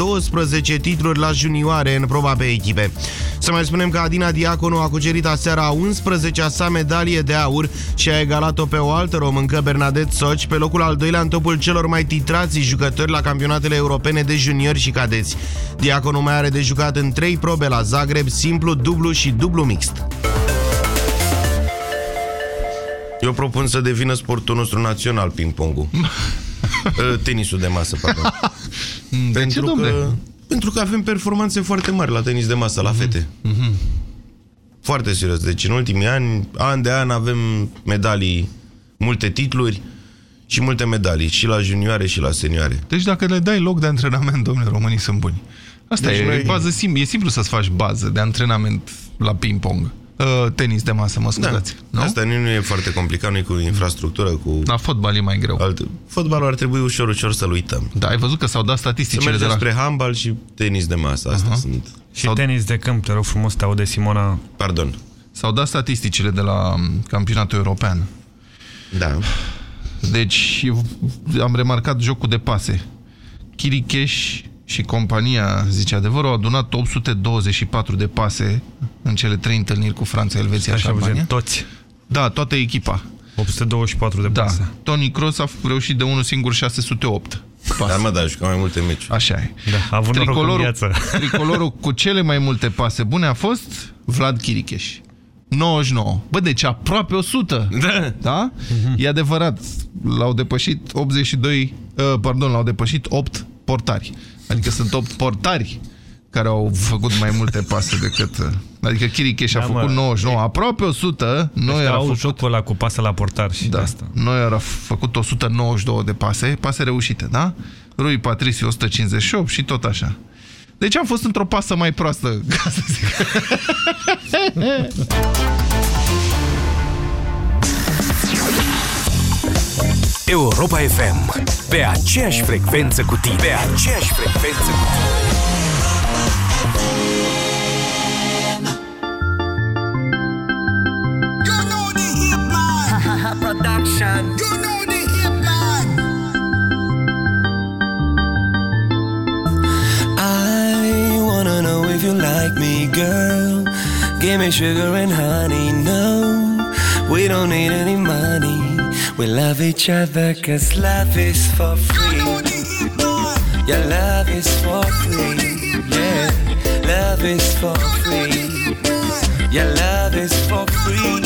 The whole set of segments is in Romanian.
12 titluri la junioare în proba pe echipe. Să mai spunem că Adina Diaconu a cucerit aseara a 11-a sa medalie de aur și a egalat-o pe o altă româncă, Bernadette Soci, pe locul al doilea în topul celor mai titrați jucători la campionatele europene de juniori și cadeți. Diaconu mai are de jucat în trei probe la Zagreb, simplu, dublu și dublu mixt. Eu propun să devină sportul nostru național ping-pongul. Tenisul de masă, pardon. De pentru, ce, că, pentru că avem performanțe foarte mari la tenis de masă, la fete. Mm -hmm. Foarte serios. Deci în ultimii ani, an de an, avem medalii, multe titluri și multe medalii, și la junioare și la senioare. Deci dacă le dai loc de antrenament, domnule, românii sunt buni. Asta deci e, noi... bază simplu, e simplu să-ți faci bază de antrenament la ping-pong. Uh, tenis de masă, mă scuzați. Da. Asta nu, nu e foarte complicat, nu e cu infrastructură, cu... La fotbal e mai greu. Alte... Fotbalul ar trebui ușor, ușor să-l uităm. Da, ai văzut că s-au dat statisticile de la... spre handbal și tenis de masă, astea uh -huh. sunt. Și tenis de câmp, te rog frumos, te aude Simona. Pardon. S-au dat statisticile de la um, campionatul european. Da. Deci am remarcat jocul de pase. Chiricheș și compania, zice adevărul, au adunat 824 de pase în cele trei întâlniri cu Franța, Elveția și Albania. Toți? Da, toată echipa. 824 de pase. Da. Tony Kroos a reușit de unul singur 608. Pase. Da, mă, da, jucat mai multe meci. Așa e. Da, avut tricolorul, tricolorul cu cele mai multe pase bune a fost Vlad Chiricheș. 99. Bă, deci aproape 100. Da. Da? Uh mhm. -huh. E adevărat. L-au depășit 82, uh, pardon, l-au depășit 8 portari. Adică sunt 8 portari care au făcut mai multe pase decât... Uh, adică Chiricheș da, a făcut mă, 99, e... aproape 100. Noi era făcut... jocul ăla cu pase la portar și da, asta. Noi era făcut 192 de pase, pase reușite, da? Rui Patrici 158 și tot așa. Deci am fost într-o pasă mai proastă, ca să zic. Europa FM. Pe aceeași frecvență cu tine. Pe aceeași frecvență cu tine. Production. You know the hit man. I wanna know if you like me, girl. Give me sugar and honey. No, we don't need any money. We love each other cause love is for free. Your love is for free. Yeah, love is for free. Your love is for free.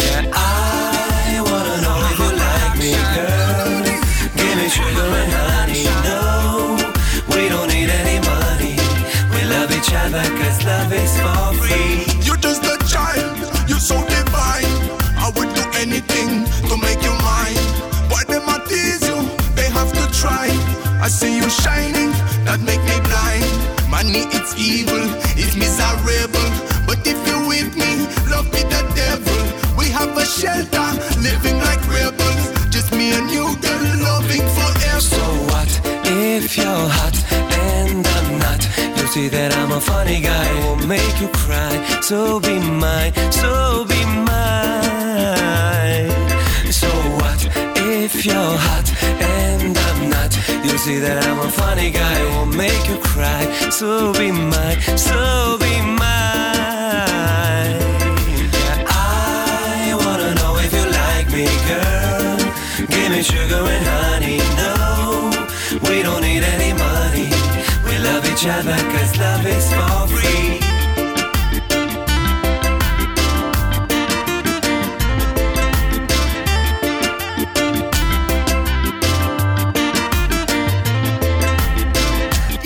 Yeah, I wanna know if you like me, girl. Give me sugar and honey. No, we don't need any money. We love each other cause love is for free. Anything to make you mine. Why them a tease you? They have to try. I see you shining, that make me blind. Money, it's evil, it's miserable. But if you're with me, love be the devil. We have a shelter, living like rebels. Just me and you, girl, loving forever. So what if you're hot see that I'm a funny guy, won't make you cry. So be mine, so be mine. So what if you're hot and I'm not? You see that I'm a funny guy, won't make you cry. So be mine, so be mine. I wanna know if you like me, girl. Give me sugar and honey. No, we don't need any. We love each other cause love is for free.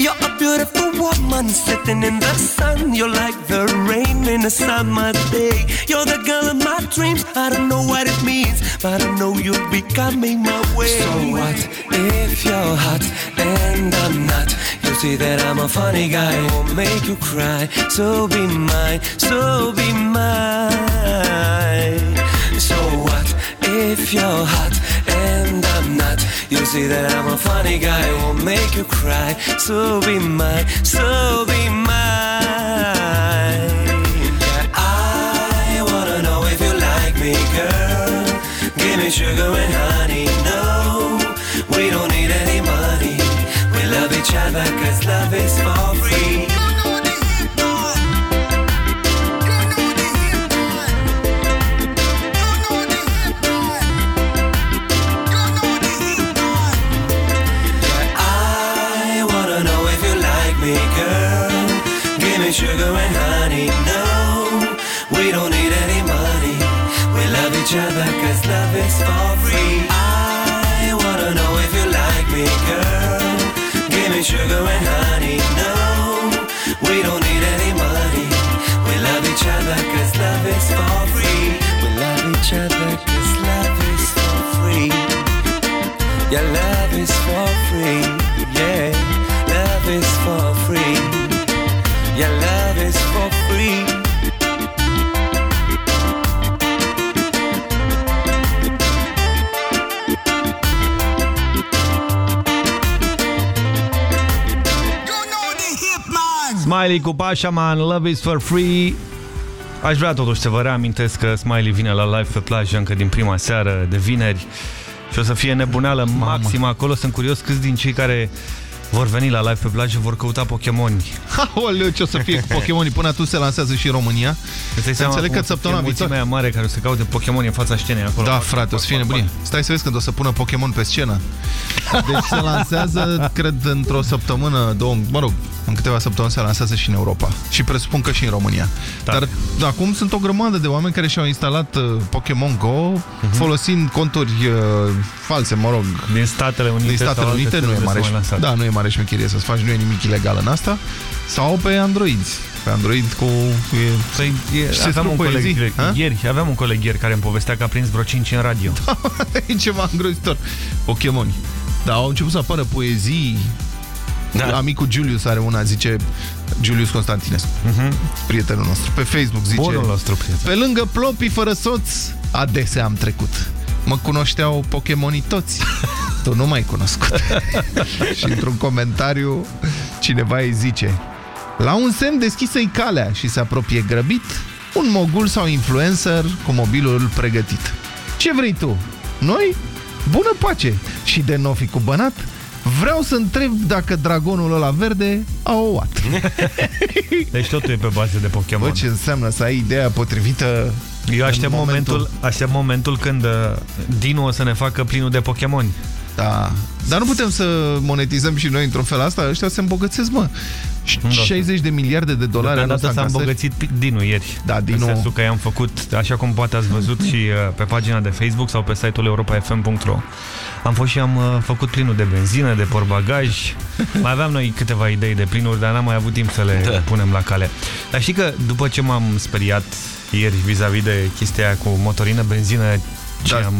You're a beautiful woman sitting in the sun. You're like the rain in a summer day. You're the girl of my dreams. I don't know what it means, but I know you'll be coming my way. So what if you're hot and I'm not? See that I'm a funny guy, won't make you cry. So be mine, so be mine. So what if you're hot and I'm not? You see that I'm a funny guy, won't make you cry. So be mine, so be mine. I wanna know if you like me, girl. Give me sugar and honey. No, we don't each other cause love is for free. I wanna know if you like me, girl. Give me sugar and honey. No, we don't need any money. We love each other cause love is for free. Sugar and honey. No, we don't need any money. We love each other cause love is for free. We love each other cause love is for free. Your love Smiley cu Pașaman, Love is for free. Aș vrea totuși să vă reamintesc că Smiley vine la live pe plajă încă din prima seară de vineri și o să fie nebuneală maximă acolo. Sunt curios câți din cei care vor veni la live pe plajă vor căuta Pokémon. Aoleu, ce o să fie cu Pokémonii? Până atunci se lansează și în România. Înțeleg că săptămâna viitoare... mare care o să caute Pokémon în fața scenei acolo. Da, frate, o să fie nebunie. Stai să vezi când o să pună Pokémon pe scenă. Deci se lansează, cred, într-o săptămână, două, mă rog, în câteva săptămâni se lansează și în Europa. Și presupun că și în România. Da. Dar acum sunt o grămadă de oameni care și-au instalat uh, Pokémon Go uh -huh. folosind conturi uh, false, mă rog. Din Statele Unite. Din Statele Unite nu e mare, da, nu e mare șmecherie să-ți faci, nu e nimic ilegal în asta. Sau pe Android. Pe Android cu... E... Păi, e, aveam un coleg ieri, ieri, aveam un coleg ieri care îmi povestea că a prins vreo 5 în radio. Da, e ceva îngrozitor. Pokémon. Da, au început să apară poezii. Da. Amicul Julius are una, zice Julius Constantinescu, uh Mhm. -huh. prietenul nostru. Pe Facebook zice... Bunul nostru prieten. Pe lângă plopii fără soț, adesea am trecut. Mă cunoșteau Pokémonii toți. Tu nu mai cunoscut. și într-un comentariu cineva îi zice La un semn deschisă-i calea și se apropie grăbit un mogul sau influencer cu mobilul pregătit. Ce vrei tu? Noi? Bună pace! Și de n-o fi cu bănat, vreau să întreb dacă dragonul ăla verde a ouat. Deci totul e pe bază de Pokémon. Bă, ce înseamnă să ai ideea potrivită Eu aștept momentul... momentul, aștept momentul când uh, Dinu o să ne facă plinul de Pokémon. Da. Dar nu putem să monetizăm și noi într-un fel asta? Ăștia se îmbogățesc, mă. 60 de miliarde de dolari anul ăsta s-a îmbogățit Dinu ieri. Da, Dinu. În sensul că i-am făcut, așa cum poate ați văzut și uh, pe pagina de Facebook sau pe site-ul europafm.ro am fost și am uh, făcut plinul de benzină, de porbagaj. mai aveam noi câteva idei de plinuri, dar n-am mai avut timp să le da. punem la cale. Dar știi că după ce m-am speriat ieri vis-a-vis -vis de chestia aia cu motorină, benzină, ce, da. am,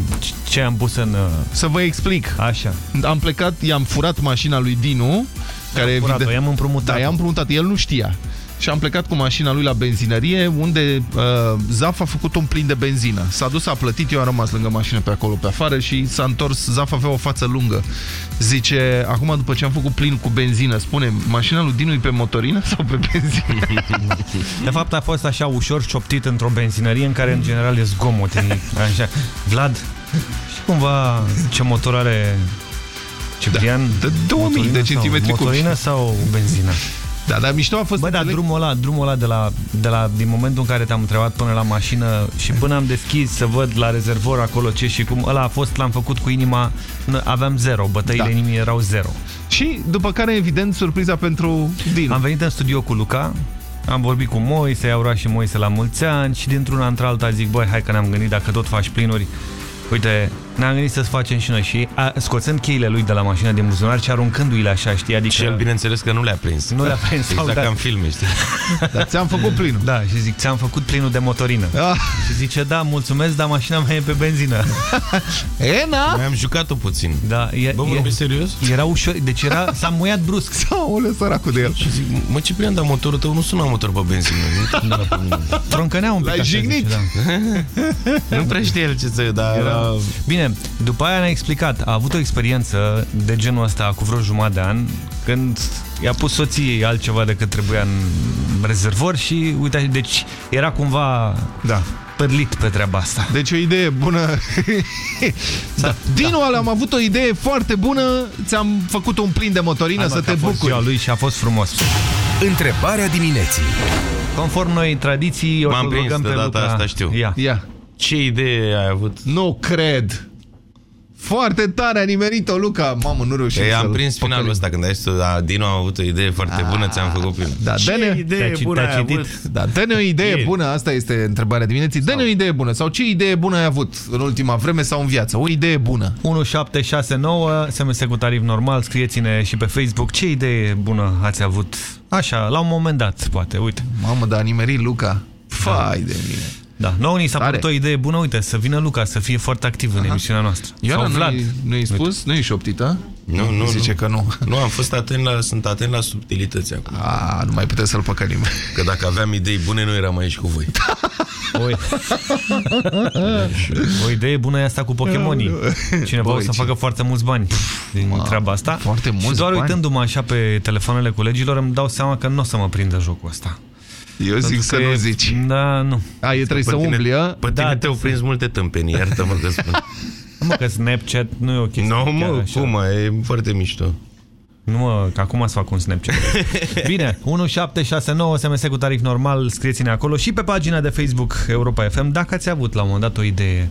ce am pus în... Să vă explic. Așa. Am plecat, i-am furat mașina lui Dinu, care furat i-am împrumutat. Da, i-am împrumutat. El nu știa. Și am plecat cu mașina lui la benzinărie, unde uh, Zaf a făcut un plin de benzină. S-a dus, a plătit, eu am rămas lângă mașină pe acolo, pe afară și s-a întors. Zaf avea o față lungă. Zice, acum după ce am făcut plin cu benzină, spune, mașina lui Dinu e pe motorină sau pe benzină? De fapt a fost așa ușor cioptit într-o benzinărie în care în general e zgomot. Așa. Vlad, și cumva ce motor are Ciprian? Da, de 2000 de centimetri cubi. Motorină sau benzină? Da, dar mișto a fost... Bă, dar drumul ăla, drumul ăla de la, de la, din momentul în care te-am întrebat până la mașină și până am deschis să văd la rezervor acolo ce și cum, ăla a fost, l-am făcut cu inima, aveam zero, bătăile da. inimii erau zero. Și după care, evident, surpriza pentru Dinu. Am venit în studio cu Luca, am vorbit cu Moise, i-au ruat și Moise la mulți ani și dintr-una într-alta zic, băi, hai că ne-am gândit, dacă tot faci plinuri, Uite, ne-am gândit să-ți facem și noi și a, scoțând cheile lui de la mașină din buzunar și aruncându-i-le așa, știi? Adică... Și el, bineînțeles, că nu le-a prins. Nu le-a prins. Exact da. ca în filme, știi? Dar ți-am făcut plinul. Da, și zic, ți-am făcut plinul de motorină. Ah. Și zice, da, mulțumesc, dar mașina mea e pe benzină. e, na? Mai am jucat-o puțin. Da, e, Bă, vorbi serios? Era ușor, deci era, s-a muiat brusc. Saule, săracul de el. Și zic, mă, Ciprian, dar motorul tău nu sună motor pe benzină. Troncănea un pic. L-ai jignit? Zice, da. nu prea știe el ce să... Dar era... Bine, după aia ne-a explicat, a avut o experiență de genul ăsta cu vreo jumătate de an, când i-a pus soției altceva decât trebuia în rezervor și uite, deci era cumva da. părlit pe treaba asta. Deci o idee bună. da. Dinu, da. am avut o idee foarte bună, ți-am făcut un plin de motorină Hai, să mă, te că a fost bucuri. ziua lui și a fost frumos. Întrebarea dimineții. Conform noi tradiții, o M-am să prins rugăm de pe data Luca. asta, știu. Ia. Ia. Ce idee ai avut? Nu cred. Foarte tare a nimerit-o, Luca. Mamă, nu reușim Ei, am să-l prins finalul păcălim. ăsta când ai zis tu, da, Dino a avut o idee foarte bună, ți-am făcut plinul. Da, Ce dă-ne- idee Te-a ci- bună te-a ai citit? avut? Da, dă-ne o idee Ieri. bună, asta este întrebarea dimineții. Dă-ne o idee bună sau ce idee bună ai avut în ultima vreme sau în viață? O idee bună. 1769, SMS cu tarif normal, scrieți-ne și pe Facebook ce idee bună ați avut. Așa, la un moment dat, poate, uite. Mamă, dar a nimerit Luca. Fai de mine. Da, nouă ni s-a Tare. părut o idee bună, uite, să vină Luca, să fie foarte activ în emisiunea noastră. Ioana, Sau Vlad. nu-i nu spus? Nu-i șoptită? Nu, nu, Zice nu. că nu. Nu, am fost atent la, sunt atent la subtilități acum. A, nu mai puteți să-l păcălim. Că dacă aveam idei bune, nu eram aici cu voi. O, o idee bună e asta cu Pokemonii. Cineva Băi, o să ce- facă foarte mulți bani din treaba asta. foarte mulți Și doar bani? uitându-mă așa pe telefoanele colegilor, îmi dau seama că nu o să mă prindă jocul ăsta. Eu zic Pentru să că nu e- zici. Da, nu. A, e trebuie să Pe tine- umbli, a? Pe tine Da, te-au prins multe tâmpenii, iartă-mă că spun. Nu, mă, că Snapchat nu e o chestie Nu, chiar mă, așa. cum, mă, e foarte mișto. Nu mă, că acum să fac un Snapchat. Bine, 1769 SMS cu tarif normal, scrieți-ne acolo și pe pagina de Facebook Europa FM dacă ați avut la un moment dat o idee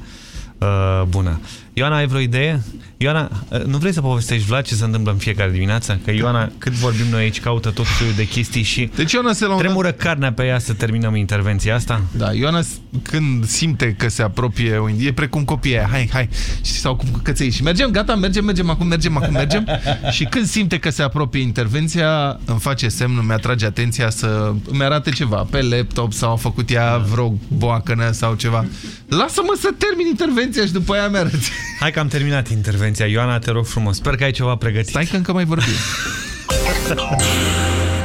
uh, bună. Ioana, ai vreo idee? Ioana, uh, nu vrei să povestești, Vlad, ce se întâmplă în fiecare dimineață? Că Ioana, cât vorbim noi aici, caută tot felul de chestii și Deci Ioana se la un tremură carnea pe ea să terminăm intervenția asta. Da, Ioana s- când simte că se apropie, o e precum copiii aia, hai, hai, și- sau cum căței și mergem, gata, mergem, mergem, acum mergem, acum mergem și când simte că se apropie intervenția, îmi face semn, îmi atrage atenția să îmi arate ceva pe laptop sau a făcut ea vreo boacănă sau ceva. Lasă-mă să termin intervenția și după aia mi-arăți. Hai că am terminat intervenția. Ioana, te rog frumos. Sper că ai ceva pregătit. Stai că încă mai vorbim.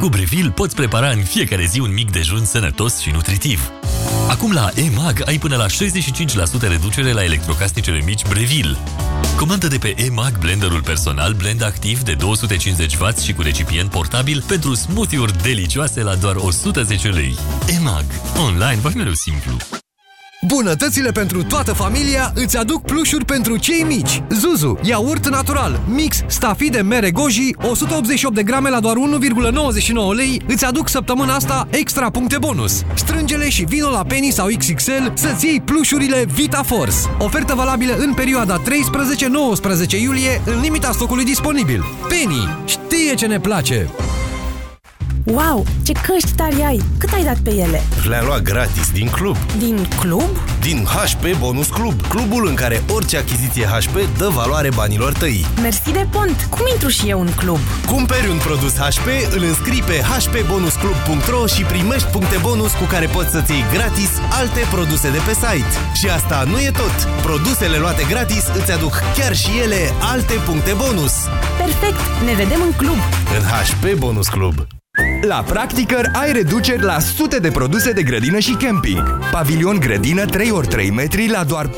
Cu Breville poți prepara în fiecare zi un mic dejun sănătos și nutritiv. Acum la EMAG ai până la 65% reducere la electrocasnicele mici Breville. Comandă de pe EMAG blenderul personal blend activ de 250W și cu recipient portabil pentru smoothie-uri delicioase la doar 110 lei. EMAG. Online va fi mereu simplu. Bunătățile pentru toată familia îți aduc plușuri pentru cei mici. Zuzu, iaurt natural, mix stafide mere goji, 188 de grame la doar 1,99 lei, îți aduc săptămâna asta extra puncte bonus. Strângele și vino la Penny sau XXL să-ți iei plușurile Vita Force. Ofertă valabilă în perioada 13-19 iulie, în limita stocului disponibil. Penny știe ce ne place! Wow, ce căști tari ai! Cât ai dat pe ele? Le-am luat gratis din club. Din club? Din HP Bonus Club. Clubul în care orice achiziție HP dă valoare banilor tăi. Mersi de pont! Cum intru și eu în club? Cumperi un produs HP, îl înscrii pe hpbonusclub.ro și primești puncte bonus cu care poți să-ți iei gratis alte produse de pe site. Și asta nu e tot. Produsele luate gratis îți aduc chiar și ele alte puncte bonus. Perfect! Ne vedem în club! În HP Bonus Club. La Practicăr ai reduceri la sute de produse de grădină și camping. Pavilion grădină 3x3 metri la doar 419,94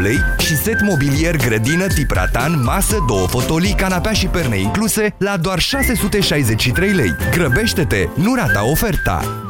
lei și set mobilier grădină tip ratan, masă, două fotolii, canapea și perne incluse la doar 663 lei. Grăbește-te, nu rata oferta!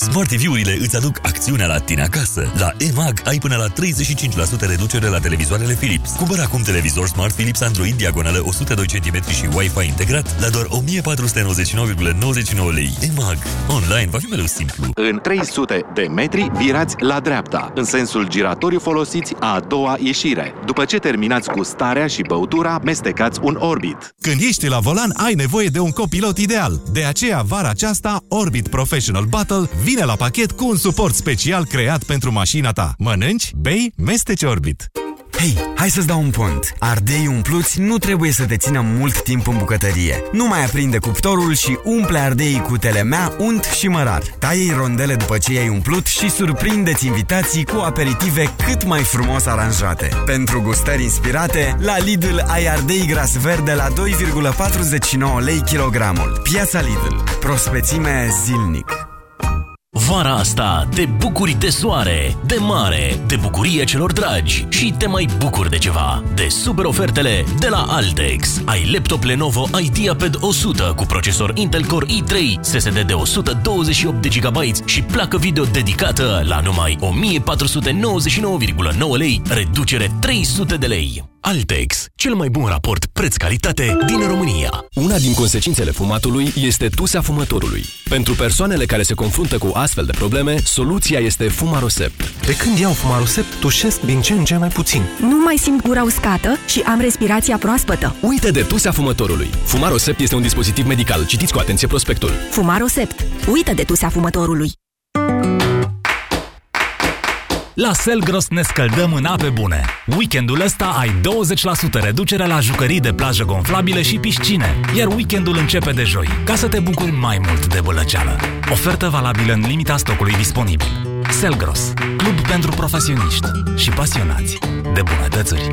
Smart TV-urile îți aduc acțiunea la tine acasă. La EMAG ai până la 35% reducere la televizoarele Philips. Cumpără acum televizor Smart Philips Android diagonală 102 cm și Wi-Fi integrat la doar 1499,99 lei. EMAG. Online va fi mereu simplu. În 300 de metri virați la dreapta. În sensul giratoriu folosiți a doua ieșire. După ce terminați cu starea și băutura, mestecați un Orbit. Când ești la volan, ai nevoie de un copilot ideal. De aceea, vara aceasta, Orbit Professional Battle vine la pachet cu un suport special creat pentru mașina ta. Mănânci, bei, mesteci Orbit. Hei, hai să-ți dau un pont. Ardei umpluți nu trebuie să te țină mult timp în bucătărie. Nu mai aprinde cuptorul și umple ardeii cu telemea, unt și mărar. Taie rondele după ce i-ai umplut și surprindeți invitații cu aperitive cât mai frumos aranjate. Pentru gustări inspirate, la Lidl ai ardei gras verde la 2,49 lei kilogramul. Piața Lidl. Prospețime zilnic. Vara asta te bucuri de soare, de mare, de bucurie celor dragi și te mai bucuri de ceva. De super ofertele de la Altex. Ai laptop Lenovo IdeaPad 100 cu procesor Intel Core i3, SSD de 128 de GB și placă video dedicată la numai 1499,9 lei, reducere 300 de lei. Altex, cel mai bun raport preț-calitate din România. Una din consecințele fumatului este tusea fumătorului. Pentru persoanele care se confruntă cu astfel de probleme, soluția este Fumarosept. De când iau Fumarosept, tușesc din ce în ce mai puțin. Nu mai simt gura uscată și am respirația proaspătă. Uite de tusea fumătorului. Fumarosept este un dispozitiv medical. Citiți cu atenție prospectul. Fumarosept. Uită de tusea fumătorului. La Selgros ne scăldăm în ape bune. Weekendul ăsta ai 20% reducere la jucării de plajă gonflabile și piscine, iar weekendul începe de joi, ca să te bucuri mai mult de bălăceală. Ofertă valabilă în limita stocului disponibil. Selgros, club pentru profesioniști și pasionați de bunătățuri.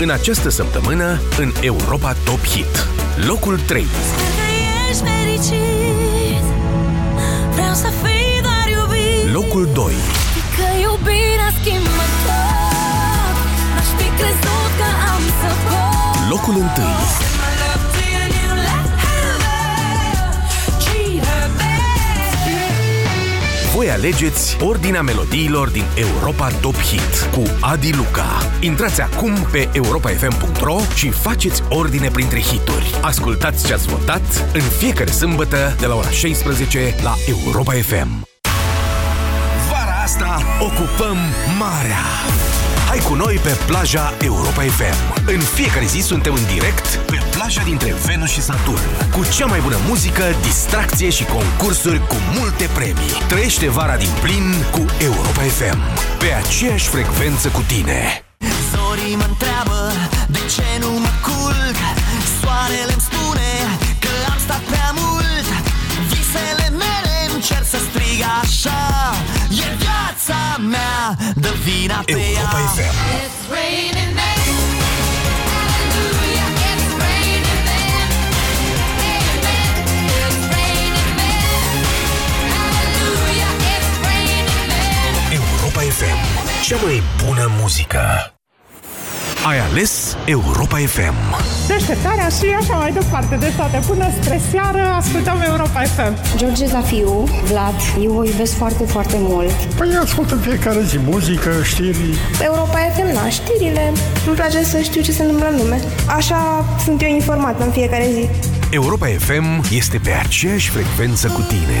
În această săptămână, în Europa Top Hit. Locul 3. Ești fericit Vreau să fii doar iubit Locul 2. Că iubirea schimbă tot N-aș fi crezut că am să pot Locul 1. Voi alegeți ordinea melodiilor din Europa Top Hit cu Adi Luca. Intrați acum pe europafm.ro și faceți ordine printre hituri. Ascultați ce ați votat în fiecare sâmbătă de la ora 16 la Europa FM. Vara asta ocupăm marea! Hai cu noi pe plaja Europa FM. În fiecare zi suntem în direct pe plaja dintre Venus și Saturn. Cu cea mai bună muzică, distracție și concursuri cu multe premii. Trăiește vara din plin cu Europa FM. Pe aceeași frecvență cu tine. Zorii mă întreabă de ce nu mă culc Soarele îmi spune că am stat prea mult Visele mele îmi cer să strig așa E viața mea, dă vina pe Europa ea FM. It's raining men Hallelujah, it's raining men Amen, it's raining men Hallelujah, it's raining men Europa FM. Cea mai bună muzică. Ai ales Europa FM. Deșteptarea și așa mai departe de toate. Până spre seară ascultăm Europa FM. George Zafiu, Vlad, eu o iubesc foarte, foarte mult. Păi ascult în fiecare zi muzică, știri. Europa FM, na, știrile. Îmi place să știu ce se întâmplă în lume. Așa sunt eu informată în fiecare zi. Europa FM este pe aceeași frecvență cu tine.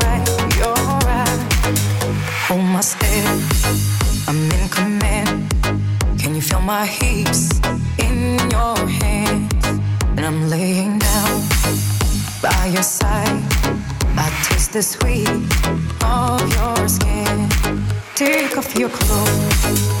Hold my step. I'm in command. Can you feel my hips in your hands? And I'm laying down by your side. I taste the sweet of your skin. Take off your clothes,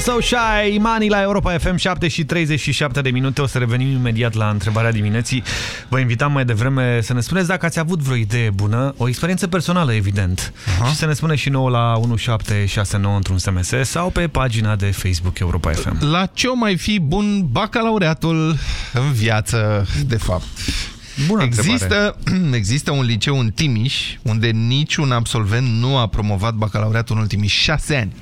So shy, Imani la Europa FM 7 și 37 de minute. O să revenim imediat la întrebarea dimineții. Vă invitam mai devreme să ne spuneți dacă ați avut vreo idee bună, o experiență personală, evident. Aha. Și să ne spuneți și nouă la 1769 într-un SMS sau pe pagina de Facebook Europa FM. La ce o mai fi bun bacalaureatul în viață, de fapt? Bună există, există un liceu în Timiș unde niciun absolvent nu a promovat bacalaureatul în ultimii șase ani.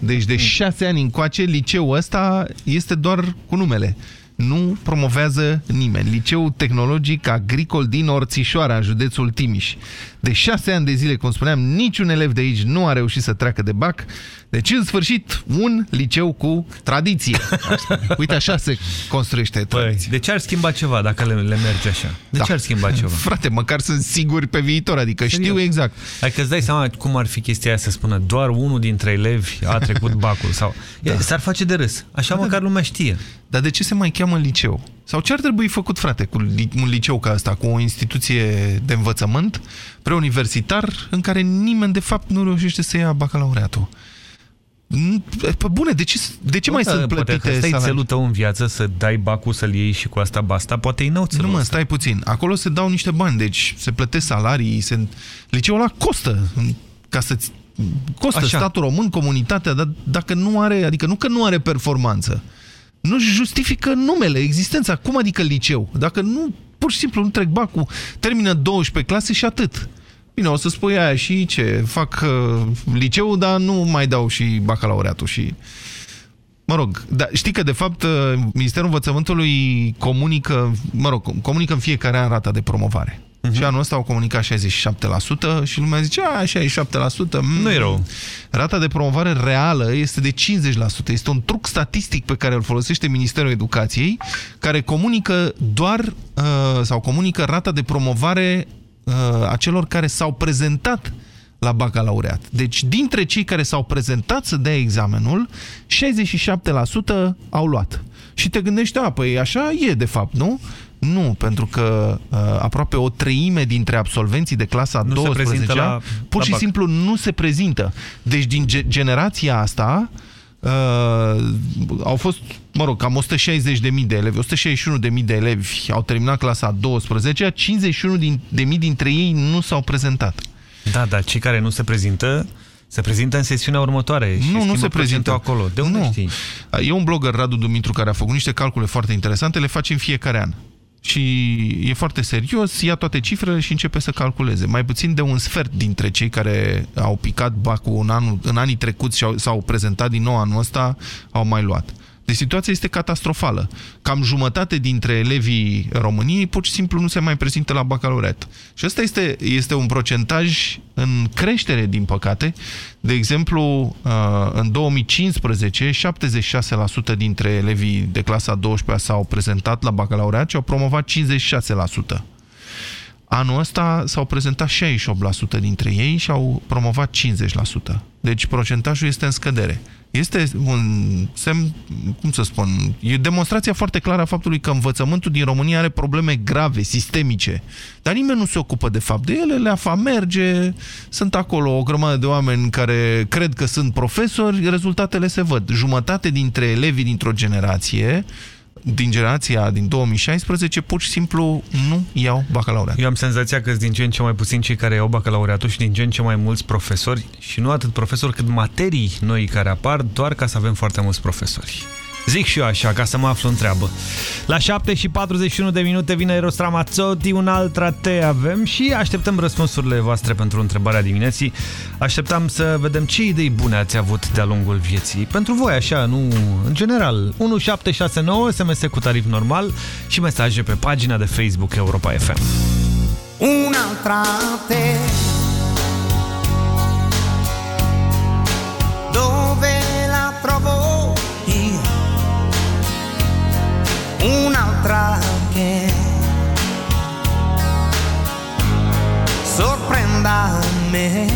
Deci de șase ani încoace, liceul ăsta este doar cu numele. Nu promovează nimeni. Liceul Tehnologic Agricol din Orțișoara, în județul Timiș. De șase ani de zile, cum spuneam, niciun elev de aici nu a reușit să treacă de bac. Deci, în sfârșit, un liceu cu tradiție. Uite, așa se construiește tradiție. De ce ar schimba ceva dacă le, le merge așa? De Da. ce ar schimba ceva? Frate, măcar sunt siguri pe viitor, adică Serios. știu exact. Adică îți dai seama cum ar fi chestia aia să spună doar unul dintre elevi a trecut bacul sau... Da. S-ar face de râs. Așa Da, da. măcar lumea știe. Dar de ce se mai cheamă liceu? Sau ce ar trebui făcut, frate, cu li- un liceu ca ăsta, cu o instituție de învățământ preuniversitar în care nimeni, de fapt, nu reușește să ia bacalaureatul? Mm, Pe bune, de ce, de ce mai Da, sunt Poate plătite că stai salarii? țelul tău în viață să dai bacul, să-l iei și cu asta basta, poate ei n-au țelul Nu mă, ăsta. stai puțin. Acolo se dau niște bani, deci se plătesc salarii, se... liceul ăla costă ca să costă Așa. Așa. statul român, comunitatea, dar dacă nu are, adică nu că nu are performanță, nu justifică numele, existența. Cum adică liceu? Dacă nu, pur și simplu nu trec bacul, termină 12 clase și atât. Bine, o să spui aia și ce, fac uh, liceu, dar nu mai dau și bacalaureatul și... Mă rog, dar știi că de fapt uh, Ministerul Învățământului comunică, mă rog, comunică în fiecare an rata de promovare. Uh-huh. Și anul ăsta au comunicat 67% și lumea zice, a, 67%. Mm. Nu e rău. Rata de promovare reală este de 50%. Este un truc statistic pe care îl folosește Ministerul Educației, care comunică doar, uh, sau comunică rata de promovare uh, a celor care s-au prezentat la bacalaureat. Deci, dintre cei care s-au prezentat să dea examenul, 67% au luat. Și te gândești, a, păi așa e de fapt, nu? Nu, pentru că uh, aproape o treime dintre absolvenții de clasa Nu se 12 prezintă la- pur la și bac. simplu nu se prezintă. Deci din ge generația asta uh, au fost, mă rog, cam 160.000 de elevi, 161.000 de elevi au terminat clasa 12 51 din, de mii dintre ei nu s-au prezentat. Da, dar cei care nu se prezintă, se prezintă în sesiunea următoare și Nu, nu schimbă se prezintă procentul acolo. De unde nu. știi? E un blogger, Radu Dumitru, care a făcut niște calcule foarte interesante, le face în fiecare an. Și e foarte serios, ia toate cifrele și începe să calculeze. Mai puțin de un sfert dintre cei care au picat bacul în, anul, în anii trecuți și au- s-au prezentat din nou anul ăsta, au mai luat. Deci situația este catastrofală. Cam jumătate dintre elevii României pur și simplu nu se mai prezintă la bacalaureat. Și ăsta este, este un procentaj în creștere, din păcate. De exemplu, uh, în 2015, 76% dintre elevii de clasa 12 s-au prezentat la bacalaureat și au promovat 56%. Anul ăsta s-au prezentat 68% dintre ei și au promovat 50%. Deci procentajul este în scădere. Este un semn, cum să spun, e demonstrația foarte clară a faptului că învățământul din România are probleme grave, sistemice. Dar nimeni nu se ocupă de fapt de ele, le afa merge, sunt acolo o grămadă de oameni care cred că sunt profesori, rezultatele se văd. Jumătate dintre elevii dintr-o generație din generația din 2016 pur și simplu nu iau bacalaureat. Eu am senzația că sunt din ce în ce mai puțin cei care iau bacalaureatul și din ce în ce mai mulți profesori și nu atât profesori cât materii noi care apar doar ca să avem foarte mulți profesori. Zic și eu așa, ca să mă aflu în treabă. La 7 și 41 de minute vine Eros Ramazzotti, un alt trate avem și așteptăm răspunsurile voastre pentru întrebarea dimineții. Așteptam să vedem ce idei bune ați avut de-a lungul vieții. Pentru voi, așa, nu în general. 1769, SMS cu tarif normal și mesaje pe pagina de Facebook Europa FM. un'altra te dove un'altra che sorprenda me.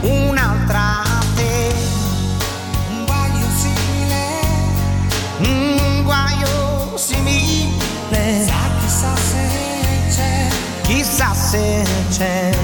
Un'altra te un guaio simile un guaio simile. Chissà se c'è chissà se c'è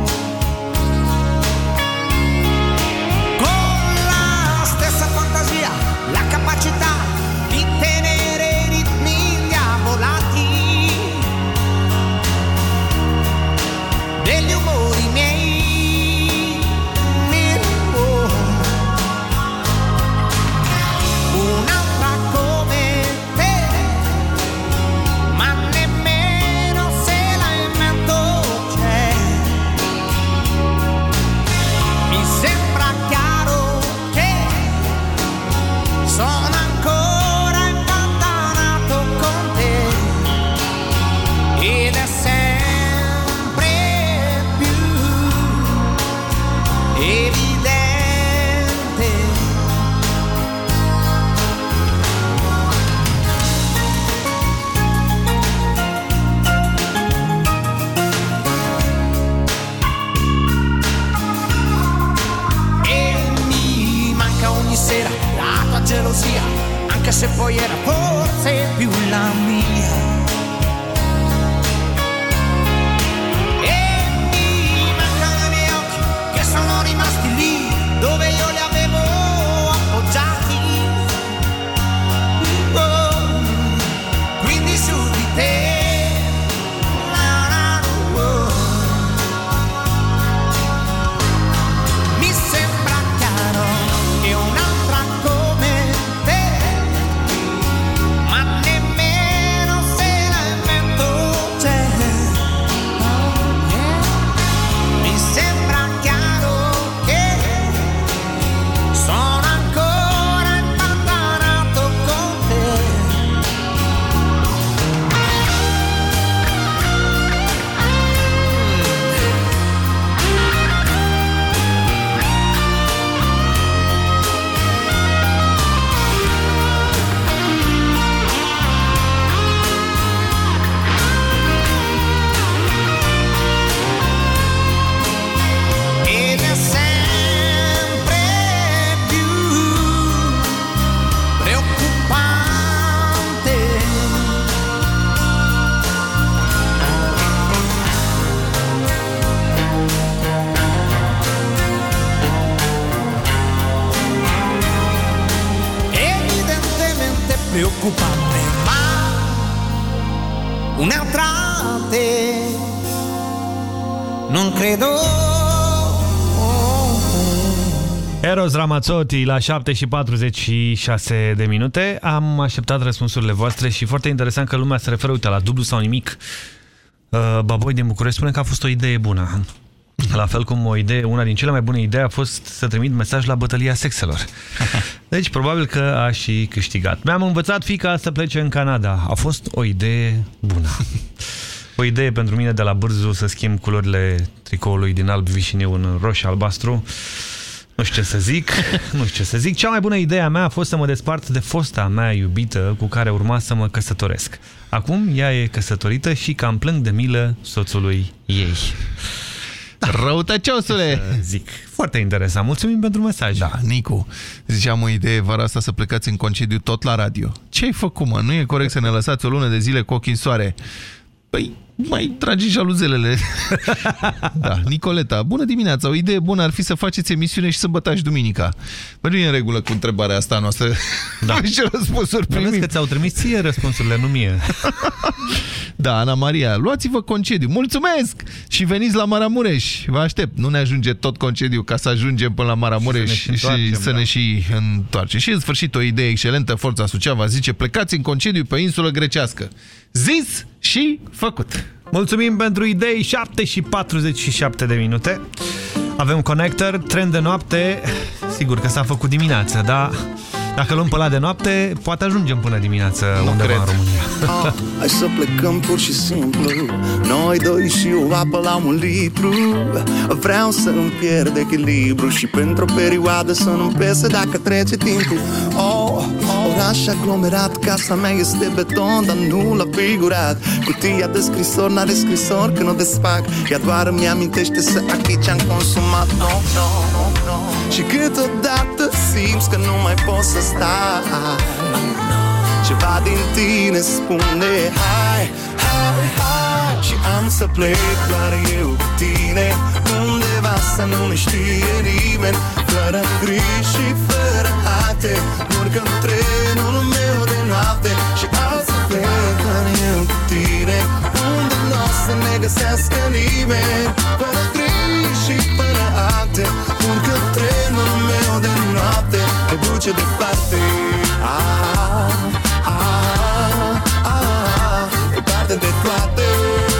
se poi era non credo Eros Ramazzotti la 7 și 46 de minute. Am așteptat răspunsurile voastre și foarte interesant că lumea se referă, uite, la dublu sau nimic. Uh, Baboi din București spune că a fost o idee bună. La fel cum o idee, una din cele mai bune idei a fost să trimit mesaj la bătălia sexelor. Deci, probabil că a și câștigat. Mi-am învățat fica să plece în Canada. A fost o idee bună. O idee pentru mine de la Bârzu să schimb culorile tricoului din alb vișiniu în roșu-albastru. Nu știu ce să zic, nu știu ce să zic. Cea mai bună idee a mea a fost să mă despart de fosta mea iubită cu care urma să mă căsătoresc. Acum ea e căsătorită și cam plâng de milă soțului ei. Răutăciosule! Zic, foarte interesant. Mulțumim pentru mesaj. Da, Nicu, ziceam o idee vara asta să plecați în concediu tot la radio. Ce ai făcut, mă? Nu e corect să ne lăsați o lună de zile cu ochii în soare. Păi, mai tragi jaluzelele. da, Nicoleta, bună dimineața. O idee bună ar fi să faceți emisiune și sâmbătă și duminica. Băi, nu e în regulă cu întrebarea asta noastră. Da. ce răspunsuri primim? Vezi că ți-au trimis ție răspunsurile, nu mie. Da, Ana Maria, luați-vă concediu. Mulțumesc! Și veniți la Maramureș. Vă aștept. Nu ne ajunge tot concediu ca să ajungem până la Maramureș și să ne și, să da. ne și întoarcem. Și în sfârșit o idee excelentă, Forța Suceava zice plecați în concediu pe insulă grecească. Zis și făcut. Mulțumim pentru idei, 7 și 47 de minute. Avem connector, tren de noapte, sigur că s-a făcut dimineață, dar dacă luăm pe la de noapte, poate ajungem până dimineață undeva cred. în România. Ah, Hai să plecăm pur și simplu Noi doi și o apă la un litru Vreau să îmi pierd echilibru Și pentru o perioadă să nu-mi pese dacă trece timpul oh, Oraș aglomerat, casa mea este beton Dar nu l-a figurat Cutia de scrisor n-are scrisor când o desfac Ea doar îmi amintește să achit ce-am consumat no, no, no, no. Și câteodată simți că nu mai poți să stai ceva din tine spune Hai, hai, hai. Și am să plec doar eu cu tine. Undeva să nu ne știe nimeni. Fără griji și fără acte Urcăm trenul meu de noapte. Și am să plec doar eu cu tine. Unde nu o să ne găsească nimeni. Fără griji și fără acte Urcăm trenul duce departe ah, ah, ah, departe de toate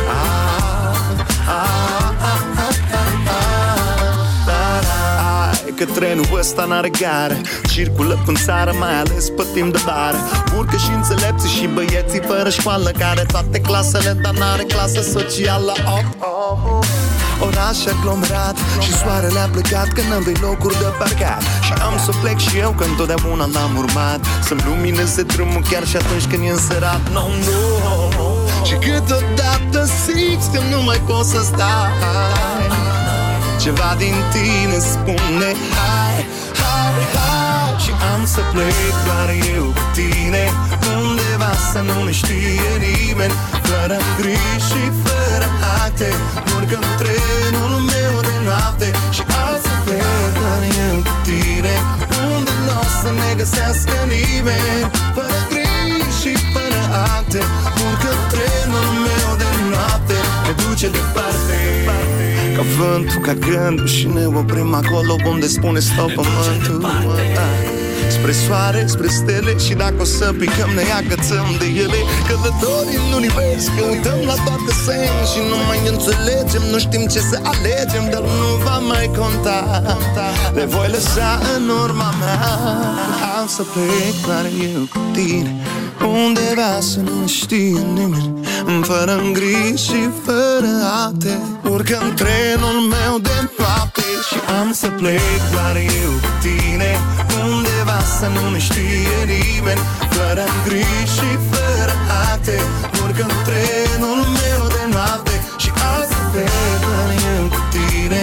ah, ah, ah, ah, ah, ah, da, da. Hai că trenul ăsta n-are gare Circulă în țară, mai ales pe timp de bară Urcă și înțelepții și băieții fără școală Care toate clasele, dar n-are clasă socială oh, oh, oh. Oraș aglomerat Și soarele a plecat că n-avei locuri de parcat. Și am să plec și eu că întotdeauna l-am urmat. Să-mi lumineze drumul chiar și atunci când e înserat. No, no. Și câteodată simți că nu mai poți să stai. Ceva din tine spune Hai, hai, hai. Și am să plec doar eu cu tine Undeva să nu ne știe nimeni. Fără griji și fără acte Urcăm trenul meu de noapte Și am să plec doar eu cu tine Unde nu o să ne găsească nimeni. Fără griji și fără acte Urcăm trenul meu de noapte. Ne duce departe Ca vântul, ca gândul Și ne oprim acolo unde spune stop pământul Ah. Spre soare, spre stele Și dacă o să picăm ne agățăm de ele. Călători în univers Că uităm la toate semn Și nu mai înțelegem Nu știm ce să alegem Dar nu va mai conta. Le voi lăsa în urma mea. Am să plec doar eu cu tine. Undeva să nu știe nimeni Fără îngriji și fără alte. Urcăm trenul meu de noapte Și am să plec doar eu cu tine. Undeva să nu ne știe nimeni. Fără griji și fără acte Urcăm trenul meu de noapte. Și am să plec doar eu cu tine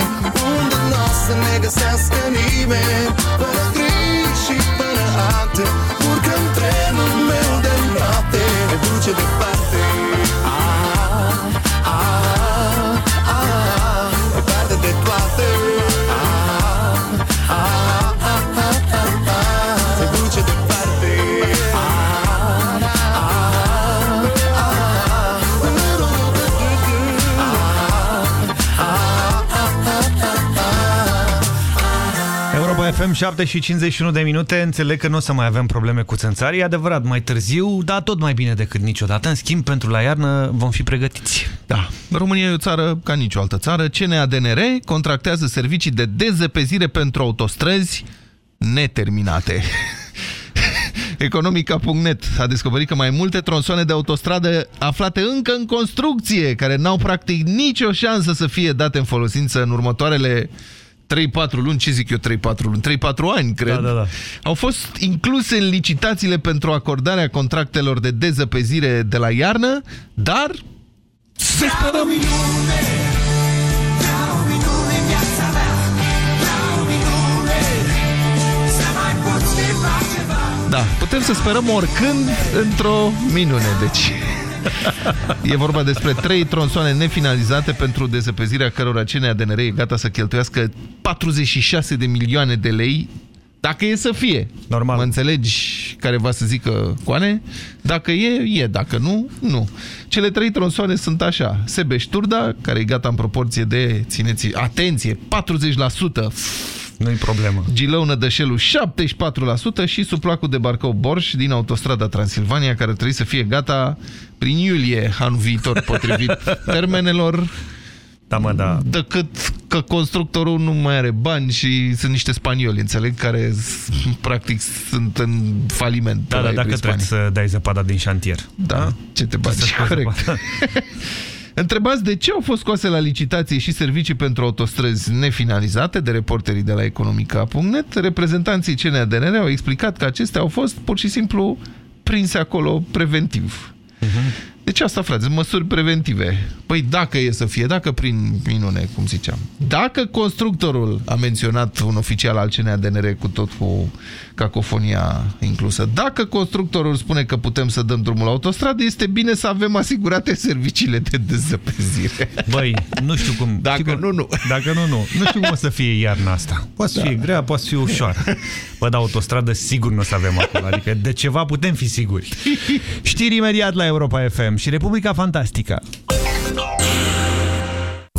Unde nu o să ne găsească nimeni. Fără griji și fără acte Urcăm trenul meu de noapte. Ne duce departe FM, 7 și 51 de minute. Înțeleg că nu o să mai avem probleme cu țânțarii. E adevărat, mai târziu, dar tot mai bine decât niciodată. În schimb, pentru la iarnă vom fi pregătiți. Da. România e o țară ca nicio altă țară. CNADNR contractează servicii de dezăpezire pentru autostrăzi neterminate. Economica.net a descoperit că mai multe tronsoane de autostradă aflate încă în construcție, care n-au practic nicio șansă să fie date în folosință în următoarele 3-4 luni, ce zic eu 3-4 luni, 3-4 ani, cred, Da, da, da. au fost incluse în licitațiile pentru acordarea contractelor de dezăpezire de la iarnă, dar se speră Da, putem să sperăm oricând într-o minune, deci. E vorba despre trei tronsoane nefinalizate pentru dezăpezirea cărora CNADNR e gata să cheltuiască 46 de milioane de lei dacă e să fie. Normal. Mă înțelegi care va să zică coane? Dacă e, e. Dacă nu, nu. Cele trei tronsoane sunt așa. Sebeș-Turda, care e gata în proporție de, țineți, atenție, 40%. Nu-i problemă. Gilău Nădășelu 74% și suplacul de Barcău Borș din autostrada Transilvania, care trebuie să fie gata prin iulie anul viitor, potrivit termenelor. Da, mă, da. Decât că constructorul nu mai are bani și sunt niște spanioli, înțeleg, care practic sunt în faliment. Da, da, Ai dacă prins trebuie banii. să dai zăpada din șantier. Da? Ce te bagi? Să scoți Corect. zăpada. Întrebați de ce au fost scoase la licitație și servicii pentru autostrăzi nefinalizate de reporterii de la economica.net, reprezentanții CNADNR au explicat că acestea au fost pur și simplu prinse acolo preventiv. Deci asta, frate, măsuri preventive. Păi dacă e să fie, dacă prin minune, cum ziceam, dacă constructorul a menționat un oficial al CNADNR cu tot cu cacofonia inclusă, dacă constructorul spune că putem să dăm drumul la autostradă, este bine să avem asigurate serviciile de dezăpezire. Băi, nu știu cum... Dacă sigur, nu, nu. Dacă nu, nu. Nu știu cum o să fie iarna asta. Poate să Da. fie grea, poate să fie ușoară. Bă, dar autostradă sigur nu o să avem acolo. Adică de ceva putem fi siguri. Știri imediat la Europa FM și Republica Fantastică.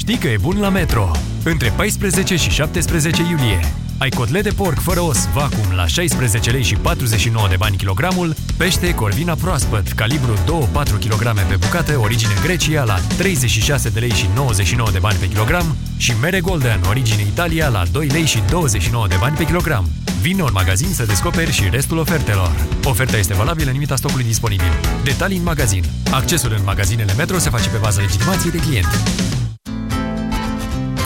Știi că e bun la Metro. Între 14 și 17 iulie. Ai cotlet de porc fără os, vacuum la 16 lei și 49 de bani kilogramul, pește corvina proaspăt, calibru 2-4 kg pe bucată, origine Grecia la 36 de lei și 99 de bani pe kilogram și mere golden, origine Italia la 2 lei și 29 de bani pe kilogram. Vino în magazin să descoperi și restul ofertelor. Oferta este valabilă în limita stocului disponibil. Detalii în magazin. Accesul în magazinele Metro se face pe bază legitimației de client.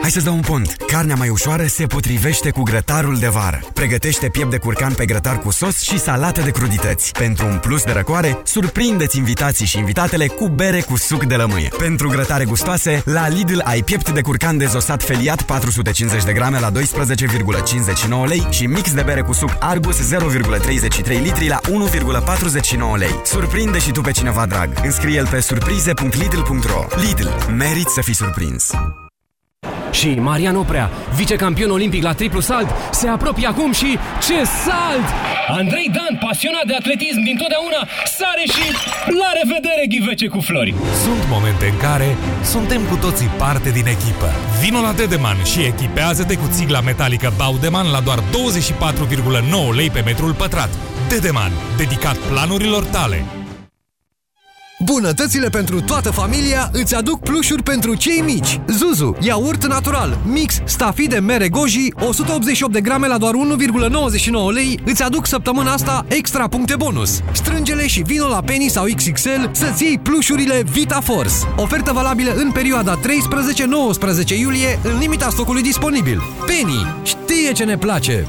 Hai să-ți dau un pont. Carnea mai ușoară se potrivește cu grătarul de vară. Pregătește piept de curcan pe grătar cu sos și salată de crudități. Pentru un plus de răcoare, surprindeți invitații și invitatele cu bere cu suc de lămâie. Pentru grătare gustoase, la Lidl ai piept de curcan dezosat feliat 450 de grame la 12,59 lei și mix de bere cu suc Argus 0,33 litri la 1,49 lei. Surprinde și tu pe cineva drag. Înscrie-l pe surprize.lidl.ro Lidl. Merit să fii surprins. Și Marian Oprea, vicecampion olimpic la triplu salt, se apropie acum și ce salt! Andrei Dan, pasionat de atletism dintotdeauna, sare și la revedere ghivece cu flori. Sunt momente în care suntem cu toții parte din echipă. Vino la Dedeman și echipează-te cu țigla metalică Baudeman la doar 24,9 lei pe metrul pătrat. Dedeman, dedicat planurilor tale. Bunătățile pentru toată familia îți aduc plușuri pentru cei mici. Zuzu, iaurt natural, mix stafide mere goji, 188 de grame la doar 1,99 lei, îți aduc săptămâna asta extra puncte bonus. Strângele și vino la Penny sau XXL să-ți iei plușurile Vita Force. Ofertă valabilă în perioada 13-19 iulie, în limita stocului disponibil. Penny știe ce ne place!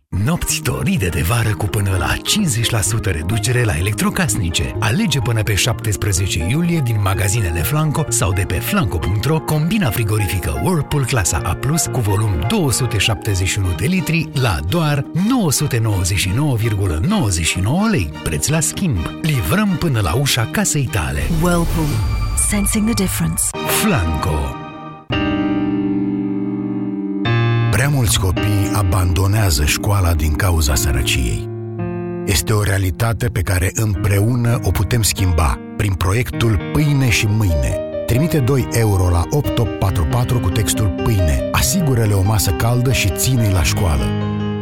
Nopți toride de vară cu până la 50% reducere la electrocasnice. Alege până pe 17 iulie din magazinele Flanco sau de pe flanco.ro combina frigorifică Whirlpool clasa A+, cu volum 271 de litri la doar 999,99 lei, preț la schimb. Livrăm până la ușa casei tale. Whirlpool. Sensing the difference. Flanco. Mulți copii abandonează școala din cauza sărăciei. Este o realitate pe care împreună o putem schimba prin proiectul Pâine și Mâine. Trimite 2 euro la 8844 cu textul Pâine. Asigură-le o masă caldă și ține la școală.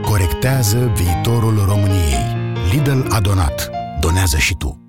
Corectează viitorul României. Lidl a donat. Donează și tu.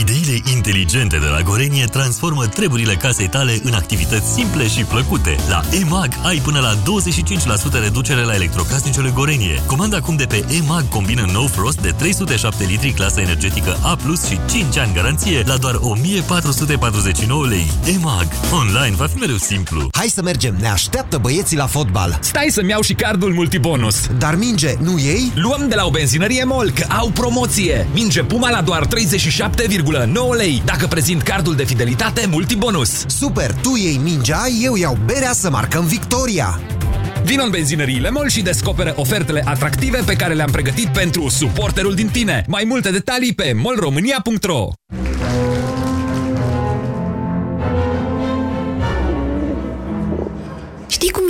Ideile inteligente de la Gorenie transformă treburile casei tale în activități simple și plăcute. La EMAG ai până la 25% reducere la electrocasnicele Gorenie. Comanda acum de pe EMAG combină No Frost de 307 litri clasă energetică A+, și 5 ani garanție la doar 1449 lei. EMAG. Online va fi mereu simplu. Hai să mergem, ne așteaptă băieții la fotbal. Stai să-mi iau și cardul multibonus. Dar minge, nu ei? Luăm de la o benzinărie MOL, că au promoție. Minge Puma la doar 37,9 lei. Dacă prezint cardul de fidelitate multibonus. Super, tu iei mingea, eu iau berea să marcăm victoria. Vino în benzinăriile MOL și descoperă ofertele atractive pe care le-am pregătit pentru suporterul din tine. Mai multe detalii pe molromânia.ro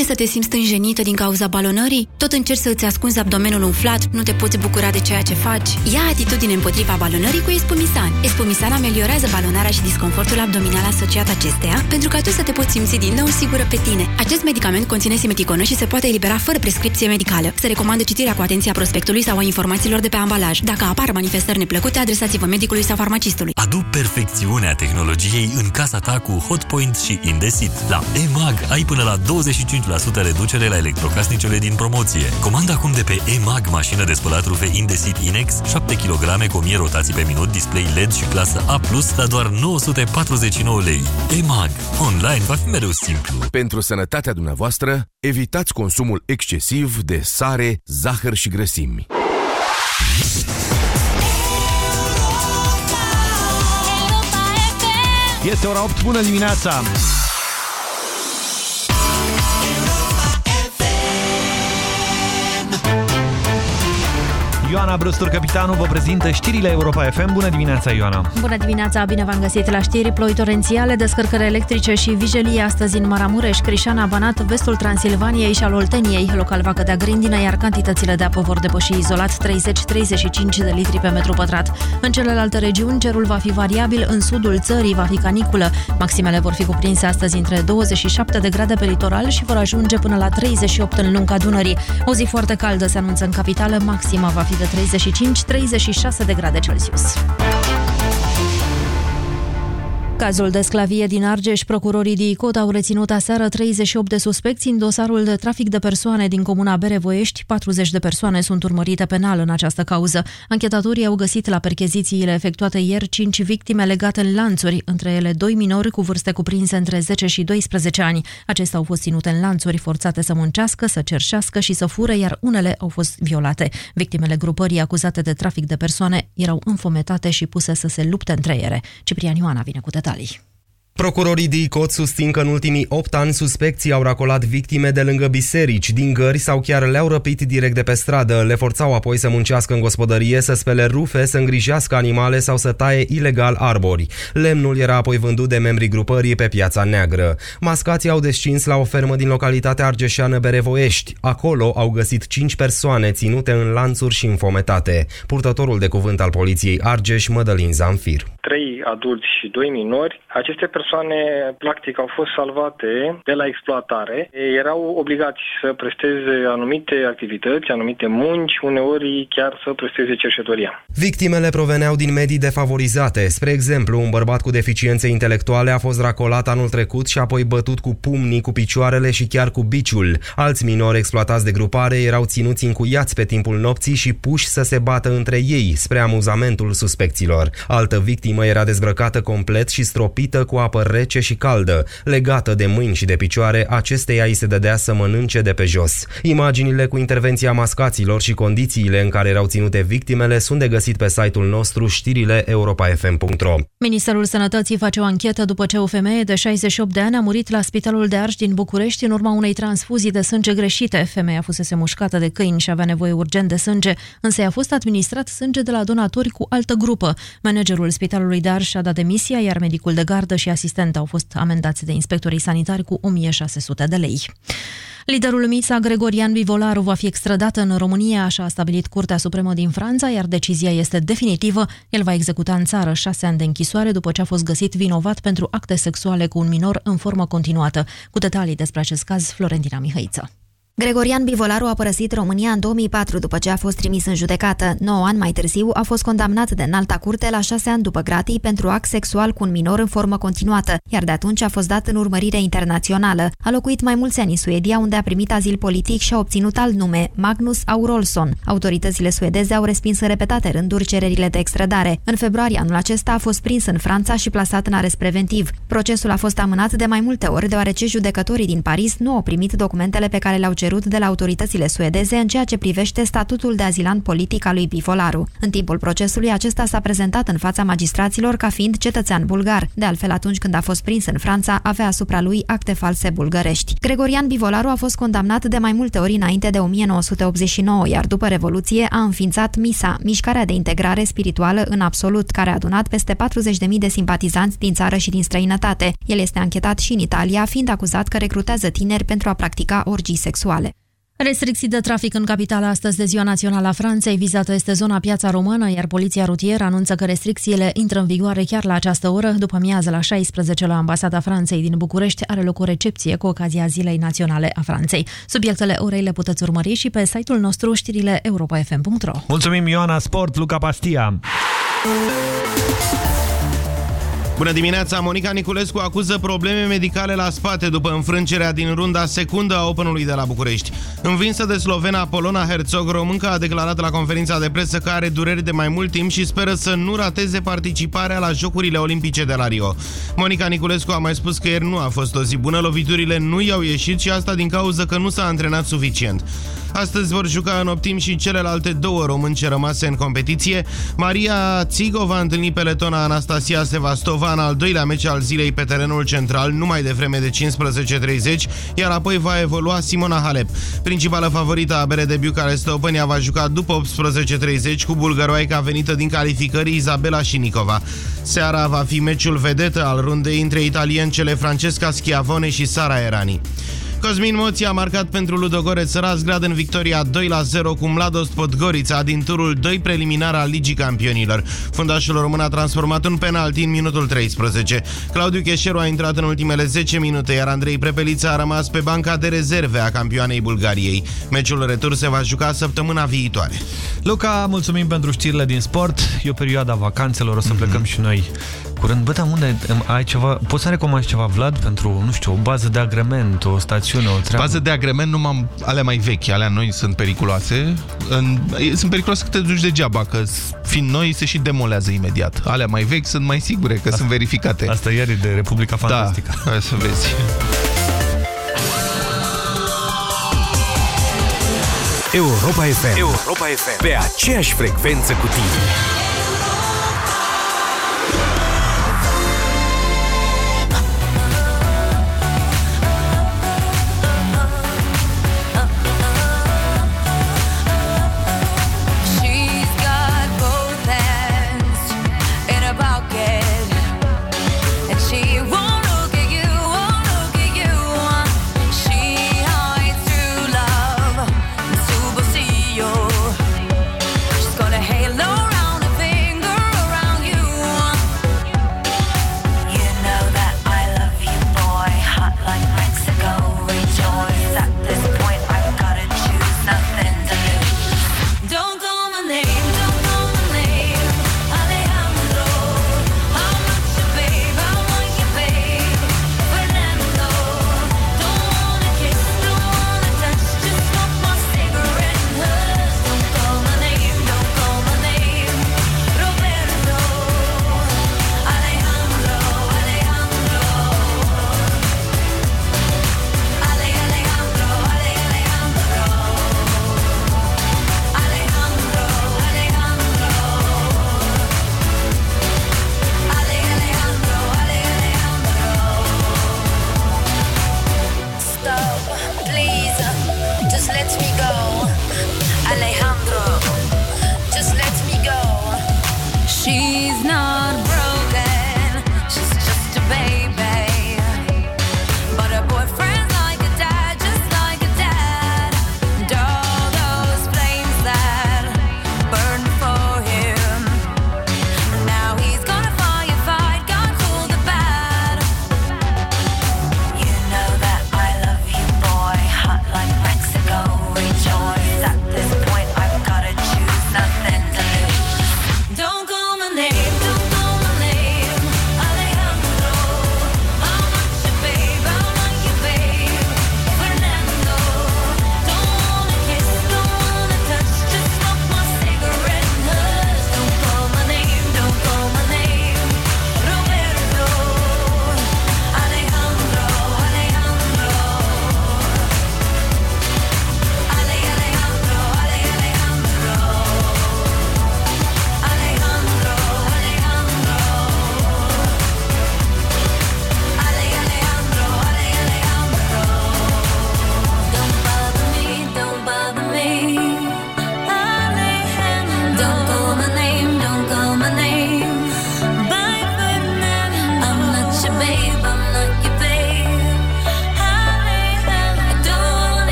e să te simți stânjenită din cauza balonării? Tot încerci să îți ascunzi abdomenul umflat, nu te poți bucura de ceea ce faci? Ia atitudine împotriva balonării cu Espumisan. Espumisan ameliorează balonarea și disconfortul abdominal asociat acesteia, pentru ca tu să te poți simți din nou sigură pe tine. Acest medicament conține simeticonă și se poate elibera fără prescripție medicală. Se recomandă citirea cu atenție a prospectului sau a informațiilor de pe ambalaj. Dacă apar manifestări neplăcute, adresați-vă medicului sau farmacistului. Adu perfecțiunea tehnologiei în casa ta cu Hotpoint și Indesit. La EMAG ai până la 25% reducere la electrocasnicele din promoție. Comanda acum de pe EMAG mașină de spălat rufe Indesit Inex, 7 kg cu 1000 rotații pe minut, display LED și clasă A+, la doar 949 lei. EMAG. Online va fi mereu simplu. Pentru sănătatea dumneavoastră, evitați consumul excesiv de sare, zahăr și grăsimi. Este ora 8, bună dimineața! Ioana Brustur, capitanul, vă prezintă știrile Europa FM. Bună dimineața, Ioana! Bună dimineața, bine v-am găsit la știri. Ploi torențiale, descărcări electrice și vijelie astăzi în Maramureș, Crișana, Banat, vestul Transilvaniei și al Olteniei. Local va cădea grindină, iar cantitățile de apă vor depăși izolat 30-35 de litri pe metru pătrat. În celelalte regiuni, cerul va fi variabil, în sudul țării va fi caniculă. Maximele vor fi cuprinse astăzi între 27 de grade pe litoral și vor ajunge până la 38 în lunga Dunării. O zi foarte caldă se anunță în capitală, maxima va fi de 35-36 de grade Celsius. Cazul de sclavie din Argeș, procurorii DICOT au reținut aseară 38 de suspecți în dosarul de trafic de persoane din comuna Berevoiești. 40 de persoane sunt urmărite penal în această cauză. Anchetatorii au găsit la perchezițiile efectuate ieri 5 victime legate în lanțuri, între ele doi minori cu vârste cuprinse între 10 și 12 ani. Acestea au fost ținute în lanțuri, forțate să muncească, să cerșească și să fure, iar unele au fost violate. Victimele grupării acuzate de trafic de persoane erau înfometate și puse să se lupte între ele. Ciprian Ioana vine cu detalii detalii. Procurorii DICOT susțin că în ultimii 8 ani suspecții au racolat victime de lângă biserici, din gări sau chiar le-au răpit direct de pe stradă. Le forțau apoi să muncească în gospodărie, să spele rufe, să îngrijească animale sau să taie ilegal arbori. Lemnul era apoi vândut de membrii grupării pe piața neagră. Mascații au descins la o fermă din localitatea argeșeană Berevoiești. Acolo au găsit 5 persoane ținute în lanțuri și înfometate. Purtătorul de cuvânt al poliției Argeș, Mădălin Zamfir. Trei adulți și doi minori. Aceste persoane, practic, au fost salvate de la exploatare. Ei erau obligați să presteze anumite activități, anumite munci, uneori chiar să presteze cerșetoria. Victimele proveneau din medii defavorizate. Spre exemplu, un bărbat cu deficiențe intelectuale a fost racolat anul trecut și apoi bătut cu pumnii, cu picioarele și chiar cu biciul. Alți minori exploatați de grupare erau ținuți încuiați pe timpul nopții și puși să se bată între ei, spre amuzamentul suspecților. Altă victimă era dezbrăcată complet și stropită cu apă rece și caldă. Legată de mâini și de picioare, acesteia îi se dădea să mănânce de pe jos. Imaginile cu intervenția mascaților și condițiile în care erau ținute victimele sunt de găsit pe site-ul nostru știrile europa.fm.ro Ministerul Sănătății face o anchetă după ce o femeie de 68 de ani a murit la Spitalul de Arș din București în urma unei transfuzii de sânge greșite. Femeia fusese mușcată de câini și avea nevoie urgent de sânge, însă i-a fost administrat sânge de la donatori cu altă grupă. Managerul Spitalului de Arș a dat demisia, iar medicul de gardă și asistent au fost amendați de inspectorii sanitari cu 1600 de lei. Liderul MISA, Gregorian Vivolaru, va fi extradat în România, așa a stabilit Curtea Supremă din Franța, iar decizia este definitivă. El va executa în țară șase ani de închisoare după ce a fost găsit vinovat pentru acte sexuale cu un minor în formă continuată. Cu detalii despre acest caz, Florentina Mihăiță. Gregorian Bivolaru a părăsit România în 2004 după ce a fost trimis în judecată. 9 ani mai târziu a fost condamnat de înalta curte la 6 ani după gratii pentru act sexual cu un minor în formă continuată, iar de atunci a fost dat în urmărire internațională. A locuit mai mulți ani în Suedia, unde a primit azil politic și a obținut alt nume, Magnus Aurolson. Autoritățile suedeze au respins în repetate rânduri cererile de extradare. În februarie anul acesta a fost prins în Franța și plasat în arest preventiv. Procesul a fost amânat de mai multe ori, deoarece judecătorii din Paris nu au primit documentele pe care le-au cerut de la autoritățile suedeze în ceea ce privește statutul de azilant politic al lui Bivolaru. În timpul procesului, acesta s-a prezentat în fața magistraților ca fiind cetățean bulgar. De altfel, atunci când a fost prins în Franța, avea asupra lui acte false bulgărești. Gregorian Bivolaru a fost condamnat de mai multe ori înainte de 1989, iar după Revoluție a înființat MISA, Mișcarea de Integrare Spirituală în Absolut, care a adunat peste 40.000 de simpatizanți din țară și din străinătate. El este anchetat și în Italia, fiind acuzat că recrutează tineri pentru a practica orgii sexuale. Restricții de trafic în capitală astăzi de Ziua Națională a Franței. Vizată este zona Piața Română, iar Poliția Rutieră anunță că restricțiile intră în vigoare chiar la această oră. După miază la 16 la Ambasada Franței din București are loc o recepție cu ocazia Zilei Naționale a Franței. Subiectele orei le puteți urmări și pe site-ul nostru știrile europa.fm.ro Mulțumim Ioana Sport, Luca Pastia! Bună dimineața! Monica Niculescu acuză probleme medicale la spate după înfrângerea din runda secundă a Openului de la București. Învinsă de slovena Polona Herzog, românca a declarat la conferința de presă că are dureri de mai mult timp și speră să nu rateze participarea la Jocurile Olimpice de la Rio. Monica Niculescu a mai spus că ieri nu a fost o zi bună, loviturile nu i-au ieșit și asta din cauza că nu s-a antrenat suficient. Astăzi vor juca în optim și celelalte două românce rămase în competiție. Maria Țigo va întâlni pe letona Anastasia Sevastova în al doilea meci al zilei pe terenul central, numai de vreme de 15.30, iar apoi va evolua Simona Halep. Principală favorită a BRD Bucharest Open ea va juca după 18.30 cu bulgăroaica venită din calificări Izabela Șinicova. Seara va fi meciul vedetă al rundei între italiencele Francesca Schiavone și Sara Erani. Cosmin Moții a marcat pentru Ludogoreț Razgrad în victoria 2-0 cu Mladost Podgorița din turul 2 preliminar al Ligii Campionilor. Fundașul român a transformat un penalti în minutul 13. Claudiu Cheșeru a intrat în ultimele 10 minute, iar Andrei Prepelița a rămas pe banca de rezerve a campioanei Bulgariei. Meciul retur se va juca săptămâna viitoare. Luca, mulțumim pentru știrile din sport. E o perioadă a vacanțelor, o să mm -hmm. plecăm și noi curând. Bă, dar unde ai ceva? Poți să recomanzi ceva, Vlad, pentru, nu știu, o bază de agrement, o stațiune, o treabă? Bază de agrement, nu am alea mai vechi, alea noi sunt periculoase. În, sunt periculoase că te duci degeaba, că fiind noi se și demolează imediat. Alea mai vechi sunt mai sigure, că asta, sunt verificate. Asta ieri de Republica Fantastică. Da, hai să vezi. Europa FM. Europa FM. Pe aceeași frecvență cu tine.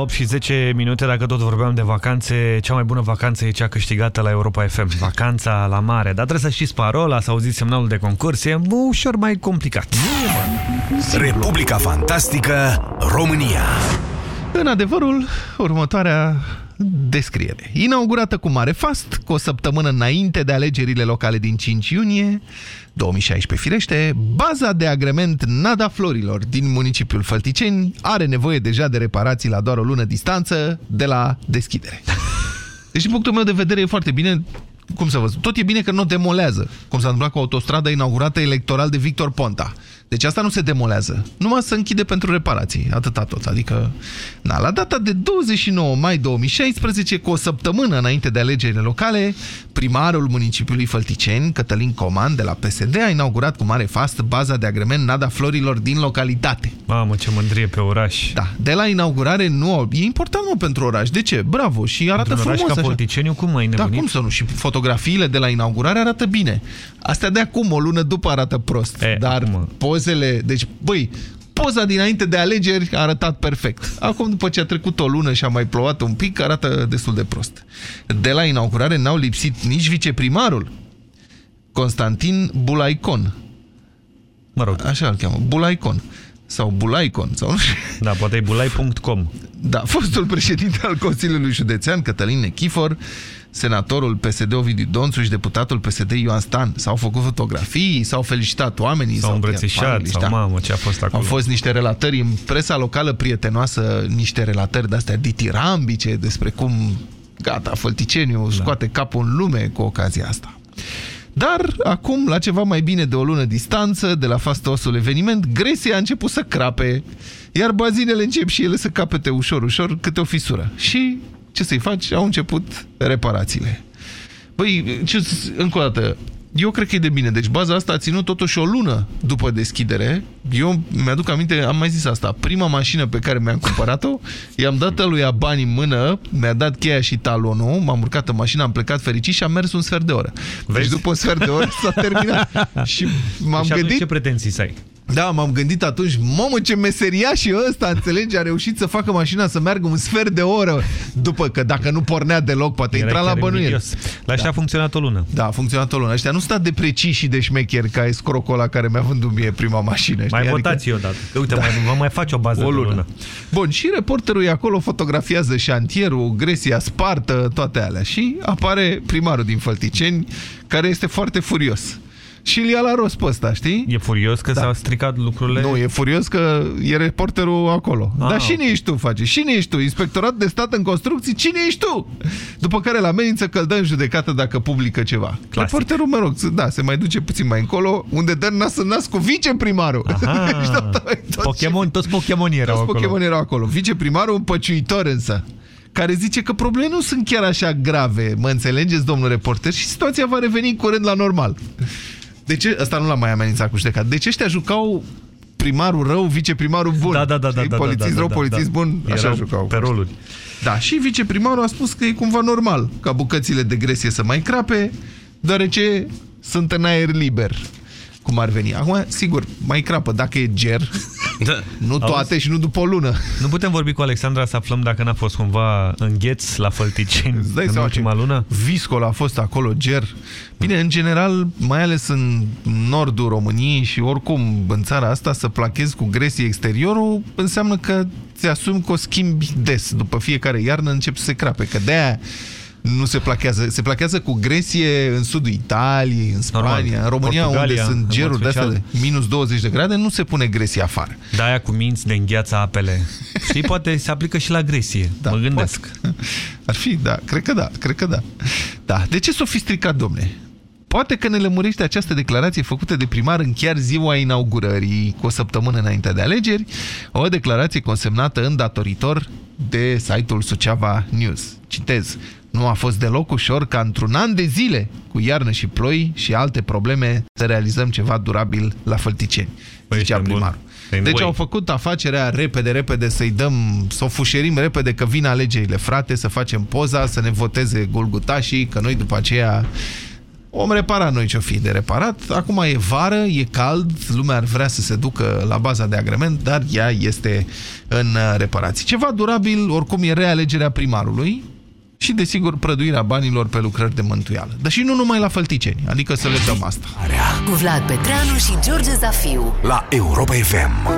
8 și 10 minute, dacă tot vorbeam de vacanțe, cea mai bună vacanță e cea câștigată la Europa FM, vacanța la mare. Dar trebuie să știți parola, să auziți semnalul de concurs, e ușor mai complicat. Republica Fantastică România În adevărul, următoarea descriere. Inaugurată cu mare fast, cu o săptămână înainte de alegerile locale din 5 iunie 2016 firește, baza de agrement Nada Florilor din municipiul Fălticeni are nevoie deja de reparații la doar o lună distanță de la deschidere. Deci, din punctul meu de vedere, e foarte bine cum să vă spun, tot e bine că nu o demolează, cum s-a întâmplat cu autostrada inaugurată electoral de Victor Ponta. Deci asta nu se demolează, numai se închide pentru reparații, atâta tot. Adică, na, la data de 29 mai 2016, cu o săptămână înainte de alegerile locale, primarul municipiului Fălticeni, Cătălin Coman, de la PSD, a inaugurat cu mare fast baza de agrement Nada Florilor din localitate. Mamă, ce mândrie pe oraș. Da, de la inaugurare nu... E important, mă, pentru oraș. De ce? Bravo, și arată Într-un oraș frumos. ca așa. Fălticeniu, cum mai Da, nebunit? cum să nu? Și fotografiile de la inaugurare arată bine. Astea de acum, o lună după, arată prost. E, Dar acum... pozele... Deci, băi, poza dinainte de alegeri a arătat perfect. Acum, după ce a trecut o lună și a mai plouat un pic, arată destul de prost. De la inaugurare n-au lipsit nici viceprimarul, Constantin Bulaicon. Mă rog. Așa îl cheamă, Bulaicon. Sau Bulaicon, sau nu știu. Da, poate e bulai.com. Da, fostul președinte al Consiliului Județean, Cătălin Nechifor, senatorul PSD Ovidiu Donțu și deputatul PSD Ioan Stan. S-au făcut fotografii, s-au felicitat oamenii. S-au îmbrățișat, familii, sau da. mamă, ce a fost acolo. Au fost niște relatări în presa locală prietenoasă, niște relatări de-astea ditirambice despre cum, gata, Fălticeniu Da. scoate capul în lume cu ocazia asta. Dar acum, la ceva mai bine de o lună distanță de la fastosul eveniment, Gresia a început să crape, iar bazinele încep și ele să capete ușor, ușor câte o fisură. Și ce să-i faci? Au început reparațiile. Păi, ce, încă o dată, eu cred că e de bine. Deci baza asta a ținut totuși o lună după deschidere. Eu mi-aduc aminte, am mai zis asta, prima mașină pe care mi-am cumpărat-o, i-am dat lui bani în mână, mi-a dat cheia și talonul, m-am urcat în mașină, am plecat fericit și am mers un sfert de oră. Deci după un sfert de oră s-a terminat. și m-am și atunci gândit... ce pretenții să ai? Da, m-am gândit atunci, mamă ce meseria și ăsta, înțelegi, a reușit să facă mașina să meargă un sfert de oră după că dacă nu pornea deloc, poate Era intra la chiar bănuiel. invidios. La ăștia a funcționat o lună. Da, a funcționat o lună. Ăștia nu sunt de precis și de șmecheri ca escrocul ăla care mi-a vândut mie prima mașină. Mai știi? votați eu odată. Că uite, mai, vă mai faci o bază Da. O de lună. lună. Bun, și reporterul e acolo, fotografiază șantierul, gresia spartă, toate alea. Și apare primarul din Fălticeni, care este foarte furios. Și îl ia la rost pe ăsta, știi? E furios că s-au stricat lucrurile? Nu, e furios că e reporterul acolo. Ah, Dar cine ești tu, face? Cine ești tu? Inspectorat de stat în construcții? Cine ești tu? După care la amenință că îl dă în judecată dacă publică ceva. Clasic. Reporterul, mă rog, da, se mai duce puțin mai încolo, unde dă nas în nas cu viceprimarul. Deci tot- tot- Pokémon, toți Pokémon erau toți acolo. Pokémon erau acolo. Viceprimarul un păciuitor însă care zice că problemele nu sunt chiar așa grave, mă înțelegeți, domnul reporter, și situația va reveni curând la normal. De ce? Asta nu l-am mai amenințat cu judecat. Deci ăștia jucau primarul rău, viceprimarul bun. Da, da, da, Știi? da, da, Polițist da, rău, da, polițist da. bun, așa Erau jucau. pe roluri. Da, și viceprimarul a spus că e cumva normal ca bucățile de gresie să mai crape, deoarece sunt în aer liber. Cum ar veni. Acum, sigur, mai crapă dacă e ger, da. nu toate și nu după o lună. Nu putem vorbi cu Alexandra să aflăm dacă n-a fost cumva îngheț la Fălticeni Îți dai în seama ultima ce lună? Viscol a fost acolo, ger. Bine, în general, mai ales în nordul României și oricum în țara asta, să plachezi cu gresie exteriorul înseamnă că ți asumi că o schimbi des. După fiecare iarnă încep să se crape, că de-aia nu se plachează. Se plachează cu gresie în sudul Italiei, în Spania, Normal. în România, Portugalia, unde sunt în mod geruri de astea de special. minus 20 de grade, nu se pune gresie afară. Da, aia cu minți de îngheață apele. Știi, poate se aplică și la gresie. Da, mă gândesc. Ar fi, da, cred că da, cred că da. Da, de ce s-o fi stricat, domne? Poate că ne lămurește această declarație făcută de primar în chiar ziua inaugurării, cu o săptămână înainte de alegeri, o declarație consemnată în datoritor de site-ul Suceava News. Citez. Nu a fost deloc ușor ca într-un an de zile, cu iarnă și ploi și alte probleme, să realizăm ceva durabil la Fălticeni, păi zicea primarul. Deci au făcut afacerea repede, repede, să-i dăm, să o fușerim repede că vin alegerile, frate, să facem poza, să ne voteze golgutașii, că noi după aceea Om repara noi ce-o fi de reparat. Acum e vară, e cald, lumea ar vrea să se ducă la baza de agrement, dar ea este în reparații. Ceva durabil, oricum, e realegerea primarului, și, desigur, prăduirea banilor pe lucrări de mântuială. Dar și nu numai la fălticeni, adică să le dăm asta. Cu Vlad Petreanu și George Zafiu la Europa FM.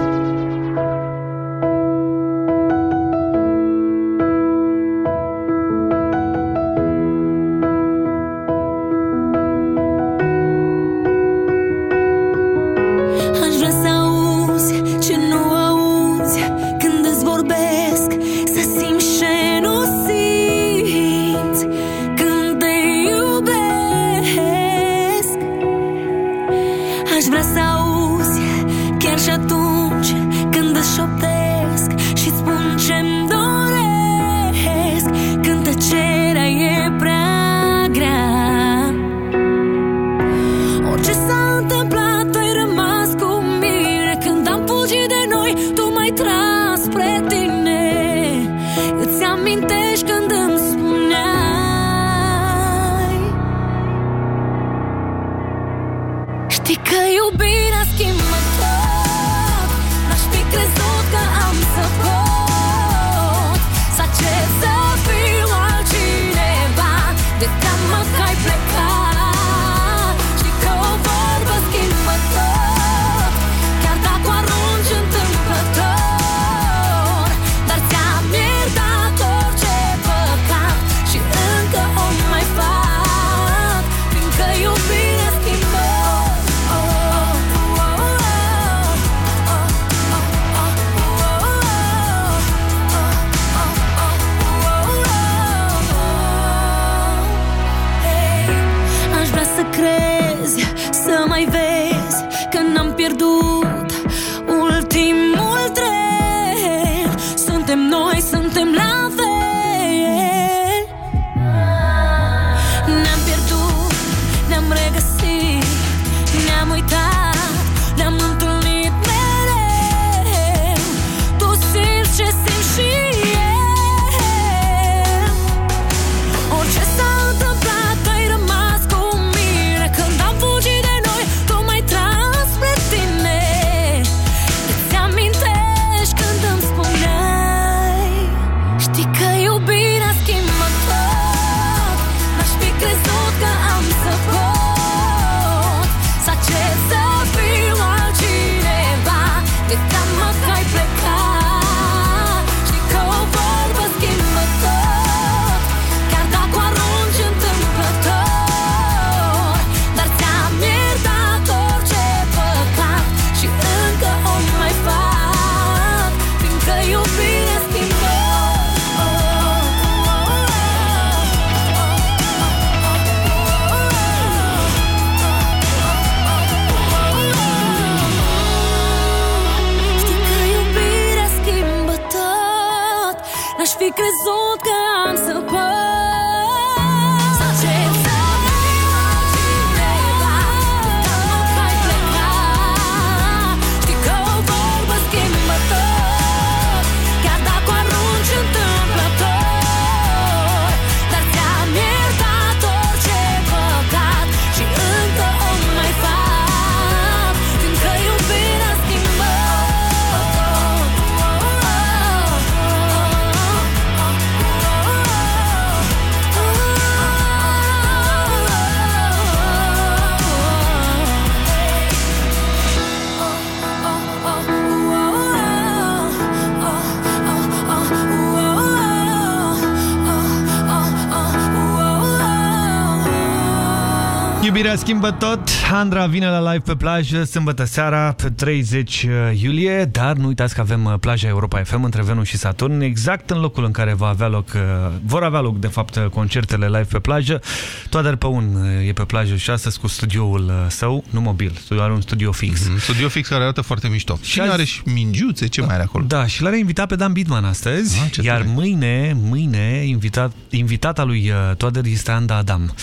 schimbă tot. Andra vine la live pe plajă sâmbătă seara pe 30 uh, iulie, dar nu uitați că avem uh, plaja Europa FM între Venus și Saturn, exact în locul în care va avea loc, uh, vor avea loc de fapt concertele live pe plajă. Toader un e pe plajă și astăzi cu studioul său, nu mobil, are un studio fix. Mm -hmm. Studio fix care arată foarte mișto. Și, și azi... are și mingiuțe, ce da, mai are acolo? Da, și l-are invitat pe Dan Bidman astăzi, ah, iar tare. mâine, mâine invitat, invitata lui Toader este Anda Adam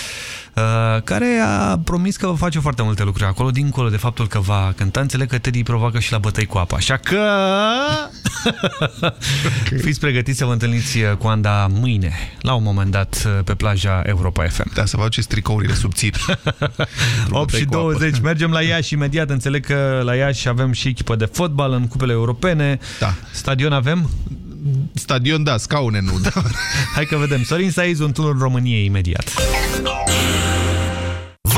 care a promis că va face foarte multe lucruri acolo, dincolo de faptul că va cânta. Înțeleg că Teddy provoacă și la bătăi cu apă, așa că fiți pregătiți să vă întâlniți cu Anda mâine, la un moment dat, pe plaja Europa FM. Da, să faceți tricourile subțiri. 8 și 20, mergem la Iași imediat, înțeleg că la Iași avem și echipă de fotbal în cupele europene. Da. Stadion avem? Stadion, da, scaune nu. Da. Hai că vedem. Sorin Saiz, un tur în România imediat.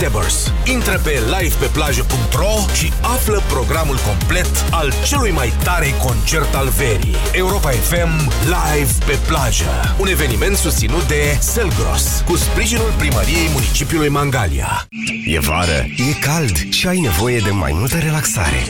Backstabbers. Intră pe livepeplajă.ro și află programul complet al celui mai tare concert al verii. Europa FM Live pe plajă. Un eveniment susținut de Selgros, cu sprijinul primăriei municipiului Mangalia. E vară, e cald și ai nevoie de mai multă relaxare.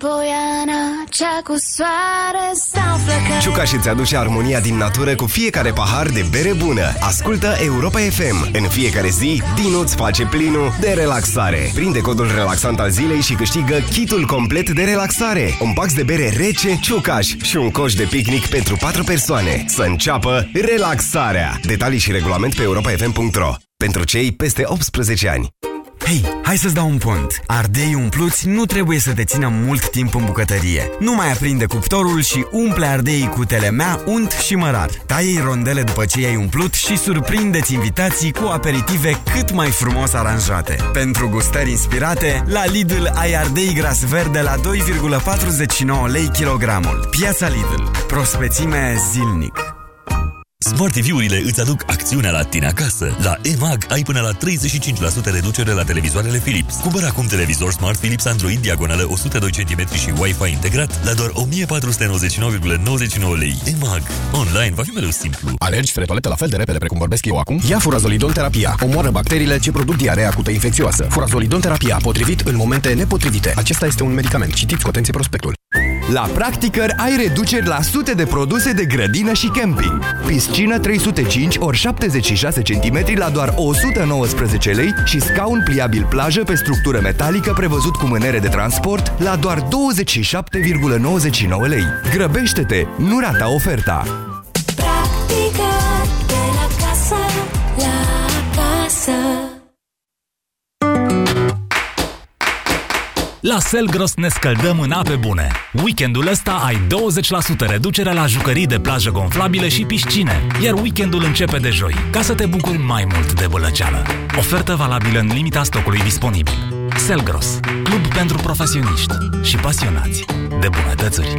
În Poiana, cea cu soare sau flăcări Ciuca și-ți aduce armonia din natură cu fiecare pahar de bere bună. Ascultă Europa FM. În fiecare zi, Dinuț îți face plinul de relaxare. Prinde codul relaxant al zilei și câștigă kitul complet de relaxare. Un pax de bere rece, ciucaș și un coș de picnic pentru 4 persoane. Să înceapă relaxarea. Detalii și regulament pe europafm.ro Pentru cei peste 18 ani. Hei, hai să-ți dau un pont. Ardei umpluți nu trebuie să te țină mult timp în bucătărie. Nu mai aprinde cuptorul și umple ardeii cu telemea, unt și mărar. Taie rondele după ce i-ai umplut și surprindeți invitații cu aperitive cât mai frumos aranjate. Pentru gustări inspirate, la Lidl ai ardei gras verde la 2,49 lei kilogramul. Piața Lidl. Prospețime zilnic. Smart TV-urile îți aduc acțiunea la tine acasă. La EMAG ai până la 35% reducere la televizoarele Philips. Cumpără acum televizor Smart Philips Android diagonală 102 cm și Wi-Fi integrat la doar 1499,99 lei. EMAG. Online va fi mereu simplu. Alergi spre toaletă la fel de repede precum vorbesc eu acum? Ia furazolidon terapia. Omoară bacteriile ce produc diarea acută infecțioasă. Furazolidon terapia, potrivit în momente nepotrivite. Acesta este un medicament. Citiți cu atenție prospectul. La Practicăr ai reduceri la sute de produse de grădină și camping. Piscină 305 ori 76 cm la doar 119 lei și scaun pliabil plajă pe structură metalică prevăzut cu mânere de transport la doar 27,99 lei. Grăbește-te, nu rata oferta! Practică de la casă la casă La Selgros ne scăldăm în ape bune. Weekendul ăsta ai 20% reducere la jucării de plajă gonflabile și piscine, iar weekendul începe de joi, ca să te bucuri mai mult de bălăceală. Ofertă valabilă în limita stocului disponibil. Selgros, club pentru profesioniști și pasionați de bunătățuri.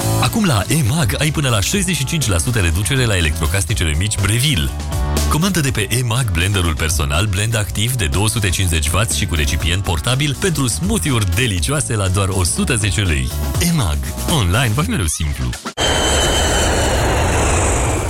Acum la EMAG ai până la 65% reducere la electrocasnicele mici Breville. Comandă de pe EMAG blenderul personal blend activ de 250W și cu recipient portabil pentru smoothie-uri delicioase la doar 110 lei. EMAG. Online va fi mereu simplu.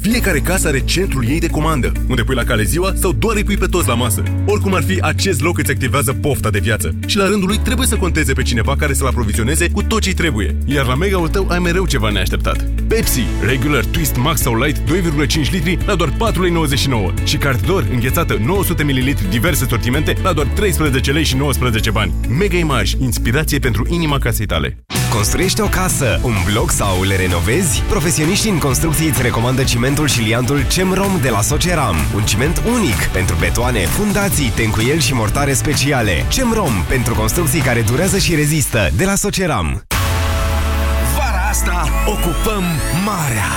Fiecare casă are centrul ei de comandă, unde pui la cale ziua sau doar îi pui pe toți la masă. Oricum ar fi, acest loc îți activează pofta de viață. Și la rândul lui trebuie să conteze pe cineva care să-l aprovizioneze cu tot ce trebuie. Iar la mega-ul tău ai mereu ceva neașteptat. Pepsi, regular, twist, max sau light 2,5 litri la doar 4,99 și carte d'or înghețată 900 ml diverse sortimente la doar 13 lei și 19 bani. Mega Image, inspirație pentru inima casei tale. Construiești o casă, un bloc sau le renovezi? Profesioniștii în construcții îți recomandă cimentul și liantul CEMROM de la Soceram. Un ciment unic pentru betoane, fundații, tencuieli și mortare speciale. CEMROM pentru construcții care durează și rezistă de la Soceram. Vara asta ocupăm marea.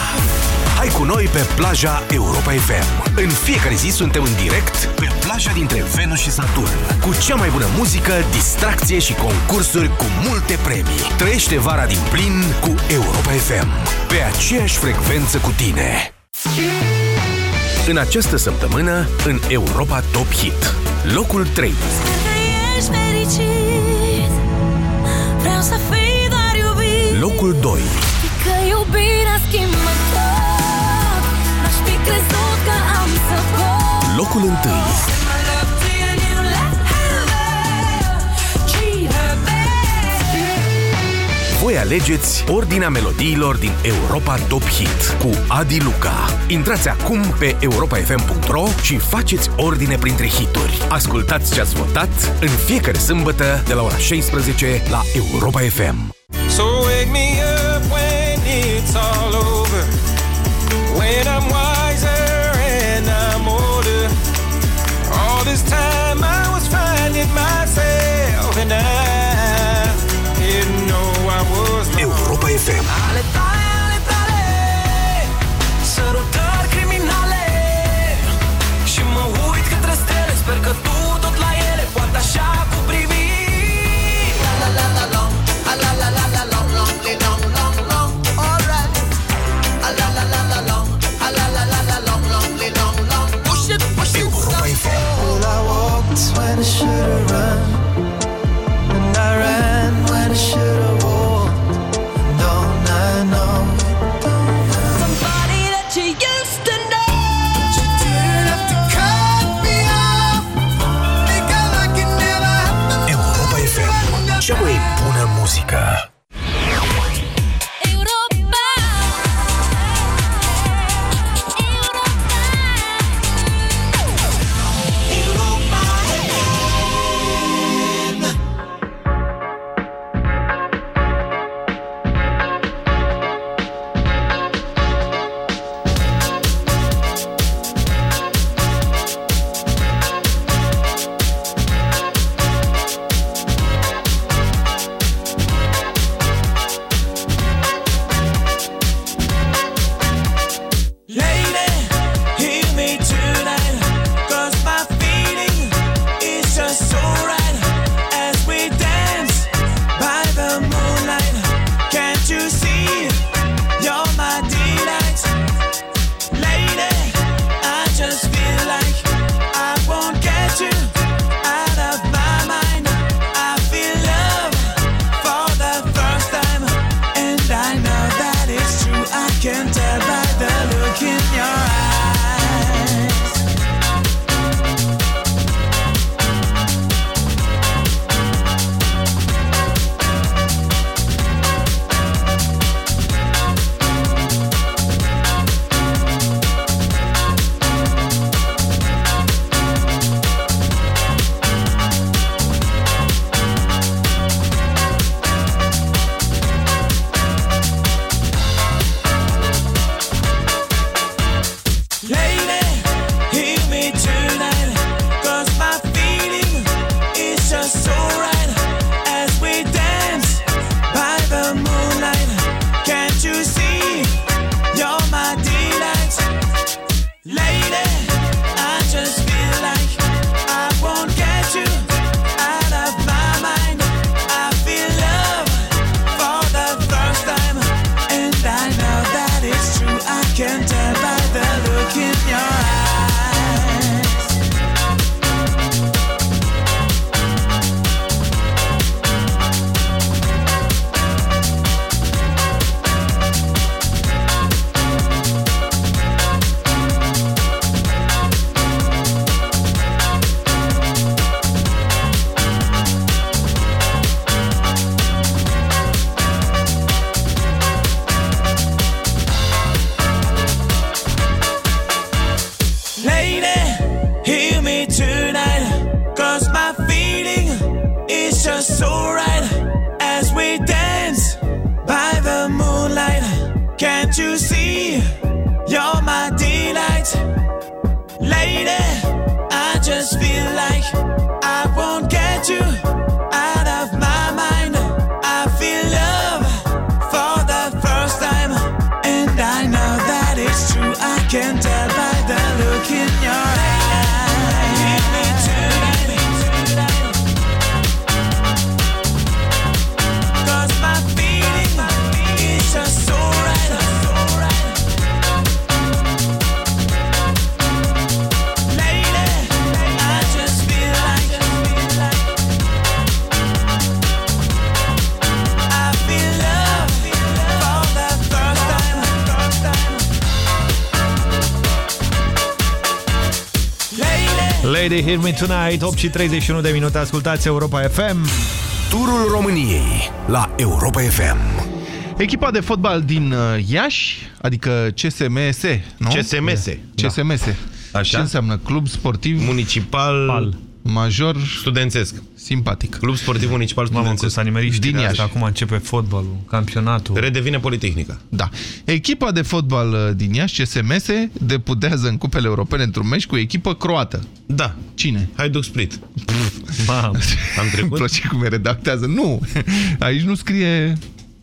Hai cu noi pe plaja Europa FM. În fiecare zi suntem în direct pe plaja dintre Venus și Saturn. Cu cea mai bună muzică, distracție și concursuri cu multe premii. Trăiește vara din plin cu Europa FM. Pe aceeași frecvență cu tine. În această săptămână, în Europa Top Hit. Locul 3. Ești fericit Vreau să fii doar iubit Locul 2. Știi că iubirea schimbă tot N-aș fi crezut că am să pot Locul 1. Voi alegeți ordinea melodiilor din Europa Top Hit cu Adi Luca. Intrați acum pe europafm.ro și faceți ordine printre hituri. Ascultați ce ați votat în fiecare sâmbătă de la ora 16 la Europa FM. So wake me up when it's all Tonight, 8 și 31 de minute, ascultați Europa FM. Turul României la Europa FM. Echipa de fotbal din uh, Iași, adică CSMS, nu? CSMS. CSMS. Așa? Ce înseamnă? Club Sportiv Municipal Pal. Major Studențesc. Simpatic. Club Sportiv Municipal Mamă, cum Studențesc. s-a nimerit Din știrea Iași. asta, acum începe fotbalul, campionatul. Redevine Politehnica. Da. Echipa de fotbal uh, din Iași, CSMS, deputează în cupele europene într-un meci cu o echipă croată. Da. Cine? Hajduk Split. Bam. Am Îmi trecut? place cum redactează. Nu, aici nu scrie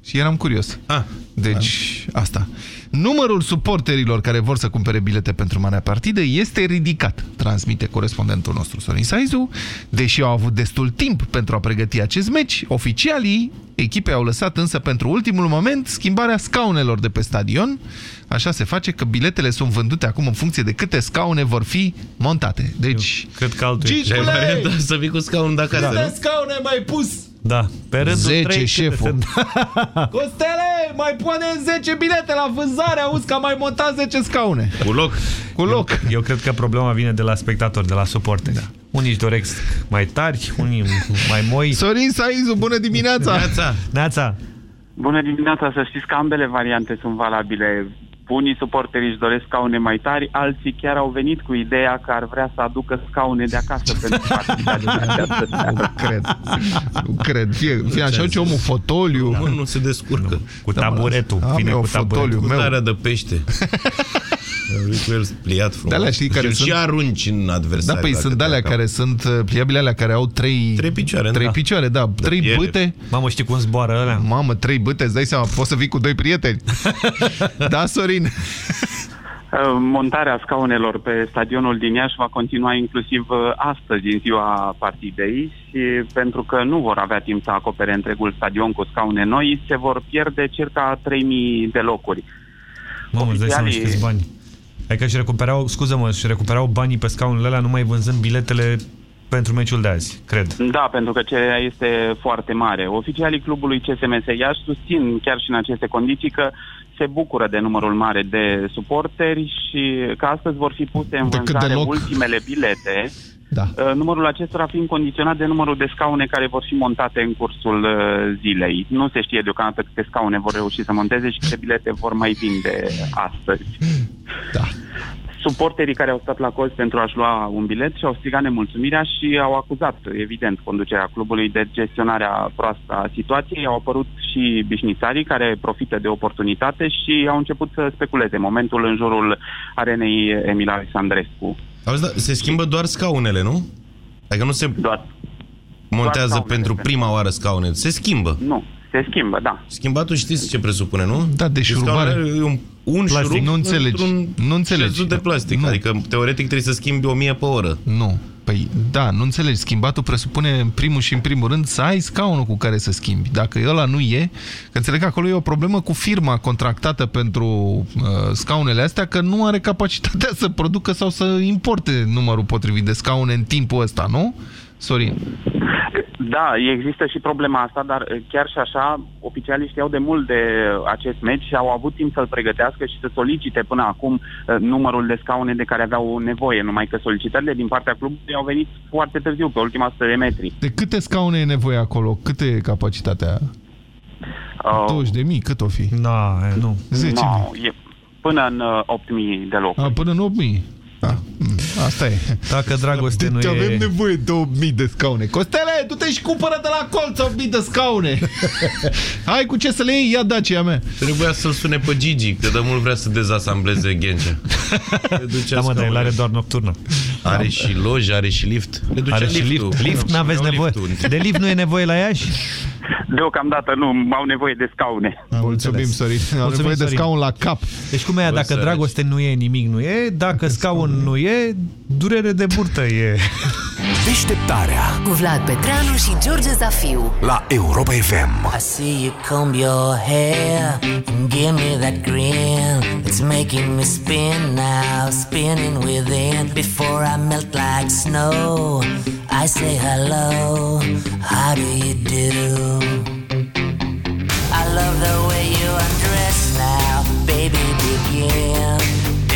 și eram curios. Ah. Deci, asta. Numărul suporterilor care vor să cumpere bilete pentru marea partidă este ridicat, transmite corespondentul nostru Sorin Saizu. Deși au avut destul timp pentru a pregăti acest meci, oficialii echipei au lăsat însă pentru ultimul moment schimbarea scaunelor de pe stadion. Așa se face că biletele sunt vândute acum în funcție de câte scaune vor fi montate. Deci, Cred că altul Gigule! e. Varianta să vii cu scaun de acasă, câte nu? scaune mai pus? Da, pe rândul 10 trei, câte șeful. sunt? Costele, mai pune 10 bilete la vânzare, auzi că am mai montat 10 scaune. Cu loc. Cu loc. Eu cred că problema vine de la spectatori, de la suporteri. Da. Unii își doresc mai tari, unii mai moi. Sorin Saizu, bună dimineața! Neața. Neața! Bună dimineața, să știți că ambele variante sunt valabile. Unii suporteri își doresc scaune mai tari, alții chiar au venit cu ideea că ar vrea să aducă scaune de acasă pentru partida din această seară. Nu cred. Nu cred. Fie, fie așa ce omul fotoliu. Mă, nu se descurcă. Cu taburetul. Am Vine eu cu fotoliu taburetul. Cu meu. tarea de pește. Vii cu el pliat frumos. De-alea, știi, care și, sunt- și arunci în Da, adversari. păi dacă sunt te alea acapă. care sunt uh, pliabile, alea care au trei, Trei picioare, trei da. picioare, da, trei piele. bâte. Mamă, știi cum zboară ălea? Mamă, trei bâte, îți dai seama, poți să vii cu doi prieteni. da, Sorin? Uh, Montarea scaunelor pe stadionul din Iași va continua inclusiv uh, astăzi, în ziua partidei, și pentru că nu vor avea timp să acopere întregul stadion cu scaune noi, se vor pierde circa 3000 de locuri. Mamă, îți dai seama și Oficialii- câți bani. Adică își recuperau, scuză-mă, își recuperau banii pe scaunele alea numai vânzând biletele pentru meciul de azi, cred. Da, pentru că cererea este foarte mare. Oficialii clubului CSMS Iași susțin chiar și în aceste condiții că se bucură de numărul mare de suporteri și că astăzi vor fi puse în De cât de vânzare loc? ultimele bilete. Da. Uh, Numărul acestora fiind condiționat de numărul de scaune care vor fi montate în cursul uh, zilei. Nu se știe deocamdată câte scaune vor reuși să monteze și câte bilete vor mai vinde astăzi. Da. Suporterii care au stat la cozi pentru a-și lua un bilet și-au strigat nemulțumirea și au acuzat, evident, conducerea clubului de gestionarea proastă a situației. Au apărut și bișnițarii care profită de oportunitate și au început să speculeze momentul în jurul arenei Emil Alexandrescu. Auzi, da, se schimbă doar scaunele, nu? Adică nu se Doar, montează doar scaunele pentru pentru- prima oară scaunele. Se schimbă. nu, se schimbă, da. Schimbatul știți ce presupune, nu? Da, deșurubare. Scaunele e un, un Plastic. șurub Nu înțelegi. într-un Nu înțelegi. șezut de plastic. Nu. Adică, teoretic, trebuie să schimbi 1000 pe oră. Nu. Păi, da, nu înțelegi. Schimbatul presupune, în primul și în primul rând, să ai scaunul cu care să schimbi. Dacă ăla nu e, că înțeleg că acolo e o problemă cu firma contractată pentru uh, scaunele astea, că nu are capacitatea să producă sau să importe numărul potrivit de scaune în timpul ăsta, nu? Sorin. Da, există și problema asta, dar eh, chiar și așa, oficialii știau de mult de acest meci și au avut timp să-l pregătească și să solicite până acum eh, numărul de scaune de care aveau nevoie, numai că solicitările din partea clubului au venit foarte târziu, pe ultima 100 de metri. De câte scaune e nevoie acolo? Câte e capacitatea? Uh, 20 de mii? Cât o fi? Da, nu. 10 no, e până în uh, 8.000 de locuri. A, până în 8 mii. Da. Asta e. Dacă dragoste nu Deci avem e... nevoie de 8000 de scaune. Costele, du-te și cumpără de la colț 8000 de scaune. Hai cu ce să le iei, ia Dacia mea. Trebuia să-l sune pe Gigi, că de mult vrea să dezasambleze Ghencea. Le ducea Da, mă, dar el scaune. are doar nocturnă. Are și loj, are și lift. Le ducea Are și liftul. lift. Lift n-aveți Iau nevoie. liftul. De lift nu e nevoie la Iași? Deocamdată nu, au nevoie de scaune. Mulțumim, Sorin. Am nevoie de scaun la cap. Deci cum e aia, Bă, dacă săraci. dragoste nu e, nimic nu e, dacă scaun nu e, durere de burtă e. Deșteptarea Cu Vlad Petreanu și George Zafiu la Europa FM. I see you comb your hair and give me that grin. It's making me spin now, spinning within. Before I melt like snow, I say hello. How do you do? I love the way you undress now, baby. Begin.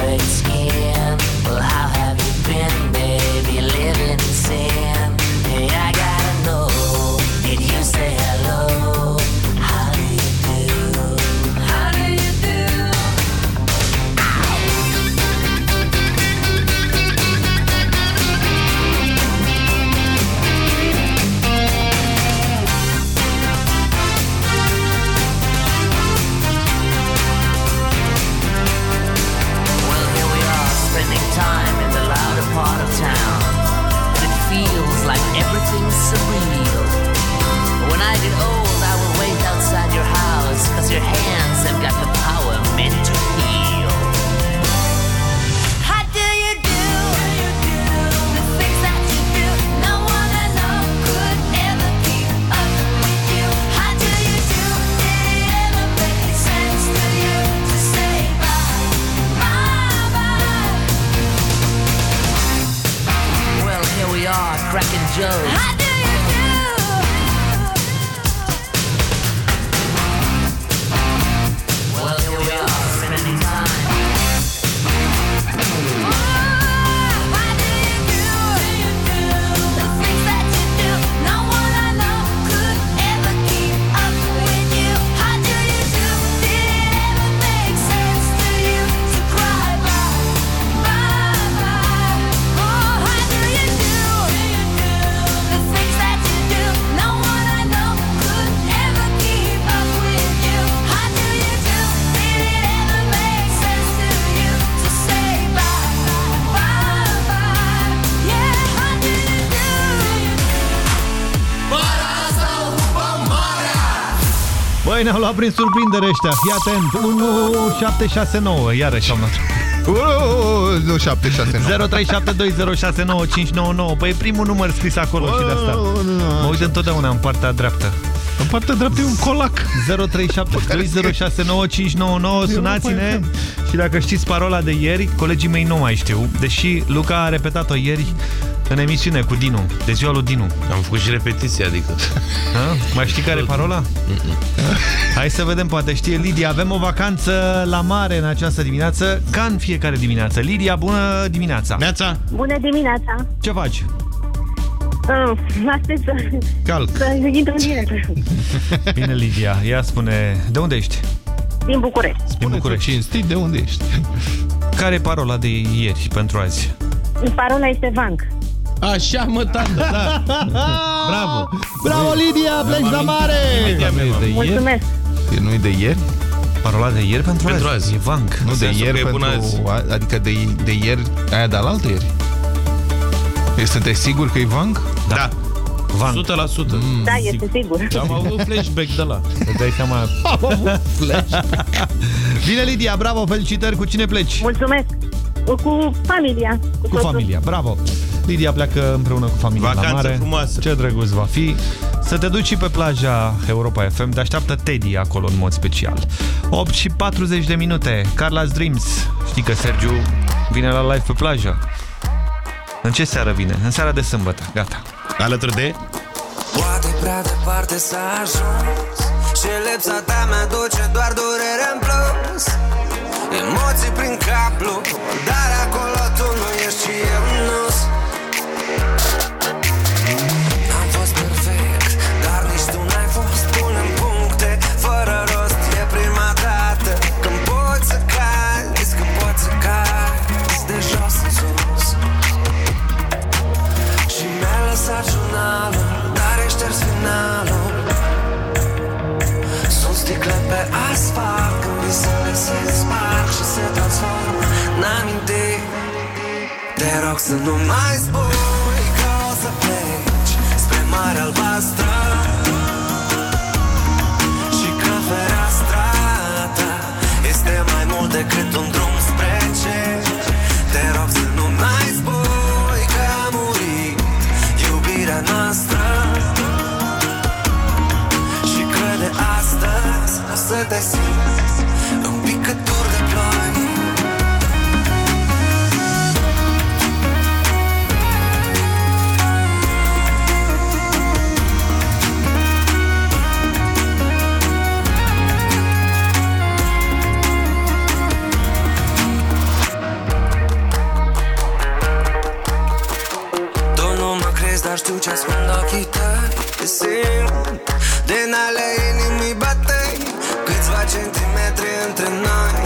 Perfect skin. Well, how have you been, prin surprindere ăștia. Fii atent. 1769. Iarăși am luat. Nu, 769. 0372069599. Păi e primul număr scris acolo și de asta. Mă uit întotdeauna în partea dreaptă. În partea dreaptă e un colac. 0372069599. Sunați-ne și dacă știți parola de ieri, colegii mei nu mai știu. Deși Luca a repetat-o ieri în emisiune cu Dinu, de ziua lui Dinu. Am făcut și repetiție, adică. Ha? Mai știi care e parola? Hai să vedem, poate știe Lidia. Avem o vacanță la mare în această dimineață, ca în fiecare dimineață. Lidia, bună dimineața! Neața! Bună dimineața! Ce faci? Uh, astăzi să, Calc. să intru în direct. Bine, Lidia, ia spune, de unde ești? Din București. Din București. Cinstit, de unde ești? Care e parola de ieri pentru azi? Parola este Vanc. Așa, mă, tată, da. Bravo! Bravo, Lidia, pleci la mare! Mulțumesc! Nu e de ieri? Parola de ieri pentru, Pentru azi. azi. E Vanc. Nu, de sensul ieri că e bună pentru... Adică de, de ieri, aia de alaltă ieri. Deci sunteți sigur că e Vang? Da. Vanc. 100%. Mm. Da, este sigur. Am avut flashback de la. Îți dai seama... Am avut flash. Bine, Lidia, bravo, felicitări. Cu cine pleci? Mulțumesc! Cu familia. Cu, Cu soțul. familia, bravo! Lidia pleacă împreună cu familia la Vacanță mare. frumoasă. Ce drăguț va fi. Să te duci și pe plaja Europa FM, te așteaptă Teddy acolo în mod special. 8 și 40 de minute, Carla's Dreams. Știi că Sergiu vine la live pe plajă. În ce seară vine? În seara de sâmbătă, gata. Alături de... Poate prea departe s-a ajuns Și lipsa ta mi-aduce doar durere în plus Emoții prin caplu Dar acolo tu nu ești și eu nu rog să nu mai spui Că o să pleci Spre mare albastră Și că fereastra ta Este mai mult decât un drum spre cer. Te rog să nu mai spui Că a murit iubirea noastră Și că de astăzi o să te simți dar știu ce ascund ochii tăi Simt. Din ale inimii batei Câțiva centimetri între noi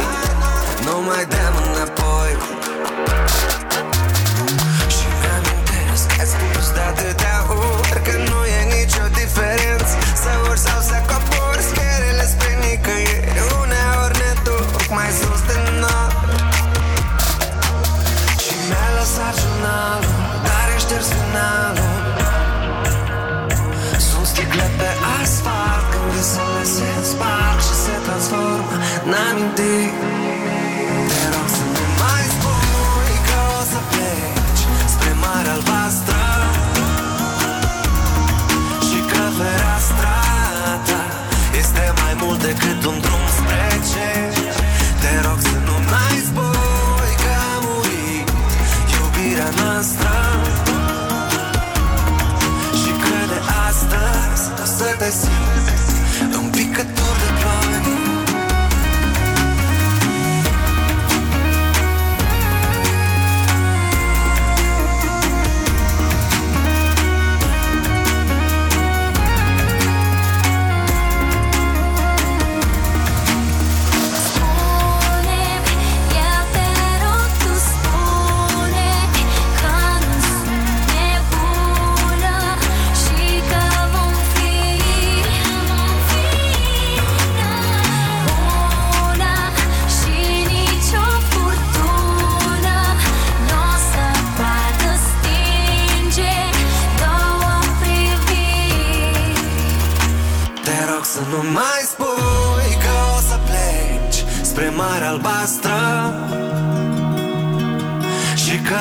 în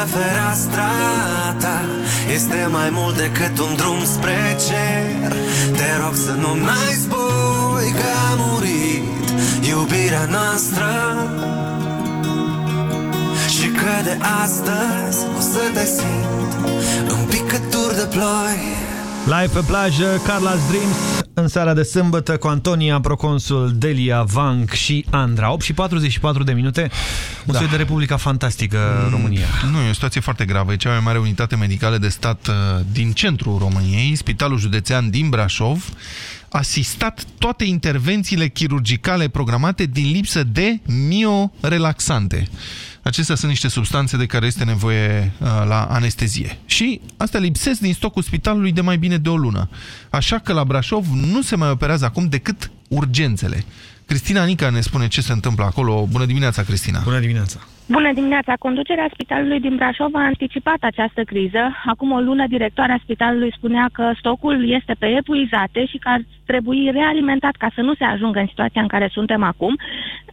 fereastra ta Este mai mult decât un drum spre cer. Te rog să nu mai spui că a murit Iubirea noastră. Și că de astăzi o să te simt Un picătur de ploi. Live pe plajă, Carla's Dreams, în seara de sâmbătă cu Antonia, proconsul Delia, Vanc și Andra. 8 și 44 de minute, un Da. soi de Republica Fantastică, România. Nu, e o situație foarte gravă. E cea mai mare unitate medicală de stat uh, din centrul României, Spitalul Județean din Brașov, asistat toate intervențiile chirurgicale programate din lipsă de miorelaxante. Acestea sunt niște substanțe de care este nevoie uh, la anestezie. Și astea lipsesc din stocul spitalului de mai bine de o lună. Așa că la Brașov nu se mai operează acum decât urgențele. Cristina Nica ne spune ce se întâmplă acolo. Bună dimineața, Cristina! Bună dimineața! Bună dimineața! Conducerea Spitalului din Brașov a anticipat această criză. Acum o lună, directoarea Spitalului spunea că stocul este pe epuizate și că ar trebui realimentat ca să nu se ajungă în situația în care suntem acum.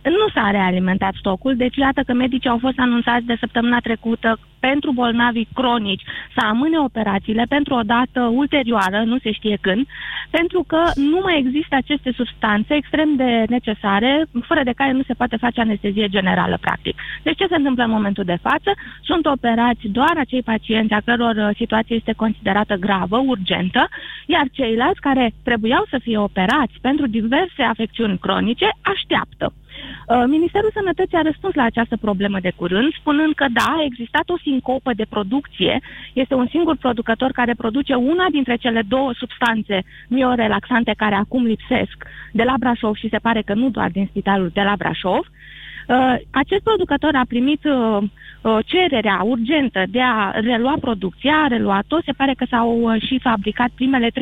Nu s-a realimentat stocul, deci iată că medicii au fost anunțați de săptămâna trecută pentru bolnavii cronici să amâne operațiile pentru o dată ulterioară, nu se știe când, pentru că nu mai există aceste substanțe extrem de necesare, fără de care nu se poate face anestezie generală, practic. Deci ce se întâmplă în momentul de față? Sunt operați doar acei pacienți a căror uh, situație este considerată gravă, urgentă, iar ceilalți care trebuiau să fie operați pentru diverse afecțiuni cronice așteaptă. Uh, Ministerul Sănătății a răspuns la această problemă de curând, spunând că da, a existat o sincopă de producție. Este un singur producător care produce una dintre cele două substanțe miorelaxante care acum lipsesc de la Brașov și se pare că nu doar din spitalul de la Brașov. Uh, acest producător a primit uh, uh, cererea urgentă de a relua producția, a reluat-o, se pare că s-au uh, și fabricat primele 35.000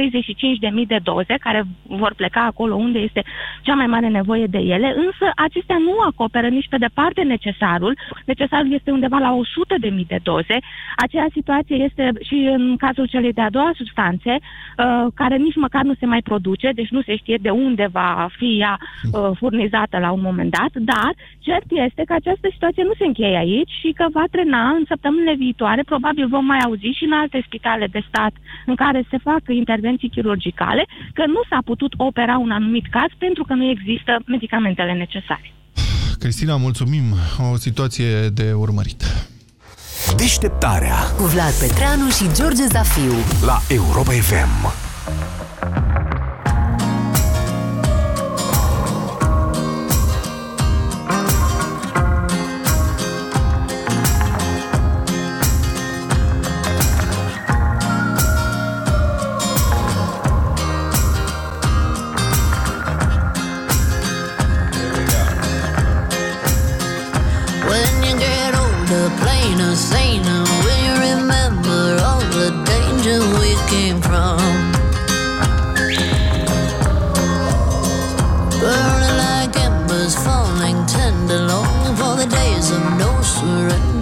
de doze care vor pleca acolo unde este cea mai mare nevoie de ele, însă acestea nu acoperă nici pe departe necesarul. Necesarul este undeva la 100.000 de doze. Aceea situație este și în cazul celei de-a doua substanțe, uh, care nici măcar nu se mai produce, deci nu se știe de unde va fi ea uh, furnizată la un moment dat, dar cert este că această situație nu se încheie aici și că va trena în săptămânile viitoare, probabil vom mai auzi și în alte spitale de stat în care se fac intervenții chirurgicale, că nu s-a putut opera un anumit caz pentru că nu există medicamentele necesare. Cristina, mulțumim. O situație de urmărit. Deșteptarea Cu Vlad Petreanu și George Zafiu la Europa FM.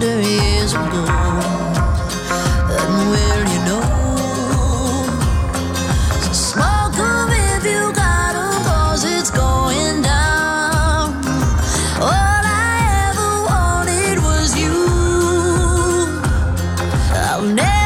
Years ago. And you know? So if you got 'em, 'cause it's going down. All I ever wanted was you. I'll never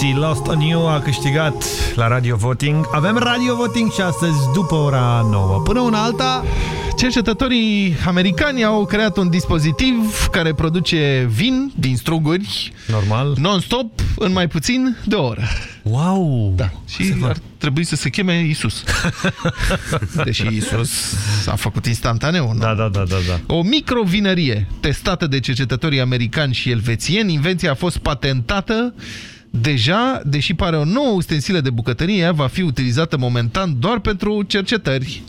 Bergoliți, Lost on You, a câștigat la Radio Voting. Avem Radio Voting și astăzi după ora 9. Până una alta... Cercetătorii americani au creat un dispozitiv care produce vin din struguri Normal. non-stop în mai puțin de o oră. Wow! Da. Și ar trebui să se cheme Isus. Deși Isus a făcut instantaneu. Nu? Da, da, da, da, da. O microvinărie testată de cercetătorii americani și elvețieni. Invenția a fost patentată deja, deși pare o nouă ustensilă de bucătărie, ea va fi utilizată momentan doar pentru cercetări.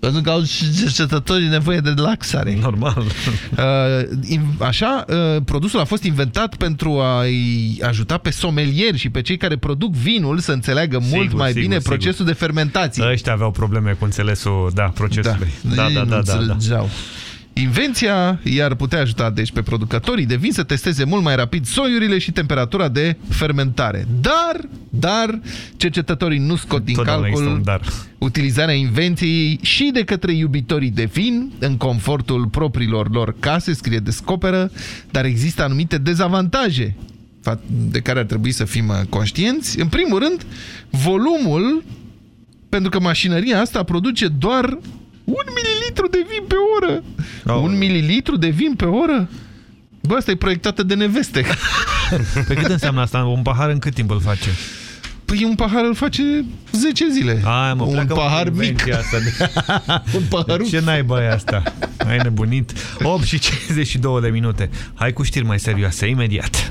Pentru că au și cercetătorii nevoie de relaxare. Normal. Uh, așa, uh, produsul a fost inventat pentru a-i ajuta pe somelieri și pe cei care produc vinul să înțeleagă Sigur, mult mai sigur, bine sigur. procesul de fermentație. Ăștia aveau probleme cu înțelesul, da, procesului. Da, Ei da, nu da, da, da. Înțelegeau. Invenția i-ar putea ajuta deci pe producătorii de vin să testeze mult mai rapid soiurile și temperatura de fermentare. Dar, dar, cercetătorii nu scot din Totdeauna există calcul un dar. utilizarea invenției și de către iubitorii de vin în confortul propriilor lor case, scrie descoperă, dar există anumite dezavantaje fa- de care ar trebui să fim uh, conștienți. În primul rând, volumul, pentru că mașinăria asta produce doar un mililitru de vin pe oră. Oh. Un mililitru de vin pe oră? Bă, asta e proiectată de neveste. Pe cât înseamnă asta? Un pahar în cât timp îl face? Păi un pahar îl face 10 zile. Ai, mă, un pleacă pahar cu mic. invenția Asta de... un paharuț. Ce naiba e asta? Ai nebunit? 8 și 52 de minute. Hai cu știri mai serioase, imediat.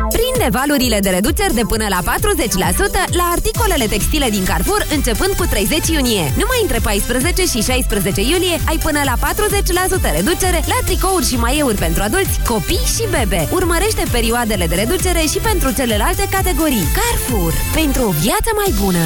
Prinde valurile de reduceri de până la 40% la articolele textile din Carrefour începând cu 30 iunie. Numai între 14 și 16 iulie ai până la 40% reducere la tricouri și maieuri pentru adulți, copii și bebe. Urmărește perioadele de reducere și pentru celelalte categorii. Carrefour. Pentru o viață mai bună.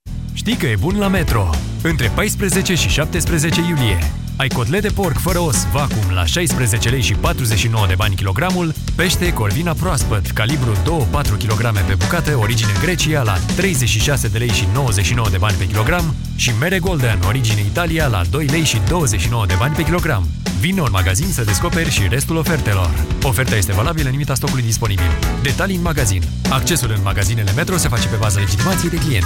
Știi că e bun la Metro. Între 14 și 17 iulie. Ai cotlet de porc fără os, vacuum la 16 lei și 49 de bani kilogramul, pește corvina proaspăt, calibru 2-4 kg pe bucată, origine Grecia la 36 de lei și 99 de bani pe kilogram și mere golden, origine Italia la 2 lei și 29 de bani pe kilogram. Vino în magazin să descoperi și restul ofertelor. Oferta este valabilă în limita stocului disponibil. Detalii în magazin. Accesul în magazinele Metro se face pe bază legitimației de client.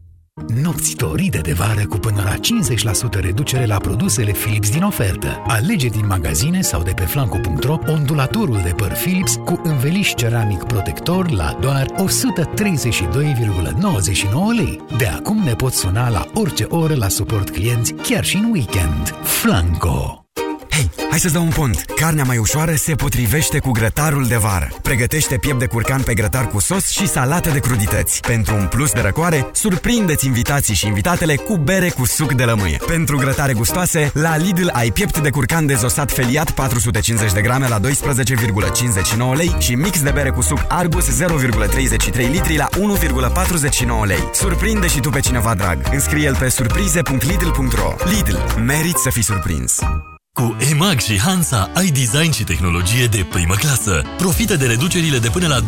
Nopți toride de vară cu până la 50% reducere la produsele Philips din ofertă. Alege din magazine sau de pe flanco.ro ondulatorul de păr Philips cu înveliș ceramic protector la doar 132,99 lei. De acum ne poți suna la orice oră la suport clienți, chiar și în weekend. Flanco! Hei, hai să-ți dau un pont. Carnea mai ușoară se potrivește cu grătarul de vară. Pregătește piept de curcan pe grătar cu sos și salată de crudități. Pentru un plus de răcoare, surprindeți invitații și invitatele cu bere cu suc de lămâie. Pentru grătare gustoase, la Lidl ai piept de curcan dezosat feliat 450 de grame la 12,59 lei și mix de bere cu suc Argus 0,33 litri la 1,49 lei. Surprinde și tu pe cineva drag. Înscrie-l pe surprize.lidl.ro Lidl. Merit să fii surprins. Cu EMAG și Hansa ai design și tehnologie de primă clasă. Profită de reducerile de până la 25%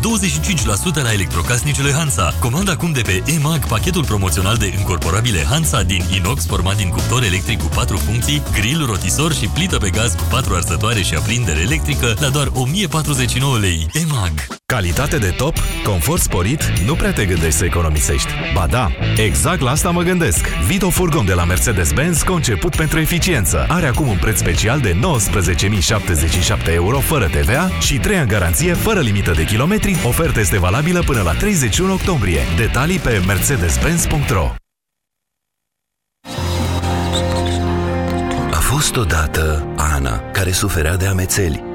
la electrocasnicele Hansa. Comanda acum de pe EMAG pachetul promoțional de încorporabile Hansa din inox format din cuptor electric cu 4 funcții, grill, rotisor și plită pe gaz cu 4 arsătoare și aprindere electrică la doar 1049 lei. EMAG. Calitate de top, confort sporit, nu prea te gândești să economisești. Ba da, exact la asta mă gândesc. Vito Furgon de la Mercedes-Benz, conceput pentru eficiență. Are acum un preț special de 19.077 euro fără TVA și 3 ani garanție fără limită de kilometri. Oferta este valabilă până la 31 octombrie. Detalii pe mercedes-benz.ro A fost odată Ana, care suferea de amețeli.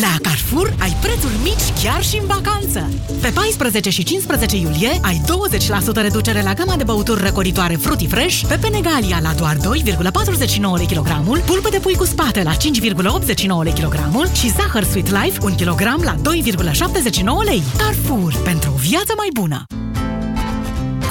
La Carrefour ai prețuri mici chiar și în vacanță. Pe 14 și 15 iulie ai 20% reducere la gama de băuturi răcoritoare Fruity Fresh, pe Penegalia la doar 2,49 lei kilogramul, pulpă de pui cu spate la 5,89 lei kilogramul și zahăr Sweet Life 1 kg la 2,79 lei. Carrefour, pentru o viață mai bună!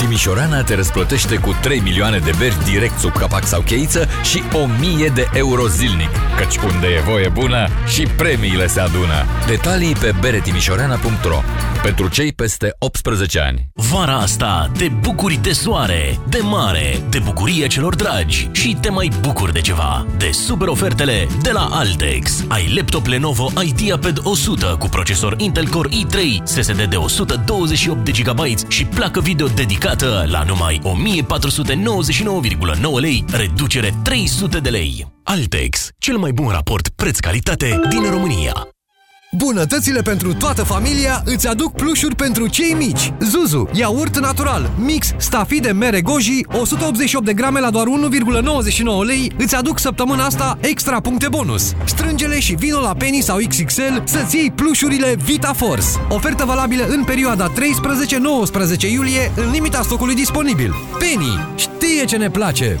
Timișorana te răsplătește cu 3 milioane de beri direct sub capac sau cheiță și 1000 de euro zilnic. Căci unde e voie bună și premiile se adună. Detalii pe beretimișorana.ro Pentru cei peste 18 ani. Vara asta te bucuri de soare, de mare, de bucurie celor dragi și te mai bucuri de ceva. De super ofertele de la Altex. Ai laptop Lenovo IdeaPad 100 cu procesor Intel Core i3, SSD de 128 de GB și placă video dedicată la numai 1499,9 lei, reducere 300 de lei. Altex, cel mai bun raport preț-calitate din România. Bunătățile pentru toată familia îți aduc plușuri pentru cei mici. Zuzu, iaurt natural, mix, stafide de mere goji, 188 de grame la doar 1,99 lei, îți aduc săptămâna asta extra puncte bonus. Strângele și vino la Penny sau XXL să-ți iei plușurile Vita Force. Ofertă valabilă în perioada 13-19 iulie, în limita stocului disponibil. Penny știe ce ne place!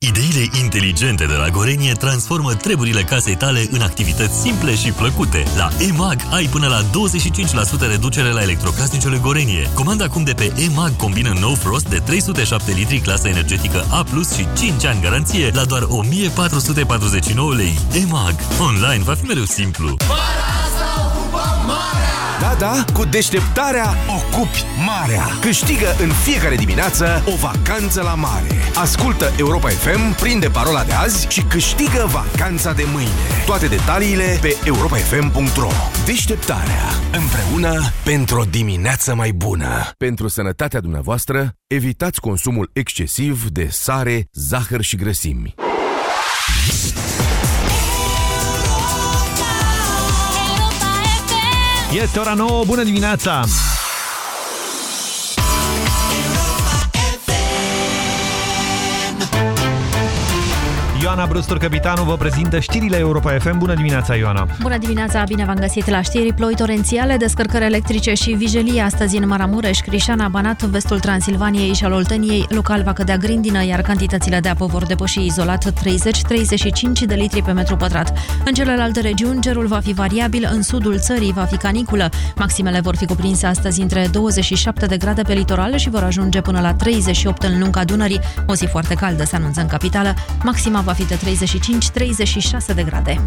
Ideile inteligente de la Gorenie transformă treburile casei tale în activități simple și plăcute. La EMAG ai până la 25% reducere la electrocasnicele Gorenie. Comanda acum de pe EMAG combină No Frost de 307 litri clasă energetică A+, și 5 ani garanție la doar 1449 lei. EMAG. Online va fi mereu simplu. Da, da, cu deșteptarea ocupi marea. Câștigă în fiecare dimineață o vacanță la mare. Ascultă Europa FM, prinde parola de azi și câștigă vacanța de mâine. Toate detaliile pe europafm.ro Deșteptarea. Împreună pentru o dimineață mai bună. Pentru sănătatea dumneavoastră, evitați consumul excesiv de sare, zahăr și grăsimi. Este ora 9, bună dimineața! Ioana Brustur, capitanul, vă prezintă știrile Europa FM. Bună dimineața, Ioana! Bună dimineața, bine v-am găsit la știri. Ploi torențiale, descărcări electrice și vijelie astăzi în Maramureș, Crișana, Banat, vestul Transilvaniei și al Olteniei. Local va cădea grindină, iar cantitățile de apă vor depăși izolat 30-35 de litri pe metru pătrat. În celelalte regiuni, cerul va fi variabil, în sudul țării va fi caniculă. Maximele vor fi cuprinse astăzi între 27 de grade pe litoral și vor ajunge până la 38 în lunga Dunării. O zi foarte caldă se anunță în capitală. Maxima va fi de 35-36 de grade.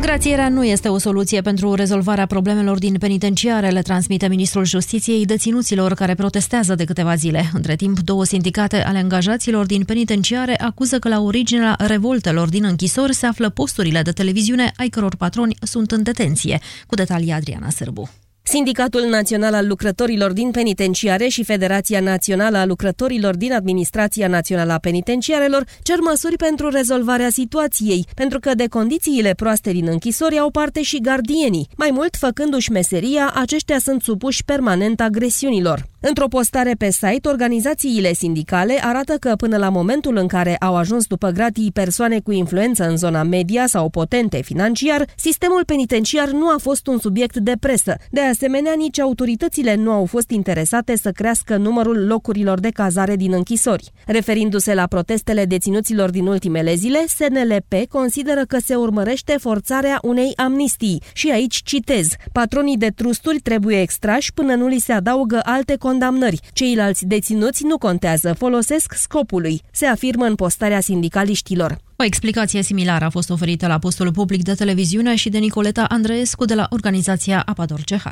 Grațierea nu este o soluție pentru rezolvarea problemelor din penitenciare, le transmite ministrul Justiției deținuților care protestează de câteva zile. Între timp, două sindicate ale angajaților din penitenciare acuză că la originea revoltelor din închisori se află posturile de televiziune ai căror patroni sunt în detenție. Cu detalii Adriana Sârbu. Sindicatul Național al Lucrătorilor din Penitenciare și Federația Națională a Lucrătorilor din Administrația Națională a Penitenciarelor cer măsuri pentru rezolvarea situației, pentru că de condițiile proaste din închisori au parte și gardienii. Mai mult, făcându-și meseria, aceștia sunt supuși permanent agresiunilor. Într-o postare pe site, organizațiile sindicale arată că până la momentul în care au ajuns după gratii persoane cu influență în zona media sau potente financiar, sistemul penitenciar nu a fost un subiect de presă. De asemenea, nici autoritățile nu au fost interesate să crească numărul locurilor de cazare din închisori. Referindu-se la protestele deținuților din ultimele zile, SNLP consideră că se urmărește forțarea unei amnistii. Și aici citez, patronii de trusturi trebuie extrași până nu li se adaugă alte condamnări. Ceilalți deținuți nu contează, folosesc scopului, se afirmă în postarea sindicaliștilor. O explicație similară a fost oferită la postul public de televiziune și de Nicoleta Andreescu de la organizația Apador CH.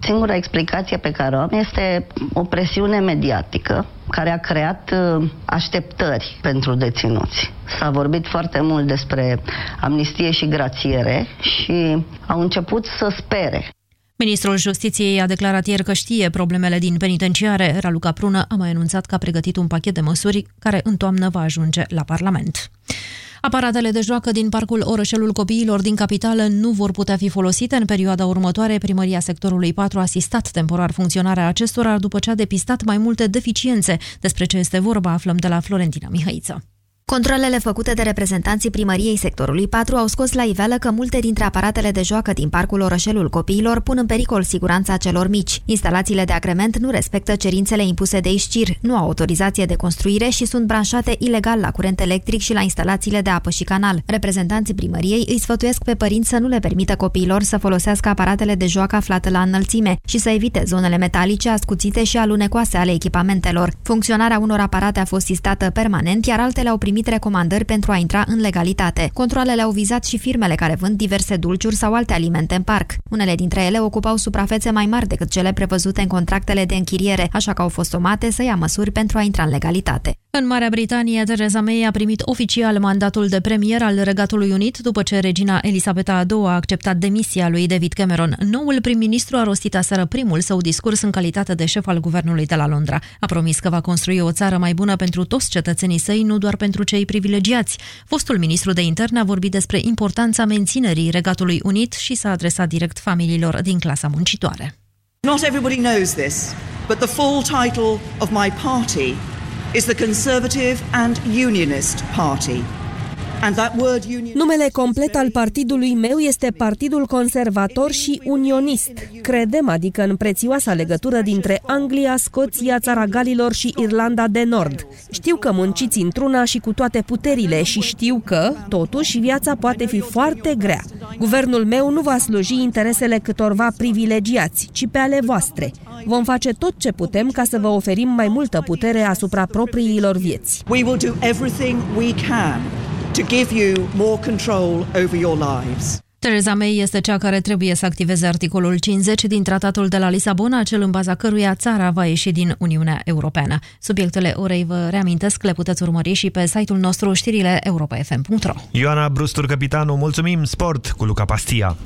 Singura explicație pe care o am este o presiune mediatică care a creat uh, așteptări pentru deținuți. S-a vorbit foarte mult despre amnistie și grațiere și au început să spere. Ministrul Justiției a declarat ieri că știe problemele din penitenciare. Raluca Prună a mai anunțat că a pregătit un pachet de măsuri care în toamnă va ajunge la Parlament. Aparatele de joacă din parcul Orășelul Copiilor din capitală nu vor putea fi folosite în perioada următoare. Primăria sectorului 4 a asistat temporar funcționarea acestora după ce a depistat mai multe deficiențe. Despre ce este vorba aflăm de la Florentina Mihăiță. Controlele făcute de reprezentanții primăriei sectorului 4 au scos la iveală că multe dintre aparatele de joacă din parcul Orășelul Copiilor pun în pericol siguranța celor mici. Instalațiile de agrement nu respectă cerințele impuse de ISCIR, nu au autorizație de construire și sunt branșate ilegal la curent electric și la instalațiile de apă și canal. Reprezentanții primăriei îi sfătuiesc pe părinți să nu le permită copiilor să folosească aparatele de joacă aflate la înălțime și să evite zonele metalice ascuțite și alunecoase ale echipamentelor. Funcționarea unor aparate a fost sistată permanent, iar altele au primit primit recomandări pentru a intra în legalitate. Controlele au vizat și firmele care vând diverse dulciuri sau alte alimente în parc. Unele dintre ele ocupau suprafețe mai mari decât cele prevăzute în contractele de închiriere, așa că au fost somate să ia măsuri pentru a intra în legalitate. În Marea Britanie, Theresa May a primit oficial mandatul de premier al Regatului Unit după ce regina Elisabeta II a acceptat demisia lui David Cameron. Noul prim-ministru a rostit aseară primul său discurs în calitate de șef al guvernului de la Londra. A promis că va construi o țară mai bună pentru toți cetățenii săi, nu doar pentru cei privilegiați. Fostul ministru de interne a vorbit despre importanța menținerii Regatului Unit și s-a adresat direct familiilor din clasa muncitoare. Not everybody knows this, but the full title of my party is the Conservative and Unionist Party. Numele complet al partidului meu este Partidul Conservator și Unionist. Credem, adică în prețioasa legătură dintre Anglia, Scoția, Țara Galilor și Irlanda de Nord. Știu că munciți într-una și cu toate puterile și știu că, totuși, viața poate fi foarte grea. Guvernul meu nu va sluji interesele câtorva privilegiați, ci pe ale voastre. Vom face tot ce putem ca să vă oferim mai multă putere asupra propriilor vieți. We will do everything we can to give you more control over your lives. Theresa May este cea care trebuie să activeze articolul 50 din tratatul de la Lisabona, cel în baza căruia țara va ieși din Uniunea Europeană. Subiectele orei vă reamintesc, le puteți urmări și pe site-ul nostru știrile europa.fm.ro Ioana Brustur, capitanul, mulțumim! Sport cu Luca Pastia!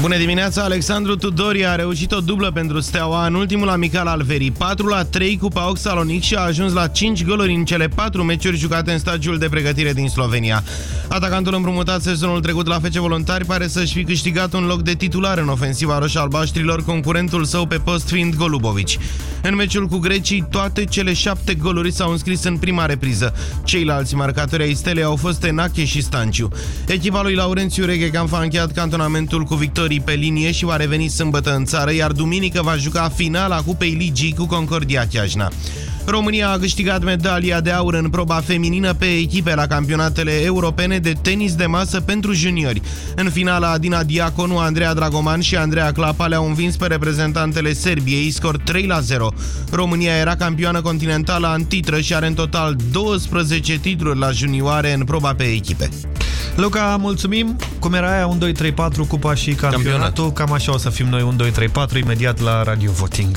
Bună dimineața! Alexandru Tudori a reușit o dublă pentru Steaua în ultimul amical al verii. 4 la 3 cu PAOK Salonic și a ajuns la 5 goluri în cele 4 meciuri jucate în stagiul de pregătire din Slovenia. Atacantul împrumutat sezonul trecut la FC Voluntari pare să-și fi câștigat un loc de titular în ofensiva roșă-albaștrilor, concurentul său pe post fiind Golubovici. În meciul cu grecii, toate cele șapte goluri s-au înscris în prima repriză. Ceilalți marcatori ai stelei au fost Enache și Stanciu. Echipa lui Laurențiu Reghecamp a încheiat cantonamentul cu victorii pe linie și va reveni sâmbătă în țară, iar duminică va juca finala Cupei Ligii cu Concordia Chiajna. România a câștigat medalia de aur în proba feminină pe echipe la campionatele europene de tenis de masă pentru juniori. În finala, Adina Diaconu, Andreea Dragoman și Andreea Clapa le-au învins pe reprezentantele Serbiei, scor 3 la 0. România era campioană continentală în titră și are în total 12 titluri la junioare în proba pe echipe. Luca, mulțumim! Cum era aia? 1, 2, 3, 4, cupa și campionatul. Campionat. Cam așa o să fim noi, 1, 2, 3, 4, imediat la Radio Voting.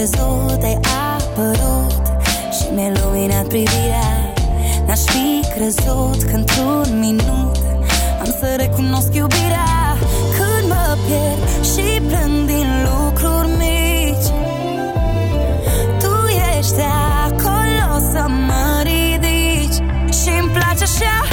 Necrezut ai apărut Și mi-ai luminat privirea. N-aș fi crezut că într-un minut Am să recunosc iubirea. Când mă pierd și plâng din lucruri mici tu ești acolo să mă ridici. Și-mi place așa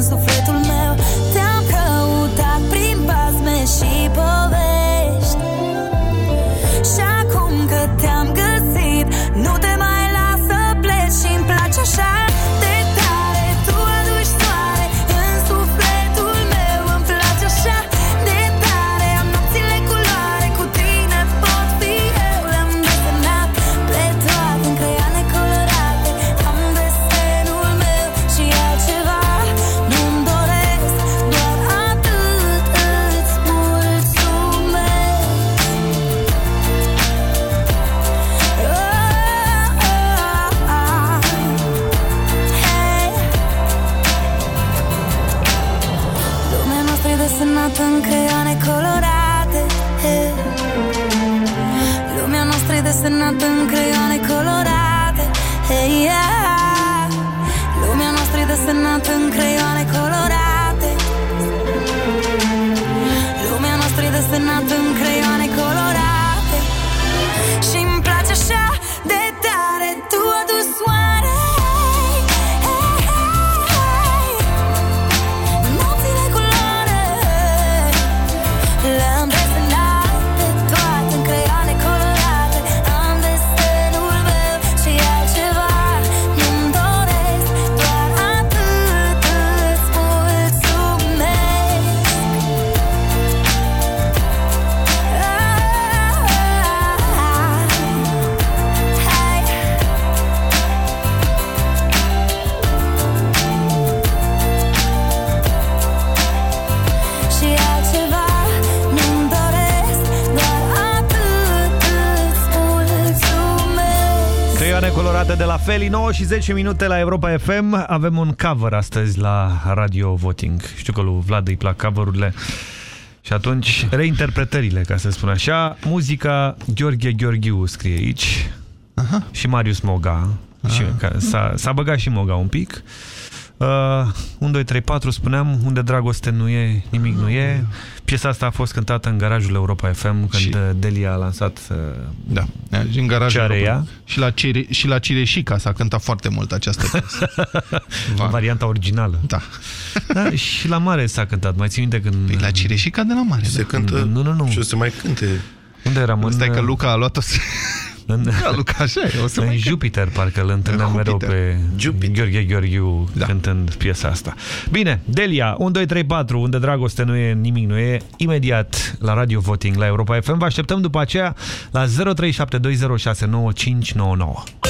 dance the. Și 10 minute la Europa FM. Avem un cover astăzi la Radio Voting. Știu că lui Vlad îi plac coverurile. Și atunci, reinterpretările, ca să spun așa. Muzica Gheorghe Gheorghiu scrie aici. Aha. Și Marius Moga. Și ca- S-a, s-a băgat și Moga un pic. Uh, 1, 2, 3, 4, spuneam, unde dragoste nu e, nimic nu e. Piesa asta a fost cântată în garajul Europa FM când și... Delia a lansat uh, da, în garajul ce are Europa. ea. Și la, Cire, și la Cireșica s-a cântat foarte mult această piesă. Varianta originală. Da. da. Și la mare s-a cântat, mai țin minte când... Păi la Cireșica de la mare. Se da. cântă Nu, nu, nu. și o să mai cânte. Unde eram? Stai în, că Luca a luat-o să... În, da, Luca, așa e. O să în mai Jupiter, parcă îl întâlneam mereu pe Jupiter. Gheorghe Gheorghiu da. cântând piesa asta. Bine, Delia, 1, 2, 3, 4, unde dragoste nu e, nimic nu e, imediat la Radio Voting la Europa FM. Vă așteptăm după aceea la 0372069599.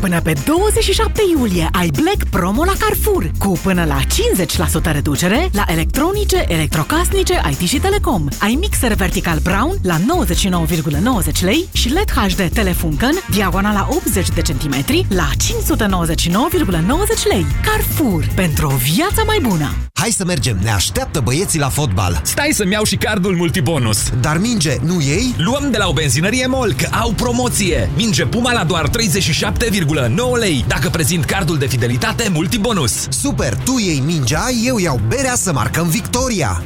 Până pe 27 iulie ai Black Promo la Carrefour cu până la 50% reducere la electronice, electrocasnice, IT și telecom. Ai mixer vertical Brown la 99,90 lei și LED HD Telefunken diagonala 80 de centimetri la 599,90 lei. Carrefour. Pentru o viață mai bună. Hai să mergem, ne așteaptă băieții la fotbal. Stai să-mi iau și cardul multibonus. Dar minge, nu ei? Luăm de la o benzinărie MOL, că au promoție. Minge Puma la doar 37,9 lei, dacă prezint cardul de fidelitate multibonus. Super, tu iei mingea, eu iau berea să marcăm victoria.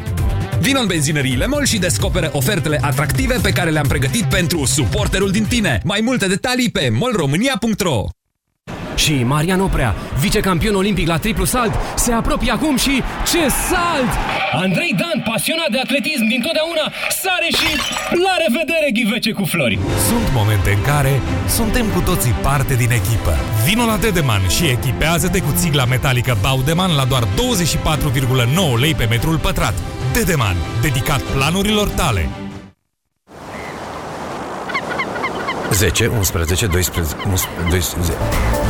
Vino în benzinăriile MOL și descoperă ofertele atractive pe care le-am pregătit pentru suporterul din tine. Mai multe detalii pe molromânia.ro Și Marian Oprea, vicecampion olimpic la triplu salt, se apropie acum și ce salt! Andrei Dan, pasionat de atletism din totdeauna, sare și la revedere ghivece cu flori. Sunt momente în care suntem cu toții parte din echipă. Vino la Dedeman și echipează-te cu țigla metalică Baudeman la doar 24,9 lei pe metrul pătrat. Dedeman, dedicat planurilor tale. 10, 11, 12, 12...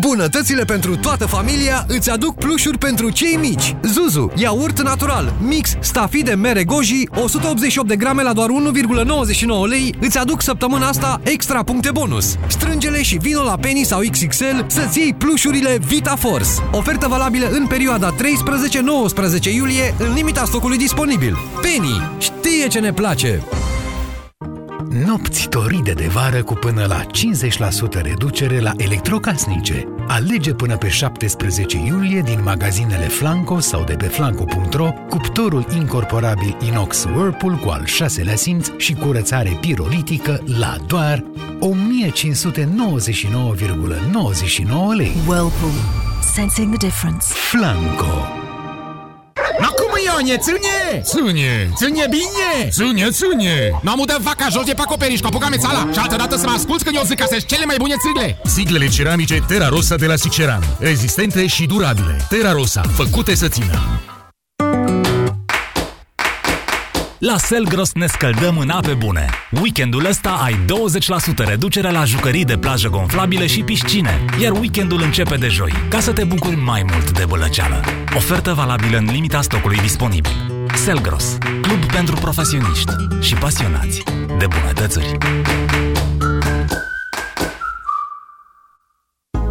Bunătățile pentru toată familia îți aduc plușuri pentru cei mici. Zuzu, iaurt natural, mix, stafide mere goji, 188 de grame la doar 1,99 lei, îți aduc săptămâna asta extra puncte bonus. Strângele și vino la Penny sau XXL să-ți iei plușurile Vita Force. Ofertă valabilă în perioada 13-19 iulie, în limita stocului disponibil. Penny știe ce ne place! Nopți toride de vară cu până la 50% reducere la electrocasnice. Alege până pe 17 iulie din magazinele Flanco sau de pe flanco.ro cuptorul incorporabil inox Whirlpool cu al șaselea simț și curățare pirolitică la doar 1599,99 lei. Whirlpool. Sensing the difference. Flanco. Acum Ionie, ține! Ține! Ține bine! Ține, ține! Nu am udat vaca jos de pe acoperiș, cu apucame țala Și altă dată să mă asculți când eu zic că sunt cele mai bune țigle Siglele ceramice Terra Rosa de la Siceran. Rezistente și durabile. Terra Rosa, făcute să țină. La Selgros ne scăldăm în ape bune. Weekendul ăsta ai 20% reducere la jucării de plajă gonflabile și piscine, iar weekendul începe de joi, ca să te bucuri mai mult de bălăceală. Ofertă valabilă în limita stocului disponibil. Selgros, club pentru profesioniști și pasionați de bunătățuri.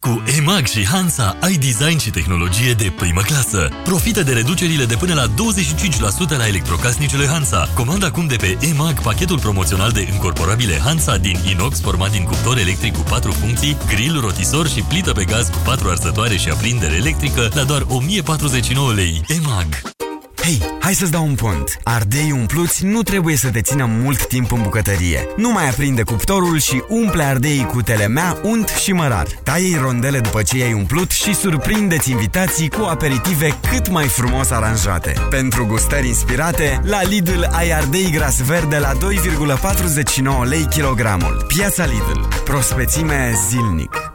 Cu EMAG și Hansa ai design și tehnologie de primă clasă. Profită de reducerile de până la 25% la electrocasnicele Hansa. Comanda acum de pe EMAG pachetul promoțional de încorporabile Hansa din inox format din cuptor electric cu 4 funcții, grill, rotisor și plită pe gaz cu 4 arsătoare și aprindere electrică la doar 1049 lei. EMAG. Hei, hai să-ți dau un pont. Ardei umpluți nu trebuie să te țină mult timp în bucătărie. Nu mai aprinde cuptorul și umple ardeii cu telemea, unt și mărar. Taie rondele după ce i-ai umplut și surprindeți invitații cu aperitive cât mai frumos aranjate. Pentru gustări inspirate, la Lidl ai ardei gras verde la 2,49 lei kilogramul. Piața Lidl. Prospețime zilnic.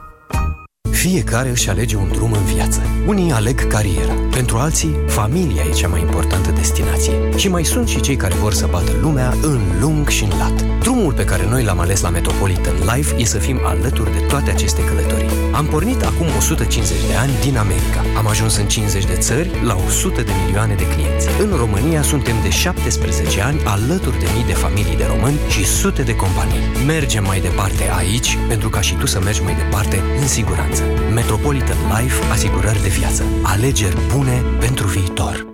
Fiecare își alege un drum în viață. Unii aleg cariera. Pentru alții, familia e cea mai importantă destinație. Și mai sunt și cei care vor să bată lumea în lung și în lat. Drumul pe care noi l-am ales la Metropolitan Life e să fim alături de toate aceste călătorii. Am pornit acum 150 de ani din America. Am ajuns în 50 de țări la 100 de milioane de clienți. În România suntem de 17 ani alături de mii de familii de români și sute de companii. Mergem mai departe aici pentru ca și tu să mergi mai departe în siguranță. Metropolitan Life Asigurări de viață. Alegeri bune pentru viitor.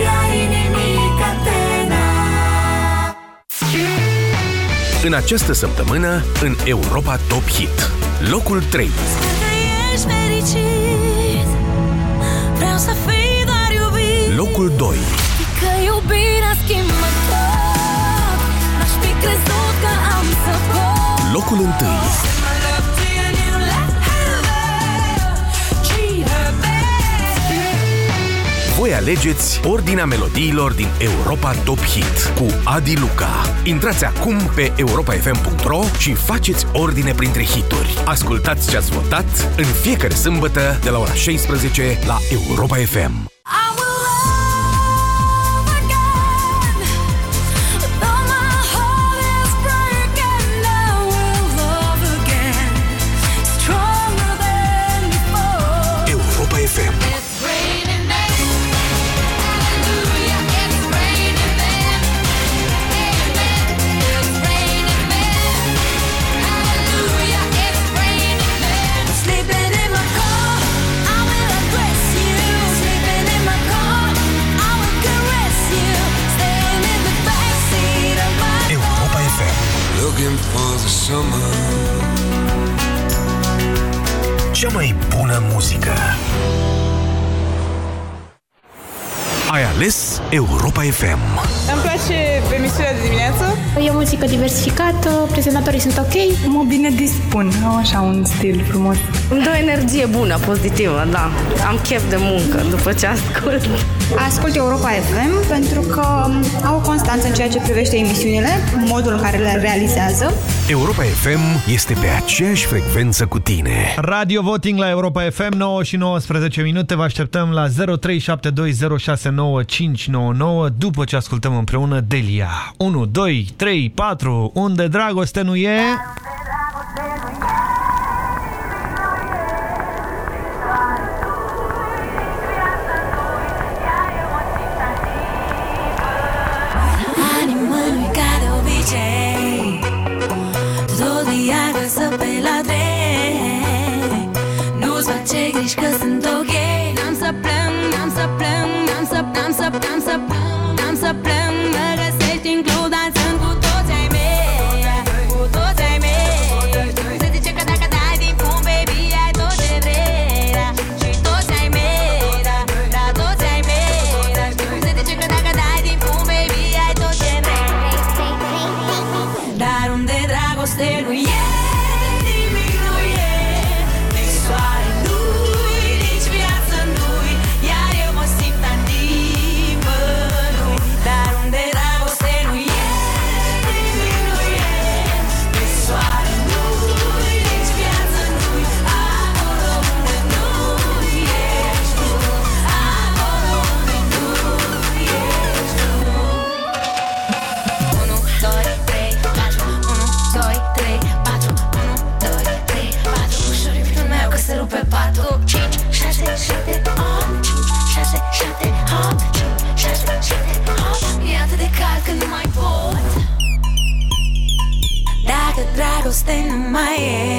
În această săptămână, în Europa Top Hit. Locul 3. Ești fericit Vreau să fii doar iubit Locul 2. Că iubirea schimbă tot N-aș fi crezut că am să pot Locul 1. Voi alegeți ordinea melodiilor din Europa Top Hit cu Adi Luca. Intrați acum pe europafm.ro și faceți ordine printre hituri. Ascultați ce ați votat în fiecare sâmbătă de la ora 16 la Europa FM. Europa muzică. Ai ales Europa FM. Îmi place emisiunea de dimineață. E muzică diversificată, prezentatorii sunt ok. Mă bine dispun, au așa un stil frumos. Îmi dă o energie bună, pozitivă, da. Am chef de muncă după ce ascult. Ascult Europa FM pentru că au o constanță în ceea ce privește emisiunile, modul în care le realizează. Europa FM este pe aceeași frecvență cu tine. Radio Voting la Europa FM, 9 și 19 minute. Vă așteptăm la 0372069599 după ce ascultăm împreună Delia. 1, 2, 3, 4. Unde dragoste nu e... dragoste nu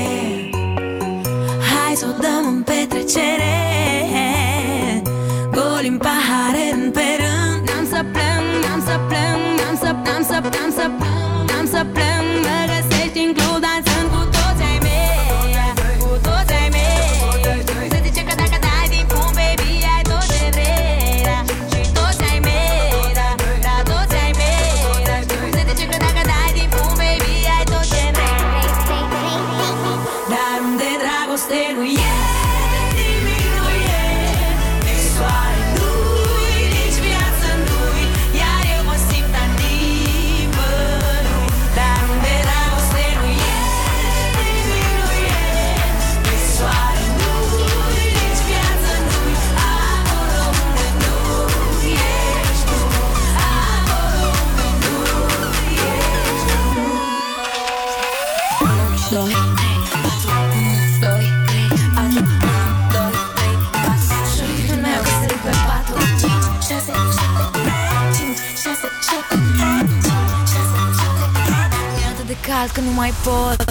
cald că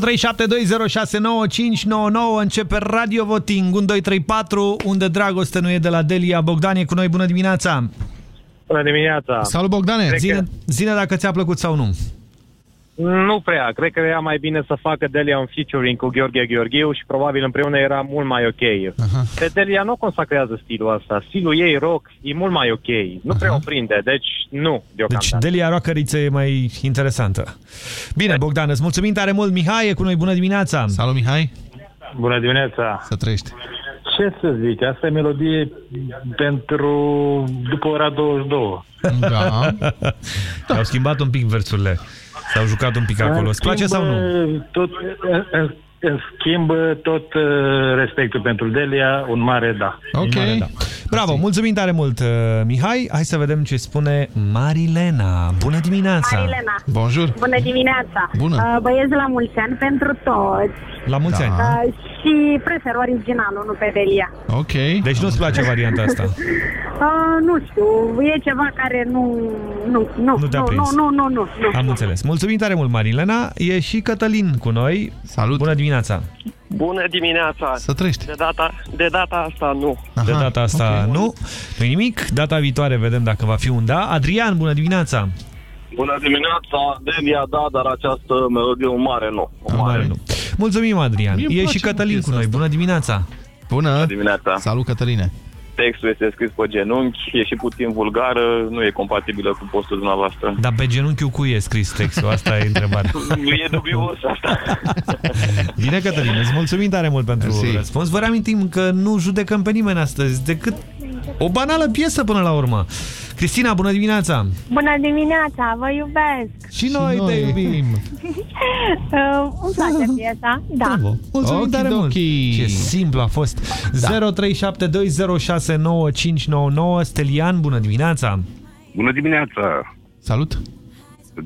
0372069599 începe Radio Voting 1234 unde dragoste nu e de la Delia Bogdan e cu noi. Bună dimineața! Bună dimineața! Salut Bogdane! Zine, zine dacă ți-a plăcut sau nu. Nu prea. Cred că era mai bine să facă Delia un featuring cu Gheorghe Gheorghiu și probabil împreună era mult mai ok. Aha. Pe Delia nu consacrează stilul ăsta. Stilul ei rock e mult mai ok. Nu Aha. prea o prinde, deci nu deocamdată. Deci Delia Rockeriță e mai interesantă. Bine, Bogdan, îți mulțumim tare mult. Mihai e cu noi. Bună dimineața! Salut, Mihai! Bună dimineața! Să trăiești! Ce să zic, asta e melodie pentru după ora 22. Da. Au schimbat un pic versurile. S-au jucat un pic acolo. Îți place sau nu? Tot, în, în schimb, tot uh, respectul pentru Delia, un mare da. Ok. Mare da. Bravo, mulțumim tare mult, uh, Mihai. Hai să vedem ce spune Marilena. Bună dimineața! Marilena. Bonjour! Bună dimineața! Bună. Uh, băieți la mulți ani pentru toți. La mulți ani! Uh, și prefer originalul, nu pe Delia. Ok. Deci nu-ți place varianta asta? Uh, nu știu, e ceva care nu... Nu, nu, Nu te-a nu, prins. nu, nu, nu, nu, nu. Am înțeles. Mulțumim tare mult, Marilena. E și Cătălin cu noi. Salut! Bună dimineața! Bună dimineața! Să trăiești! De data, de data asta nu. Aha, de data asta okay. nu. nu nimic. Data viitoare vedem dacă va fi un da. Adrian, bună dimineața! Bună dimineața, Delia, da, dar această melodie un mare nu. Un mare, mare nu. Mulțumim, Adrian. Mie îmi e place și Cătălin cu noi. Bună dimineața! Bună! Bună dimineața! Salut, Cătăline! Textul este scris pe genunchi, e și puțin vulgară, nu e compatibilă cu postul dumneavoastră. Dar pe genunchiul cui e scris textul? Asta e întrebarea. e dubios asta. Bine, Cătălin, îți mulțumim tare mult pentru Mersi. răspuns. Vă reamintim că nu judecăm pe nimeni astăzi, decât o banală piesă până la urmă. Cristina, bună dimineața! Bună dimineața, vă iubesc! Și noi, și noi. te iubim! uh, îmi place piesa, da. Bravo. Mulțumim Ochi tare mult! dochi. Ce simplu a fost! Da. 0372069599 Stelian, bună dimineața! Bună dimineața! Salut!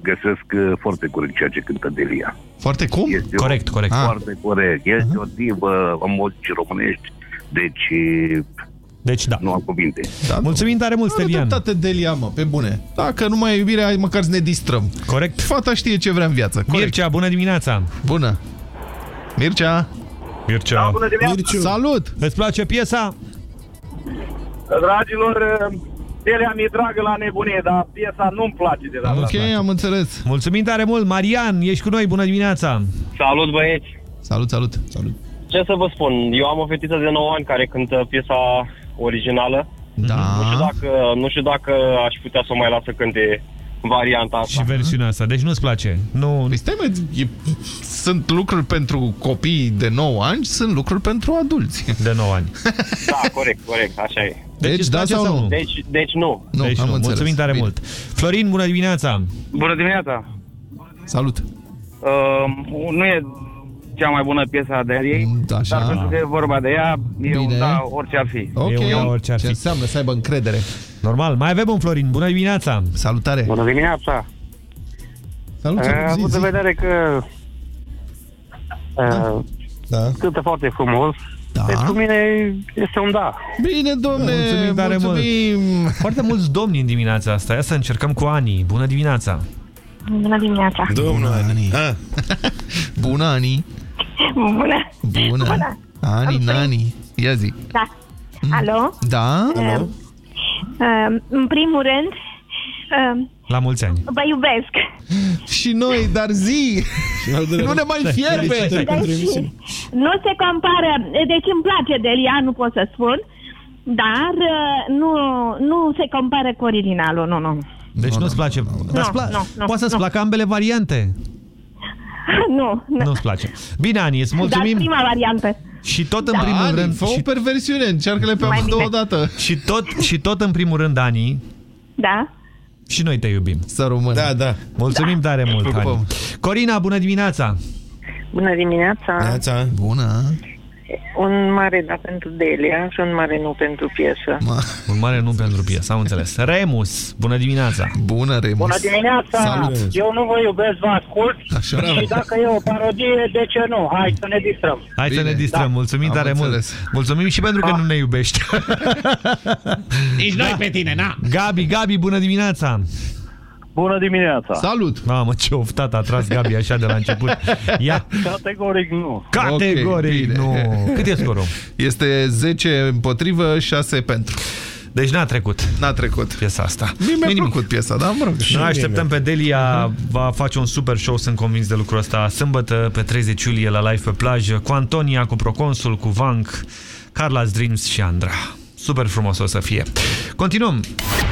Găsesc uh, foarte corect ceea ce cântă Delia. Foarte cum? Este corect, o, corect. Foarte corect. Este uh-huh. o divă a muzicii românești, deci... Deci da. Nu am cuvinte. Da, Mulțumim tare mult, Stelian! Nu dreptate, Delia, mă, pe bune. Dacă nu mai e iubirea, hai măcar să ne distrăm. Corect. Fata știe ce vrea în viață. Corect. Mircea, bună dimineața! Bună! Mircea! Mircea! Da, bună dimineața! Mirciu. Salut! Îți place piesa? Dragilor, Delia mi-e dragă la nebunie, dar piesa nu-mi place de la Ok, am înțeles. Mulțumim tare mult! Marian, ești cu noi, bună dimineața! Salut băieți! Salut, salut! Salut! Ce să vă spun, eu am o fetiță de 9 ani care cântă piesa originală. Da. Nu știu dacă, nu știu dacă aș putea să o mai las să cânte varianta asta. Și versiunea asta, deci nu-ți place? Nu... Păi stai, mă, e, sunt lucruri pentru copii de 9 ani, sunt lucruri pentru adulți. De 9 ani. Da, corect, corect, așa e. Deci, îți place sau nu? Deci, deci nu. Nu, deci am nu. înțeles. Mulțumim tare Bine. mult. Florin, bună dimineața! Bună dimineața! Salut! Uh, nu e cea mai bună piesă a Deliei, Mm, așa. dar pentru că e vorba de ea, eu Bine. da orice ar fi. Ok, Eu iau orice ar ce fi. înseamnă să aibă încredere. Normal. Mai avem un Florin. Bună dimineața! Salutare! Bună dimineața! Salut, Uh, salut, zi, având zi. în vedere că uh, Da. cântă foarte frumos, Da. pentru mine este un da. Bine, domne, Mulțumim tare mulțumim. mult! Foarte mulți domni în dimineața asta. Ia să încercăm cu Ani. Bună dimineața! Bună dimineața. Domnul Ani. Ah, Bună, Ani! Bună. Bună! Bună. Ani, Nani! Ia zi! Da. Alo? Da? Uh, în primul rând, uh, La mulți ani! vă iubesc. Și noi, dar zi! Nu ne mai fierbe! Deci, nu se compară, deci îmi place Delia, nu pot să spun, dar uh, nu, nu se compară cu originalul, nu, nu. Deci nu-ți place. Dar Nu, pla- nu, nu, Poate să-ți nu. placă ambele variante. Nu, nu. Nu-ți place. Bine, Ani, îți mulțumim. Dar prima variantă. Și tot în Da. primul Ani, rând... fă o și, perversiune, încearcă-le pe Mai amândouă bine. odată. și, tot, și tot în primul rând, Ani, Da? și noi te iubim. Să română. da, da. Mulțumim tare mult, Pupăm. Ani. Corina, bună dimineața! Bună dimineața! Neața. Bună! Un mare da pentru Delia și un mare nu pentru piesă. Un mare nu pentru piesă, am înțeles. Remus, bună dimineața! Bună, Remus! Bună dimineața! Salut. Eu nu vă iubesc, vă ascult Așa. și dacă e o parodie, de ce nu? Hai să ne distrăm. Hai Bine. să ne distrăm, Da. mulțumim Am tare înțeles. mult. Mulțumim și pentru că nu ne iubești. Nici noi pe tine, na! Gabi, Gabi, bună dimineața! Bună dimineața! Salut! Mamă, ce oftat a tras Gabi așa de la început. Ia, Categoric nu. categoric, bine. nu. Cât e scorul? Este 10 împotrivă, 6 pentru. Deci n-a trecut N-a trecut. piesa asta. Mie mi-a Nu-i nimic. plăcut piesa, dar mă rog. Noi așteptăm pe Delia, va face un super show, sunt convins de lucrul ăsta, sâmbătă, pe 30 iulie, la live pe plajă, cu Antonia, cu Proconsul, cu Vank, Carla's Dreams și Andra. Super frumos o să fie. Continuăm.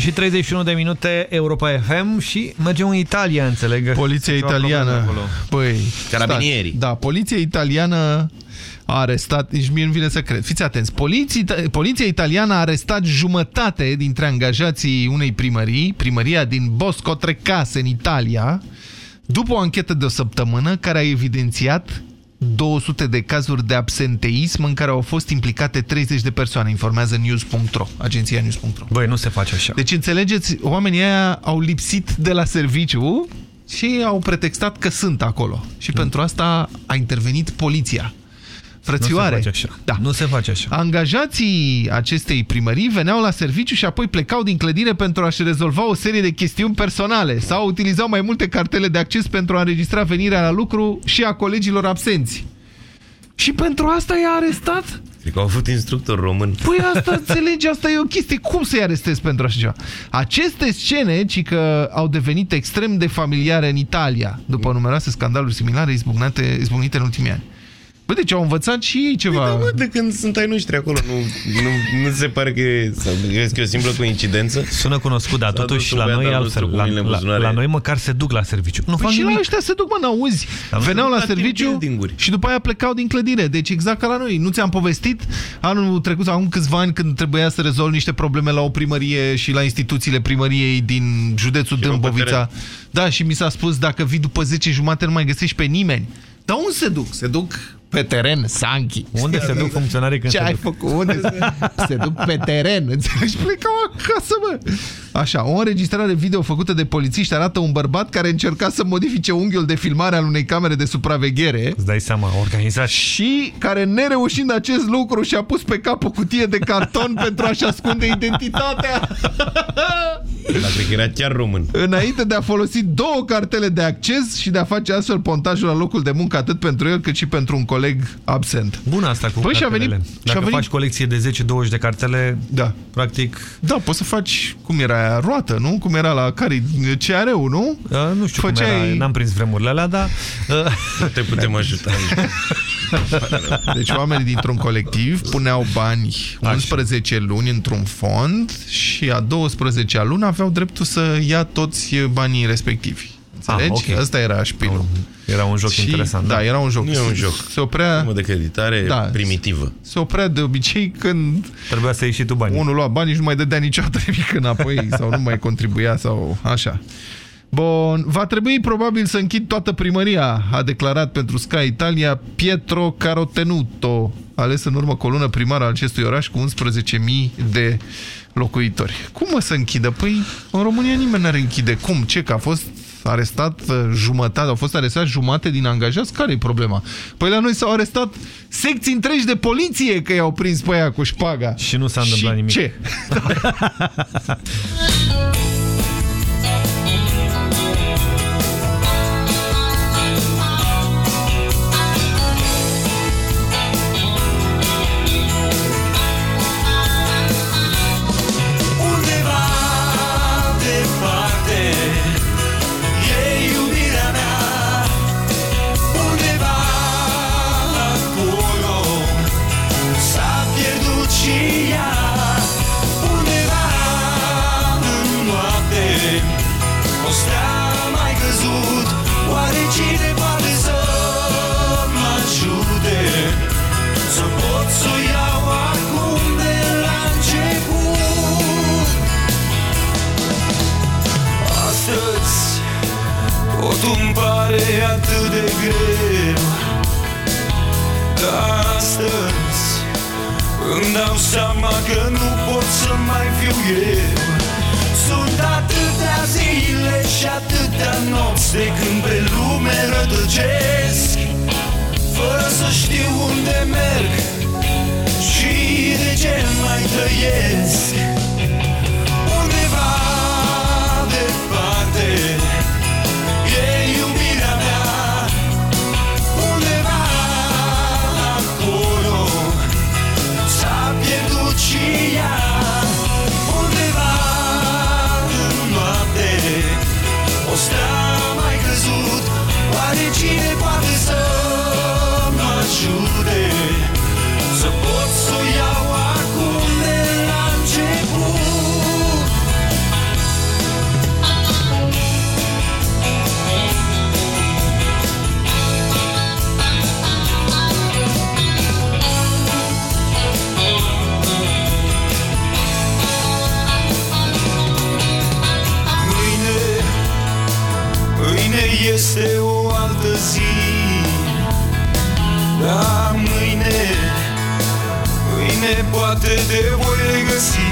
Și 31 de minute, Europa FM și mergem în Italia, înțeleg. Poliția Ceva italiană. probleme acolo. Păi, Carabinierii. stați. Da, poliția italiană a arestat, nici mie nu vine să cred. Fiți atenți, poliția, poliția italiană a arestat jumătate dintre angajații unei primării, primăria din Bosco Trecase, în Italia, după o anchetă de o săptămână care a evidențiat 200 de cazuri de absenteism în care au fost implicate 30 de persoane, informează news.ro, agenția news.ro. Băi, nu se face așa. Deci înțelegeți, oamenii aia au lipsit de la serviciu și au pretextat că sunt acolo. Și pentru asta a intervenit poliția. Frățioare. Nu se face așa. Da. Nu se face așa. Angajații acestei primării veneau la serviciu și apoi plecau din clădire pentru a-și rezolva o serie de chestiuni personale sau utilizau mai multe cartele de acces pentru a înregistra venirea la lucru și a colegilor absenți. Și pentru asta i-a arestat? Cred că au avut instructor român. Păi asta înțelegi, asta e o chestie. Cum să-i arestezi pentru așa ceva? Aceste scene, ci că au devenit extrem de familiare în Italia, după numeroase scandaluri similare izbucnate, izbucnite în ultimii ani. Bă, deci au învățat și ei ceva. Păi, da, mă, de când sunt ai noștri acolo, nu, nu, nu se pare că e, sau, crezi că e o simplă coincidență? Sună cunoscut, dar S-a totuși dus la un noi, băiat al altfel, nostru cu la, mâinile în la, buzunare. la noi măcar se duc la serviciu. Nu Păi fac și la nimic. ăștia se duc, mă, n-auzi. Am Veneau văzut la la serviciu building-uri. și după aia plecau din clădire. Deci exact ca la noi. Nu ți-am povestit anul trecut, sau acum câțiva ani, când trebuia să rezolv niște probleme la o primărie și la instituțiile primăriei din județul Și erau pe Dâmbovița. Da, și mi s-a spus, dacă vii după 10 jumate, nu mai găsești pe nimeni. Dar unde se duc? Se duc pe teren, Sanchi. Unde se duc funcționarii când Ce se ai duc? făcut? Unde se, se duc pe teren? Înțelegi? Plecau acasă, mă. Așa, o înregistrare video făcută de polițiști arată un bărbat care încerca să modifice unghiul de filmare al unei camere de supraveghere Îți dai seama, organizat. și care, nereușind acest lucru, și-a pus pe cap o cutie de carton pentru a-și ascunde identitatea. Dar cred că era chiar român. Înainte de a folosi două cartele de acces și de a face astfel pontajul la locul de muncă atât pentru el cât și pentru un coleg absent. Bună asta cu Păi și a cartelele. venit- Dacă și a venit- faci colecție de 10-20 de cartele, Da. practic... Da, poți să faci, cum era aia, roată, nu? Cum era la care CRU, nu? Uh, nu știu Făceai- cum era, n-am prins vremurile alea, dar... Uh, Nu te putem ajuta. Deci oamenii dintr-un colectiv puneau bani 11 luni într-un fond și a 12-a lună aveau dreptul să ia toți banii respectivi. Înțelegi? Ah, ok. Asta era șpilul. Era un joc și, interesant. Da, era un joc. Nu e un joc. Se oprea, Formă de creditare Da. primitivă. se oprea de obicei când Trebuia să ieși și tu bani. unul lua banii și nu mai dădea niciodată nimic înapoi sau nu mai contribuia sau așa. Bun, va trebui probabil să închid toată primăria, a declarat pentru Sky Italia Pietro Carotenuto, ales în urmă cu o lună primar al acestui oraș cu 11.000 de locuitori. Cum mă să închidă? Păi în România nimeni n-ar închide. Cum? Ce? Că a fost arestat uh, jumătate, au fost arestat jumate din angajați? Care e problema? Păi la noi s-au arestat secții întregi de poliție că i-au prins pe aia cu șpaga. Și nu s-a întâmplat Și nimic. ce? seama că nu pot să mai fiu eu. Sunt atâtea zile și atâtea nopți de când pe lume rătăcesc. Fără să știu unde merg și de ce mai trăiesc poate te voi regăsi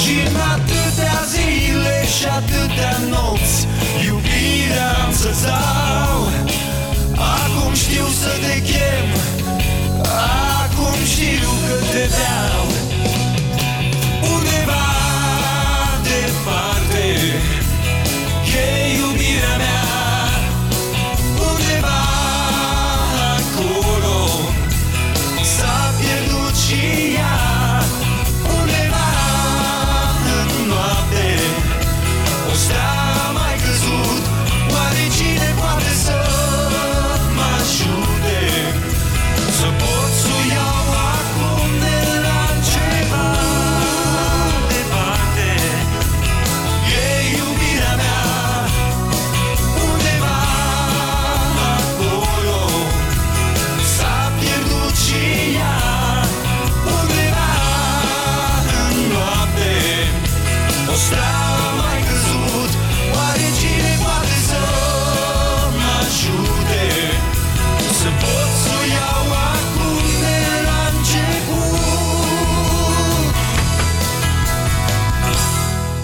Și în atâtea zile și atâtea nopți Iubirea am să-ți dau. Acum știu să te chem Acum știu că te vreau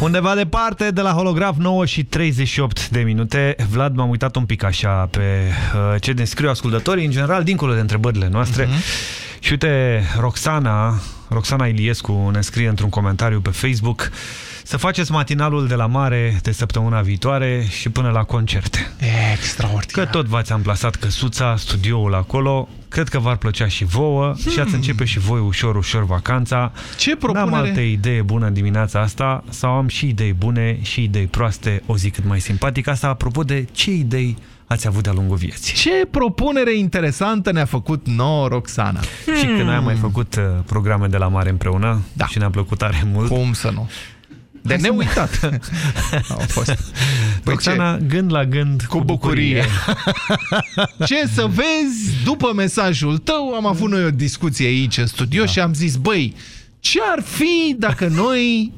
Undeva departe, de la holograf 9 și 38 de minute. Vlad, m-am uitat un pic așa pe uh, ce ne scriu ascultătorii, în general, dincolo de întrebările noastre. Și uite, Roxana, Roxana Iliescu ne scrie într-un comentariu pe Facebook să faceți matinalul de la mare de săptămâna viitoare și până la concerte. Extraordinar. Că tot v-ați amplasat căsuța, studioul acolo, cred că v-ar plăcea și vouă hmm. și ați începe și voi ușor, ușor vacanța. Ce propunere? N-am alte idee bună în dimineața asta sau am și idei bune și idei proaste, o zi cât mai simpatic. Asta apropo de ce idei ați avut de-a lungul vieții. Ce propunere interesantă ne-a făcut nouă Roxana. Și că noi am mai făcut uh, programe de la mare împreună Da. și ne-a plăcut tare mult. Cum să nu? De Hai să- neuitat. Au fost. Păi Roxana, gând la gând, cu, bucurie. Ce să vezi, după mesajul tău am avut noi o discuție aici în studio da. și am zis, băi, ce ar fi dacă noi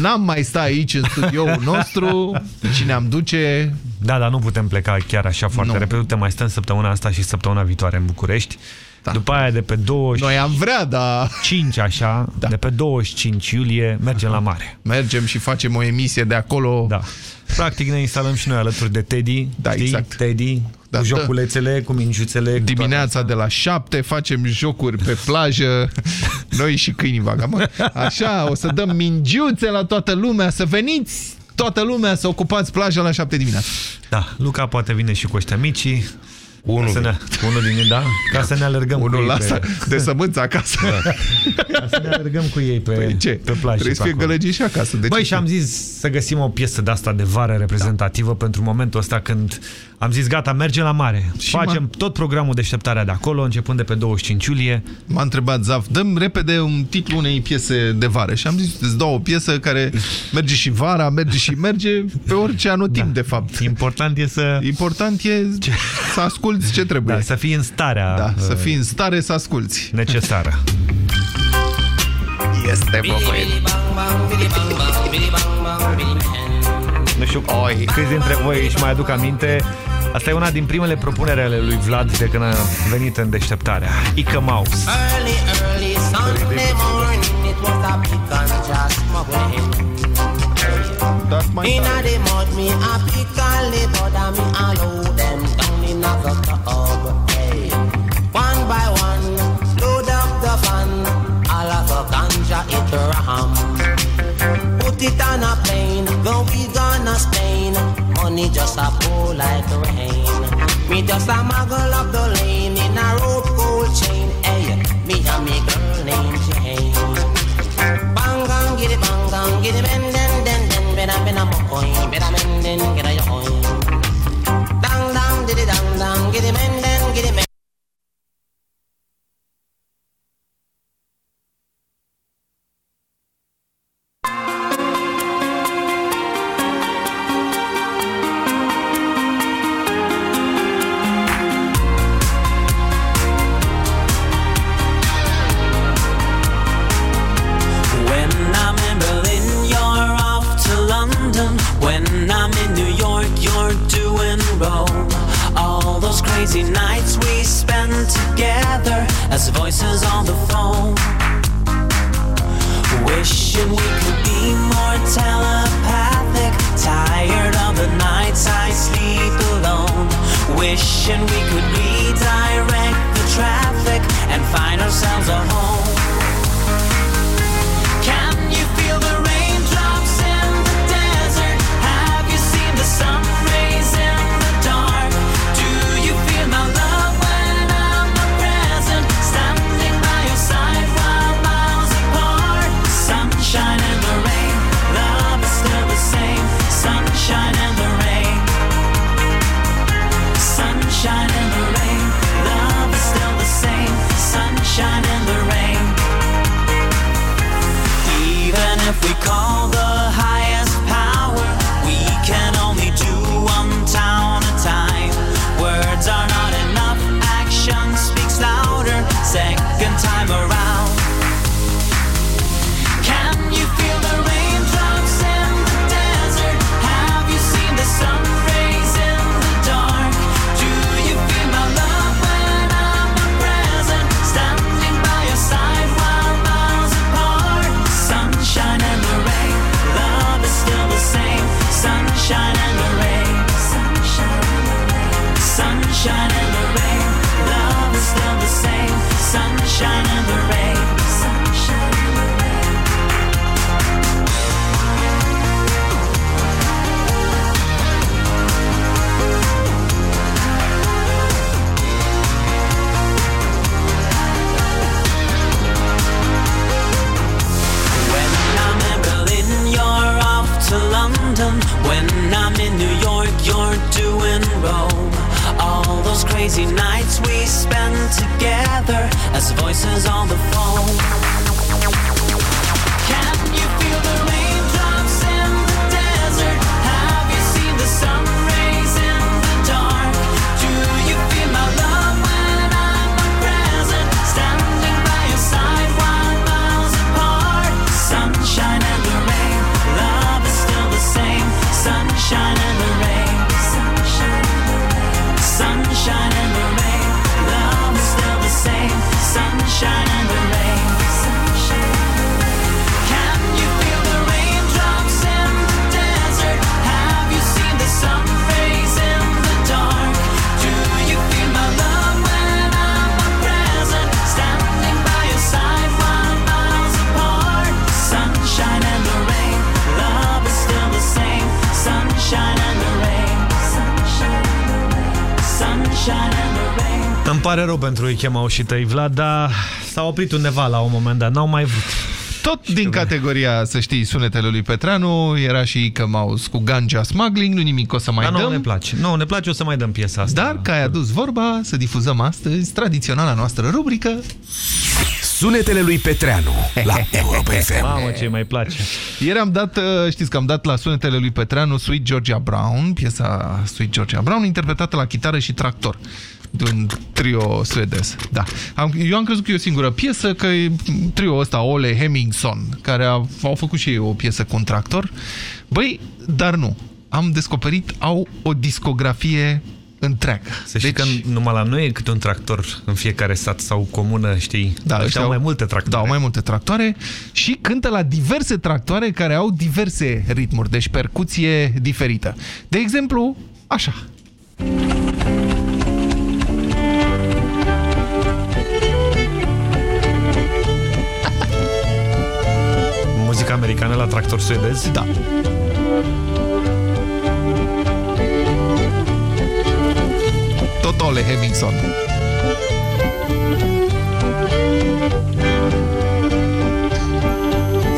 n-am mai sta aici în studioul nostru și ne-am duce... Da, dar nu putem pleca chiar așa foarte Nu. repede. Uite, mai stăm săptămâna asta și săptămâna viitoare în București. Da. După aia de pe 20... Noi am vrea, dar... 5 așa, da. de pe 25 iulie mergem la mare. Mergem și facem o emisie de acolo. Da. Practic ne instalăm și noi alături de Teddy. Da, știi? exact. Teddy, Da, cu da. joculețele, cu mingiuțele. cu Dimineața de la 7 facem jocuri pe plajă, noi și câinii vagamă. Așa, o să dăm mingiuțe la toată lumea, să veniți toată lumea să ocupați plaja la 7 dimineața. Da, Luca poate vine și cu ăștia micii. Unul. Să ne, unul din ei, da? Ca să ne alergăm Unul cu ei lasă pe, de sămânță acasă. Da. ca să ne alergăm cu ei pe, Păi ce? pe plajă. Trebuie să pe fie acolo. gălăgii și acasă. De Băi, ce? și am zis să găsim o piesă de asta de vară reprezentativă da. pentru momentul ăsta când am zis gata, mergem la mare. Și Facem tot programul deșteptarea de acolo, începând de pe 25 iulie. M-a întrebat Zaf, dăm repede un titlu unei piese de vară și am zis, îți dau o piesă care merge și vara, merge și merge pe orice anotimp, da. de fapt. Important e să... Important e să asculți ce trebuie. Da, să fii în starea Da, să uh, fii în stare să asculți. necesară. Este, bă, băieți. Nu știu Oi. câți dintre voi își mai aduc aminte Asta e una din primele propuneri ale lui Vlad de când a venit în deșteptarea Ică Mouse Early, early Sunday morning, it was a pick and just smuggling. In a the mud, me a pick and lay bother me a load them down in a the tub. Hey. One by one, load up the fan, all of the ganja it ram. Put it on a plane, go we gonna Spain. Money just a pour like rain. Me just a muggle up the lane in a rope gold chain. Hey, me and me girl named Jane. Bang bang, it bang bang, it bend den den den, bena bena mokoin, bena men den, get crazy nights we spend together as voices on the phone. Wishing we could be more telepathic. Tired of the nights I sleep alone. Wishing we could redirect the traffic and find ourselves a home. I'm in New York, you're doing Rome. All those crazy nights we spend together as voices on the phone. Îmi pare rău pentru chemau și tăi, Vlad, dar s-a oprit undeva la un moment dat, n-au mai vrut. Tot din categoria, să știi, sunetele lui Petreanu, era și Ica Mouse cu Ganja Smuggling, nu nimic o să mai Dar dăm. nu ne place. Nu, ne place, o să mai dăm piesa asta. Dar că ai adus vorba să difuzăm astăzi tradiționala noastră rubrică Sunetele lui Petreanu la Europa FM. Mamă, ce mai place. Ieri am dat, uh, știți că am dat la sunetele lui Petreanu Sweet Georgia Brown, piesa Sweet Georgia Brown, interpretată la chitară și tractor de un trio suedez. Da. Am, eu am crezut că e o singură piesă, că e trio ăsta, Ole Hemmingson, care a, au făcut și ei o piesă cu un tractor. Băi, dar nu. Am descoperit, au o discografie întreagă. Să știi deci... că numai la noi e câte un tractor în fiecare sat sau comună, știi? Da, Ăștia ăștia au au- mai multe tractoare. Da, au mai multe tractoare și cântă la diverse tractoare care au diverse ritmuri, deci percuție diferită. De exemplu, așa. Muzica americană la tractor suedez? Da. Tot Ole Hemmingson.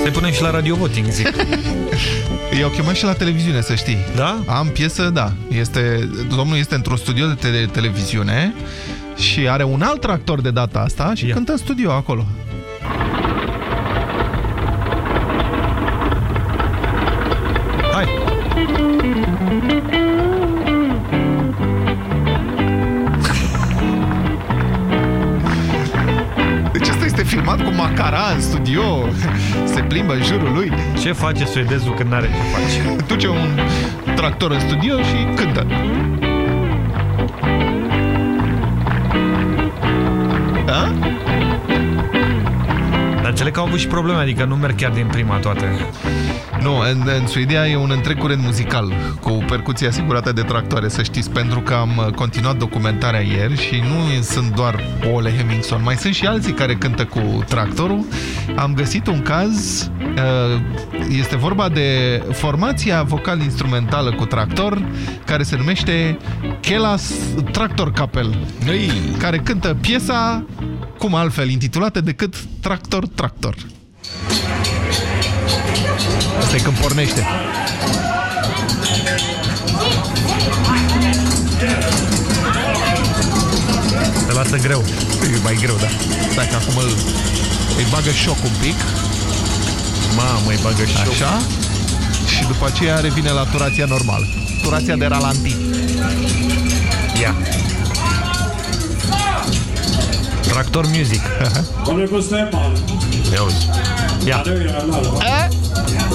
Se punem și la radio voting, zic. Eu chemat și la televiziune, să știi. Da? Am piesă, da. Este, domnul este într-un studio de tele televiziune și are un alt tractor de data asta și Ia. cântă în studio acolo. Ce face suedezul când n-are ce face? Duce un tractor în studio și cântă. Da? Dar înțeleg că au avut și probleme, adică nu merg chiar din prima toate. Nu, în, în Suedia e un întreg curent muzical cu percuție asigurată de tractoare, să știți, pentru că am uh, continuat documentarea ieri și nu sunt doar Ole Hemmingson, mai sunt și alții care cântă cu tractorul. Am găsit un caz, uh, este vorba de formația vocal-instrumentală cu tractor, care se numește Kelas Tractor Capel, care cântă piesa, cum altfel intitulată decât Tractor Tractor. Asta e când pornește. Te lasă greu. E mai greu, da. Stai că acum îl, îi bagă șoc un pic. Mamă, îi bagă șoc. Așa. Și după aceea revine la turația normală. Turația de ralanti. Ia. Tractor Music. Kommer du på stämman? Ia uzi. Ia. Nu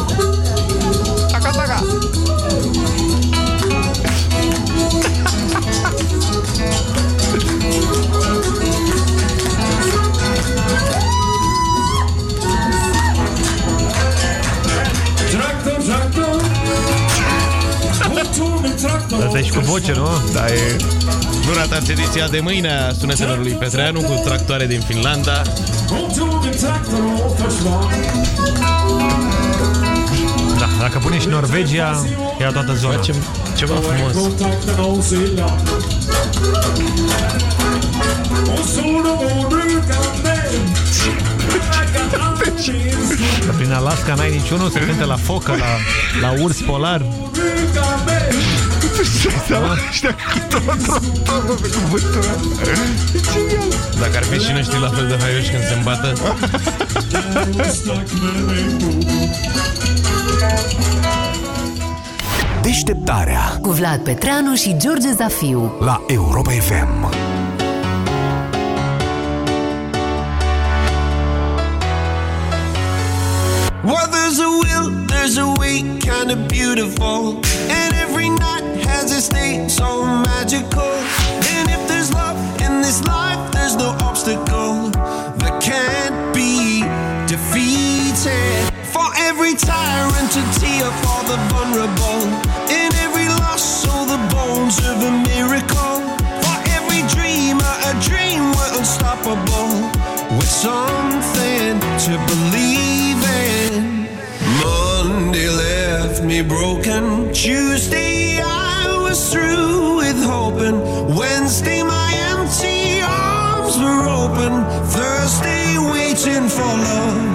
traktor. Asta e și cu voce, nu? Da, e... Nu ratați ediția de mâine a sunetelor lui Petreanu cu tractoare din Finlanda. Da, dacă pune și Norvegia, ia toată zona. Facem ceva frumos. Kontakten oss illa. Och sol och vår brukande. Verkar aldrig minst. Că prin Alaska n-ai niciunul, se cântă la focă, la, la urs polar. Brukande. Ăștia cu tractorul pe cuvântul ăla. E genial. Dacă ar fi și noștri la fel de haioși când se îmbată. Och stack med min bok. Deșteptarea Cu Vlad Petreanu și George Zafiu. la Europa FM. Well, there's a will, there's a way, kinda beautiful. And every night has a state so magical. And if there's love in this life, there's no obstacle every tyrant, a tear for the vulnerable. In every loss, all the bones of a miracle. For every dreamer, a dream we're unstoppable. With something to believe in. Monday left me broken. Tuesday I was through with hoping. Wednesday my empty arms were open. Thursday waiting for love,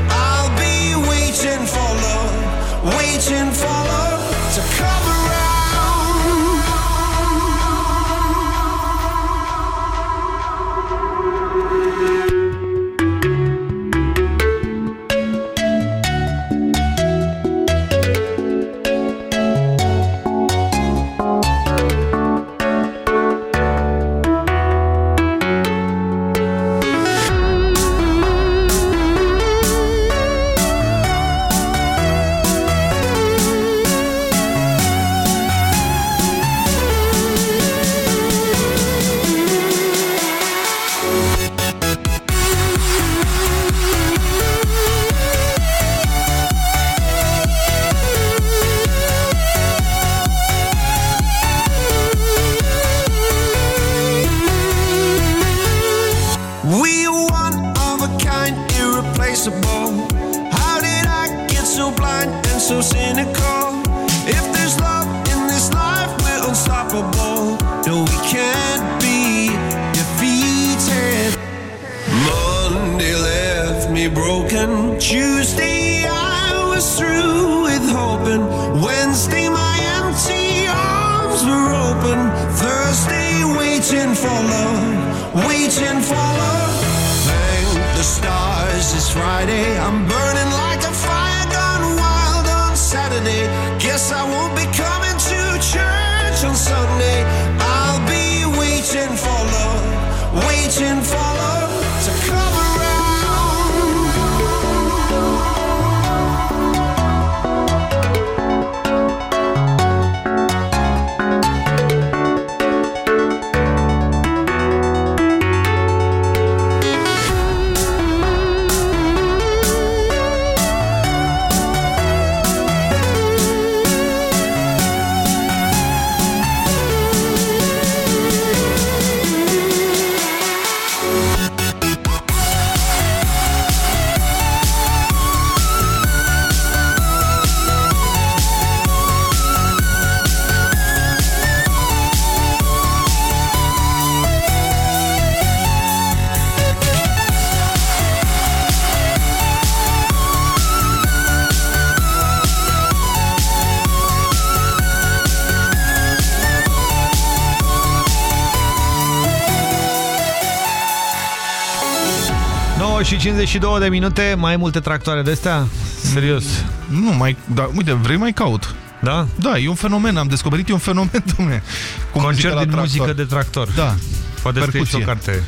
9 și 52 de minute, mai multe tractoare de astea? Serios. Nu, mai, da, uite, vrei mai caut. Da? Da, e un fenomen, am descoperit, e un fenomen, domne. Cu Concert din tractor. muzică de tractor. Da. Poate scrieți o Percuție. carte.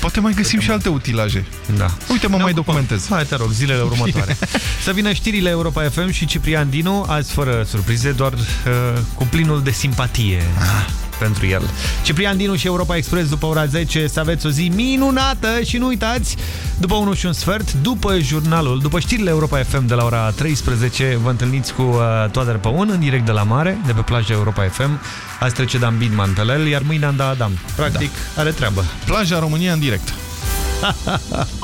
Poate mai găsim și alte utilaje. Da. Uite, mă mai documentez. Hai, te rog, zilele următoare. Să vină știrile Europa FM și Ciprian Dinu, azi fără surprize, doar uh, cu plinul de simpatie. pentru el. Ciprian Dinu și Europa Express după ora 10 să aveți o zi minunată și nu uitați, după 1 și un sfert, după jurnalul, după știrile Europa FM de la ora 13, vă întâlniți cu uh, Toader Păun în direct de la mare, de pe plaja Europa FM. Azi trece Dan Bidman pe el, iar mâine Anda Adam. Practic, da. are treabă. Plaja România în direct.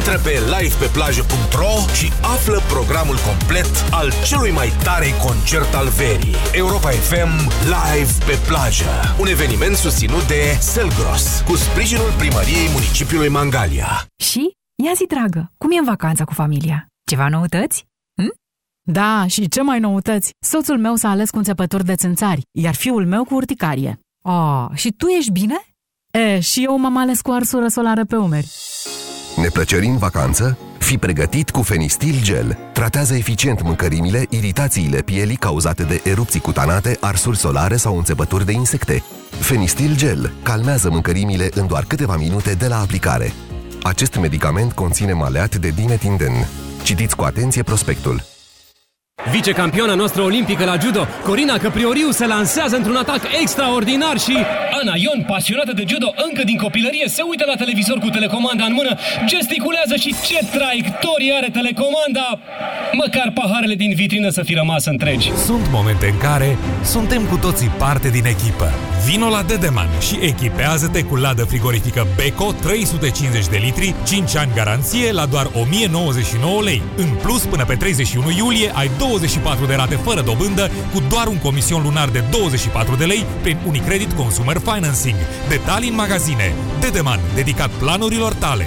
Intră pe livepeplajă.ro și află programul complet al celui mai tare concert al verii. Europa FM Live pe plajă. Un eveniment susținut de Selgros, cu sprijinul primăriei municipiului Mangalia. Și? Ia zi, dragă, cum e în vacanța cu familia? Ceva noutăți? Hm? Da, și ce mai noutăți? Soțul meu s-a ales cu înțepături de țânțari, iar fiul meu cu urticarie. Oh, și tu ești bine? E, și eu m-am ales cu arsură solară pe umeri. Neplăceri în vacanță? Fi pregătit cu Fenistil Gel. Tratează eficient mâncărimile, iritațiile pielii cauzate de erupții cutanate, arsuri solare sau înțepături de insecte. Fenistil Gel calmează mâncărimile în doar câteva minute de la aplicare. Acest medicament conține maleat de dimetinden. Citiți cu atenție prospectul. Vicecampioana noastră olimpică la judo, Corina Căprioriu, se lansează într-un atac extraordinar și Ana Ion, pasionată de judo încă din copilărie, se uită la televizor cu telecomanda în mână, gesticulează și ce traiectorie are telecomanda! Măcar paharele din vitrină să fi rămas întregi. Sunt momente în care suntem cu toții parte din echipă. Vino la Dedeman și echipează-te cu ladă frigorifică Beko 350 de litri, 5 ani garanție la doar 1099 lei. În plus, până pe 31 iulie ai 24 de rate fără dobândă cu doar un comision lunar de 24 de lei prin Unicredit Consumer Financing. Detalii în magazine. Dedeman, dedicat planurilor tale.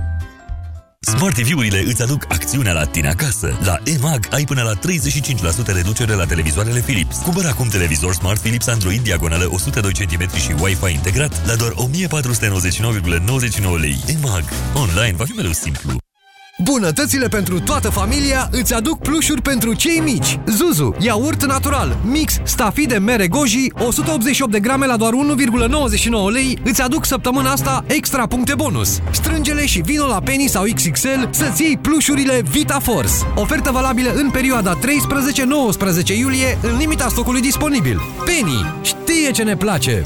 Smart TV-urile îți aduc acțiunea la tine acasă. La EMAG ai până la 35% reducere la televizoarele Philips. Cumpără acum televizor Smart Philips Android diagonală 102 cm și Wi-Fi integrat la doar 1499,99 lei. EMAG. Online va fi mereu simplu. Bunătățile pentru toată familia îți aduc plușuri pentru cei mici. Zuzu, iaurt natural, mix stafide mere goji, 188 de grame la doar 1,99 lei, îți aduc săptămâna asta extra puncte bonus. Strângele și vino la Penny sau XXL să-ți iei plușurile Vita Force. Ofertă valabilă în perioada 13-19 iulie, în limita stocului disponibil. Penny știe ce ne place!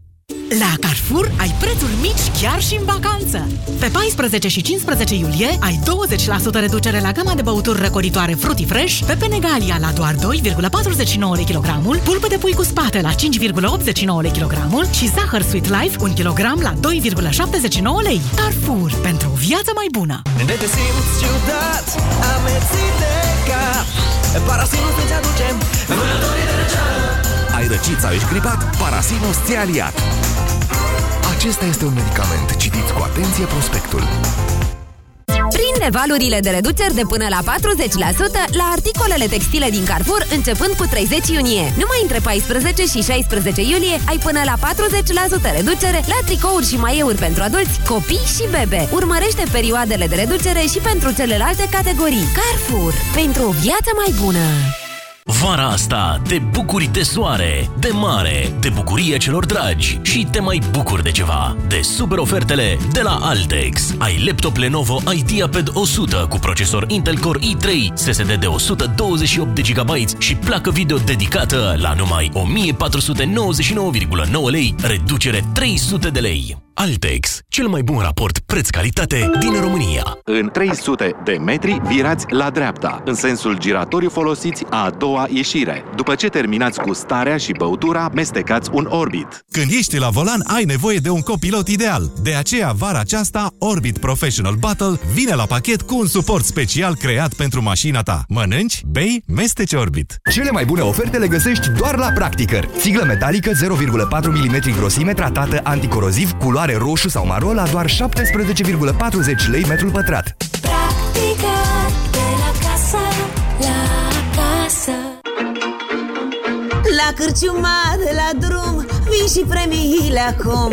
La Carrefour ai prețuri mici chiar și în vacanță. Pe 14 și 15 iulie ai 20% reducere la gama de băuturi răcoritoare Fruity Fresh, pe Penegalia la doar 2,49 lei kilogramul, pulpă de pui cu spate la 5,89 lei kilogramul și zahăr Sweet Life 1 kg la 2,79 lei. Carrefour, pentru o viață mai bună! De te simți ciudat, amețit de cap Parasinus îți aducem vânătorii de răceală Ai răcit sau ești gripat? Parasinus ți-a aliat. Acesta este un medicament. Citiți cu atenție prospectul. Prin Prinde valurile de reduceri de până la 40% la articolele textile din Carrefour începând cu 30 iunie. Numai între 14 și 16 iulie ai până la 40% reducere la tricouri și maieuri pentru adulți, copii și bebe. Urmărește perioadele de reducere și pentru celelalte categorii. Carrefour. Pentru o viață mai bună. Vara asta te bucuri de soare, de mare, de bucurie celor dragi și te mai bucuri de ceva, de super ofertele de la Altex. Ai laptop Lenovo IdeaPad 100 cu procesor Intel Core i3, SSD de 128 de GB și placă video dedicată la numai 1499,9 lei, reducere 300 de lei. Altex, cel mai bun raport preț-calitate din România. În 300 de metri virați la dreapta, în sensul giratoriu folosiți a doua ieșire. După ce terminați cu starea și băutura, mestecați un Orbit. Când ești la volan, ai nevoie de un copilot ideal. De aceea, vara aceasta, Orbit Professional Battle vine la pachet cu un suport special creat pentru mașina ta. Mănânci, bei, mesteci Orbit. Cele mai bune oferte le găsești doar la Practicăr. Țiglă metalică 0,4 mm grosime tratată anticoroziv, culoare roșu sau maro la doar 17,40 lei metrul pătrat. Practică de la casă, la casă. La cârciuma de la drum Vin și premiile acum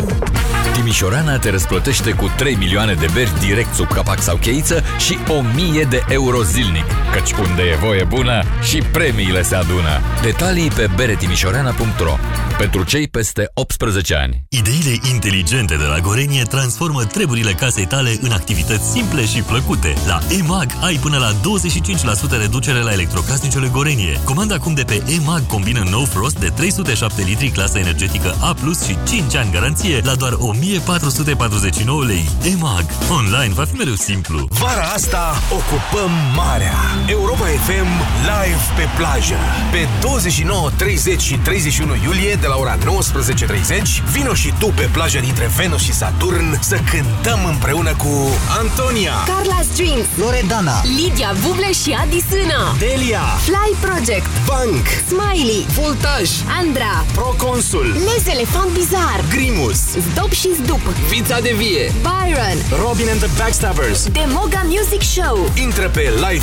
Timișorana te răsplătește cu 3 milioane de beri direct sub capac sau cheiță și 1000 de euro zilnic. Căci unde e voie bună și premiile se adună. Detalii pe beretimișorana.ro Pentru cei peste 18 ani. Ideile inteligente de la Gorenie transformă treburile casei tale în activități simple și plăcute. La EMAG ai până la 25% reducere la electrocasnicele Gorenie. Comanda acum de pe EMAG combină No Frost de 307 litri clasă energetică A+, și 5 ani garanție la doar 1449 lei. EMAG. Online va fi mereu simplu. Vara asta ocupăm marea. Europa FM live pe plajă. Pe 29, 30 și 31 iulie de la ora 19.30 vino și tu pe plaja dintre Venus și Saturn să cântăm împreună cu Antonia, Carla Strings, Loredana, Lidia Buble și Adi Sână, Delia, Fly Project, Bank, Smiley, Voltaj, Andra, Proconsul, Les Elefant Bizar, Grimus, Zdop și Zdup, Vița de Vie, Byron, Robin and the Backstabbers. The Moga Music Show, Intră pe live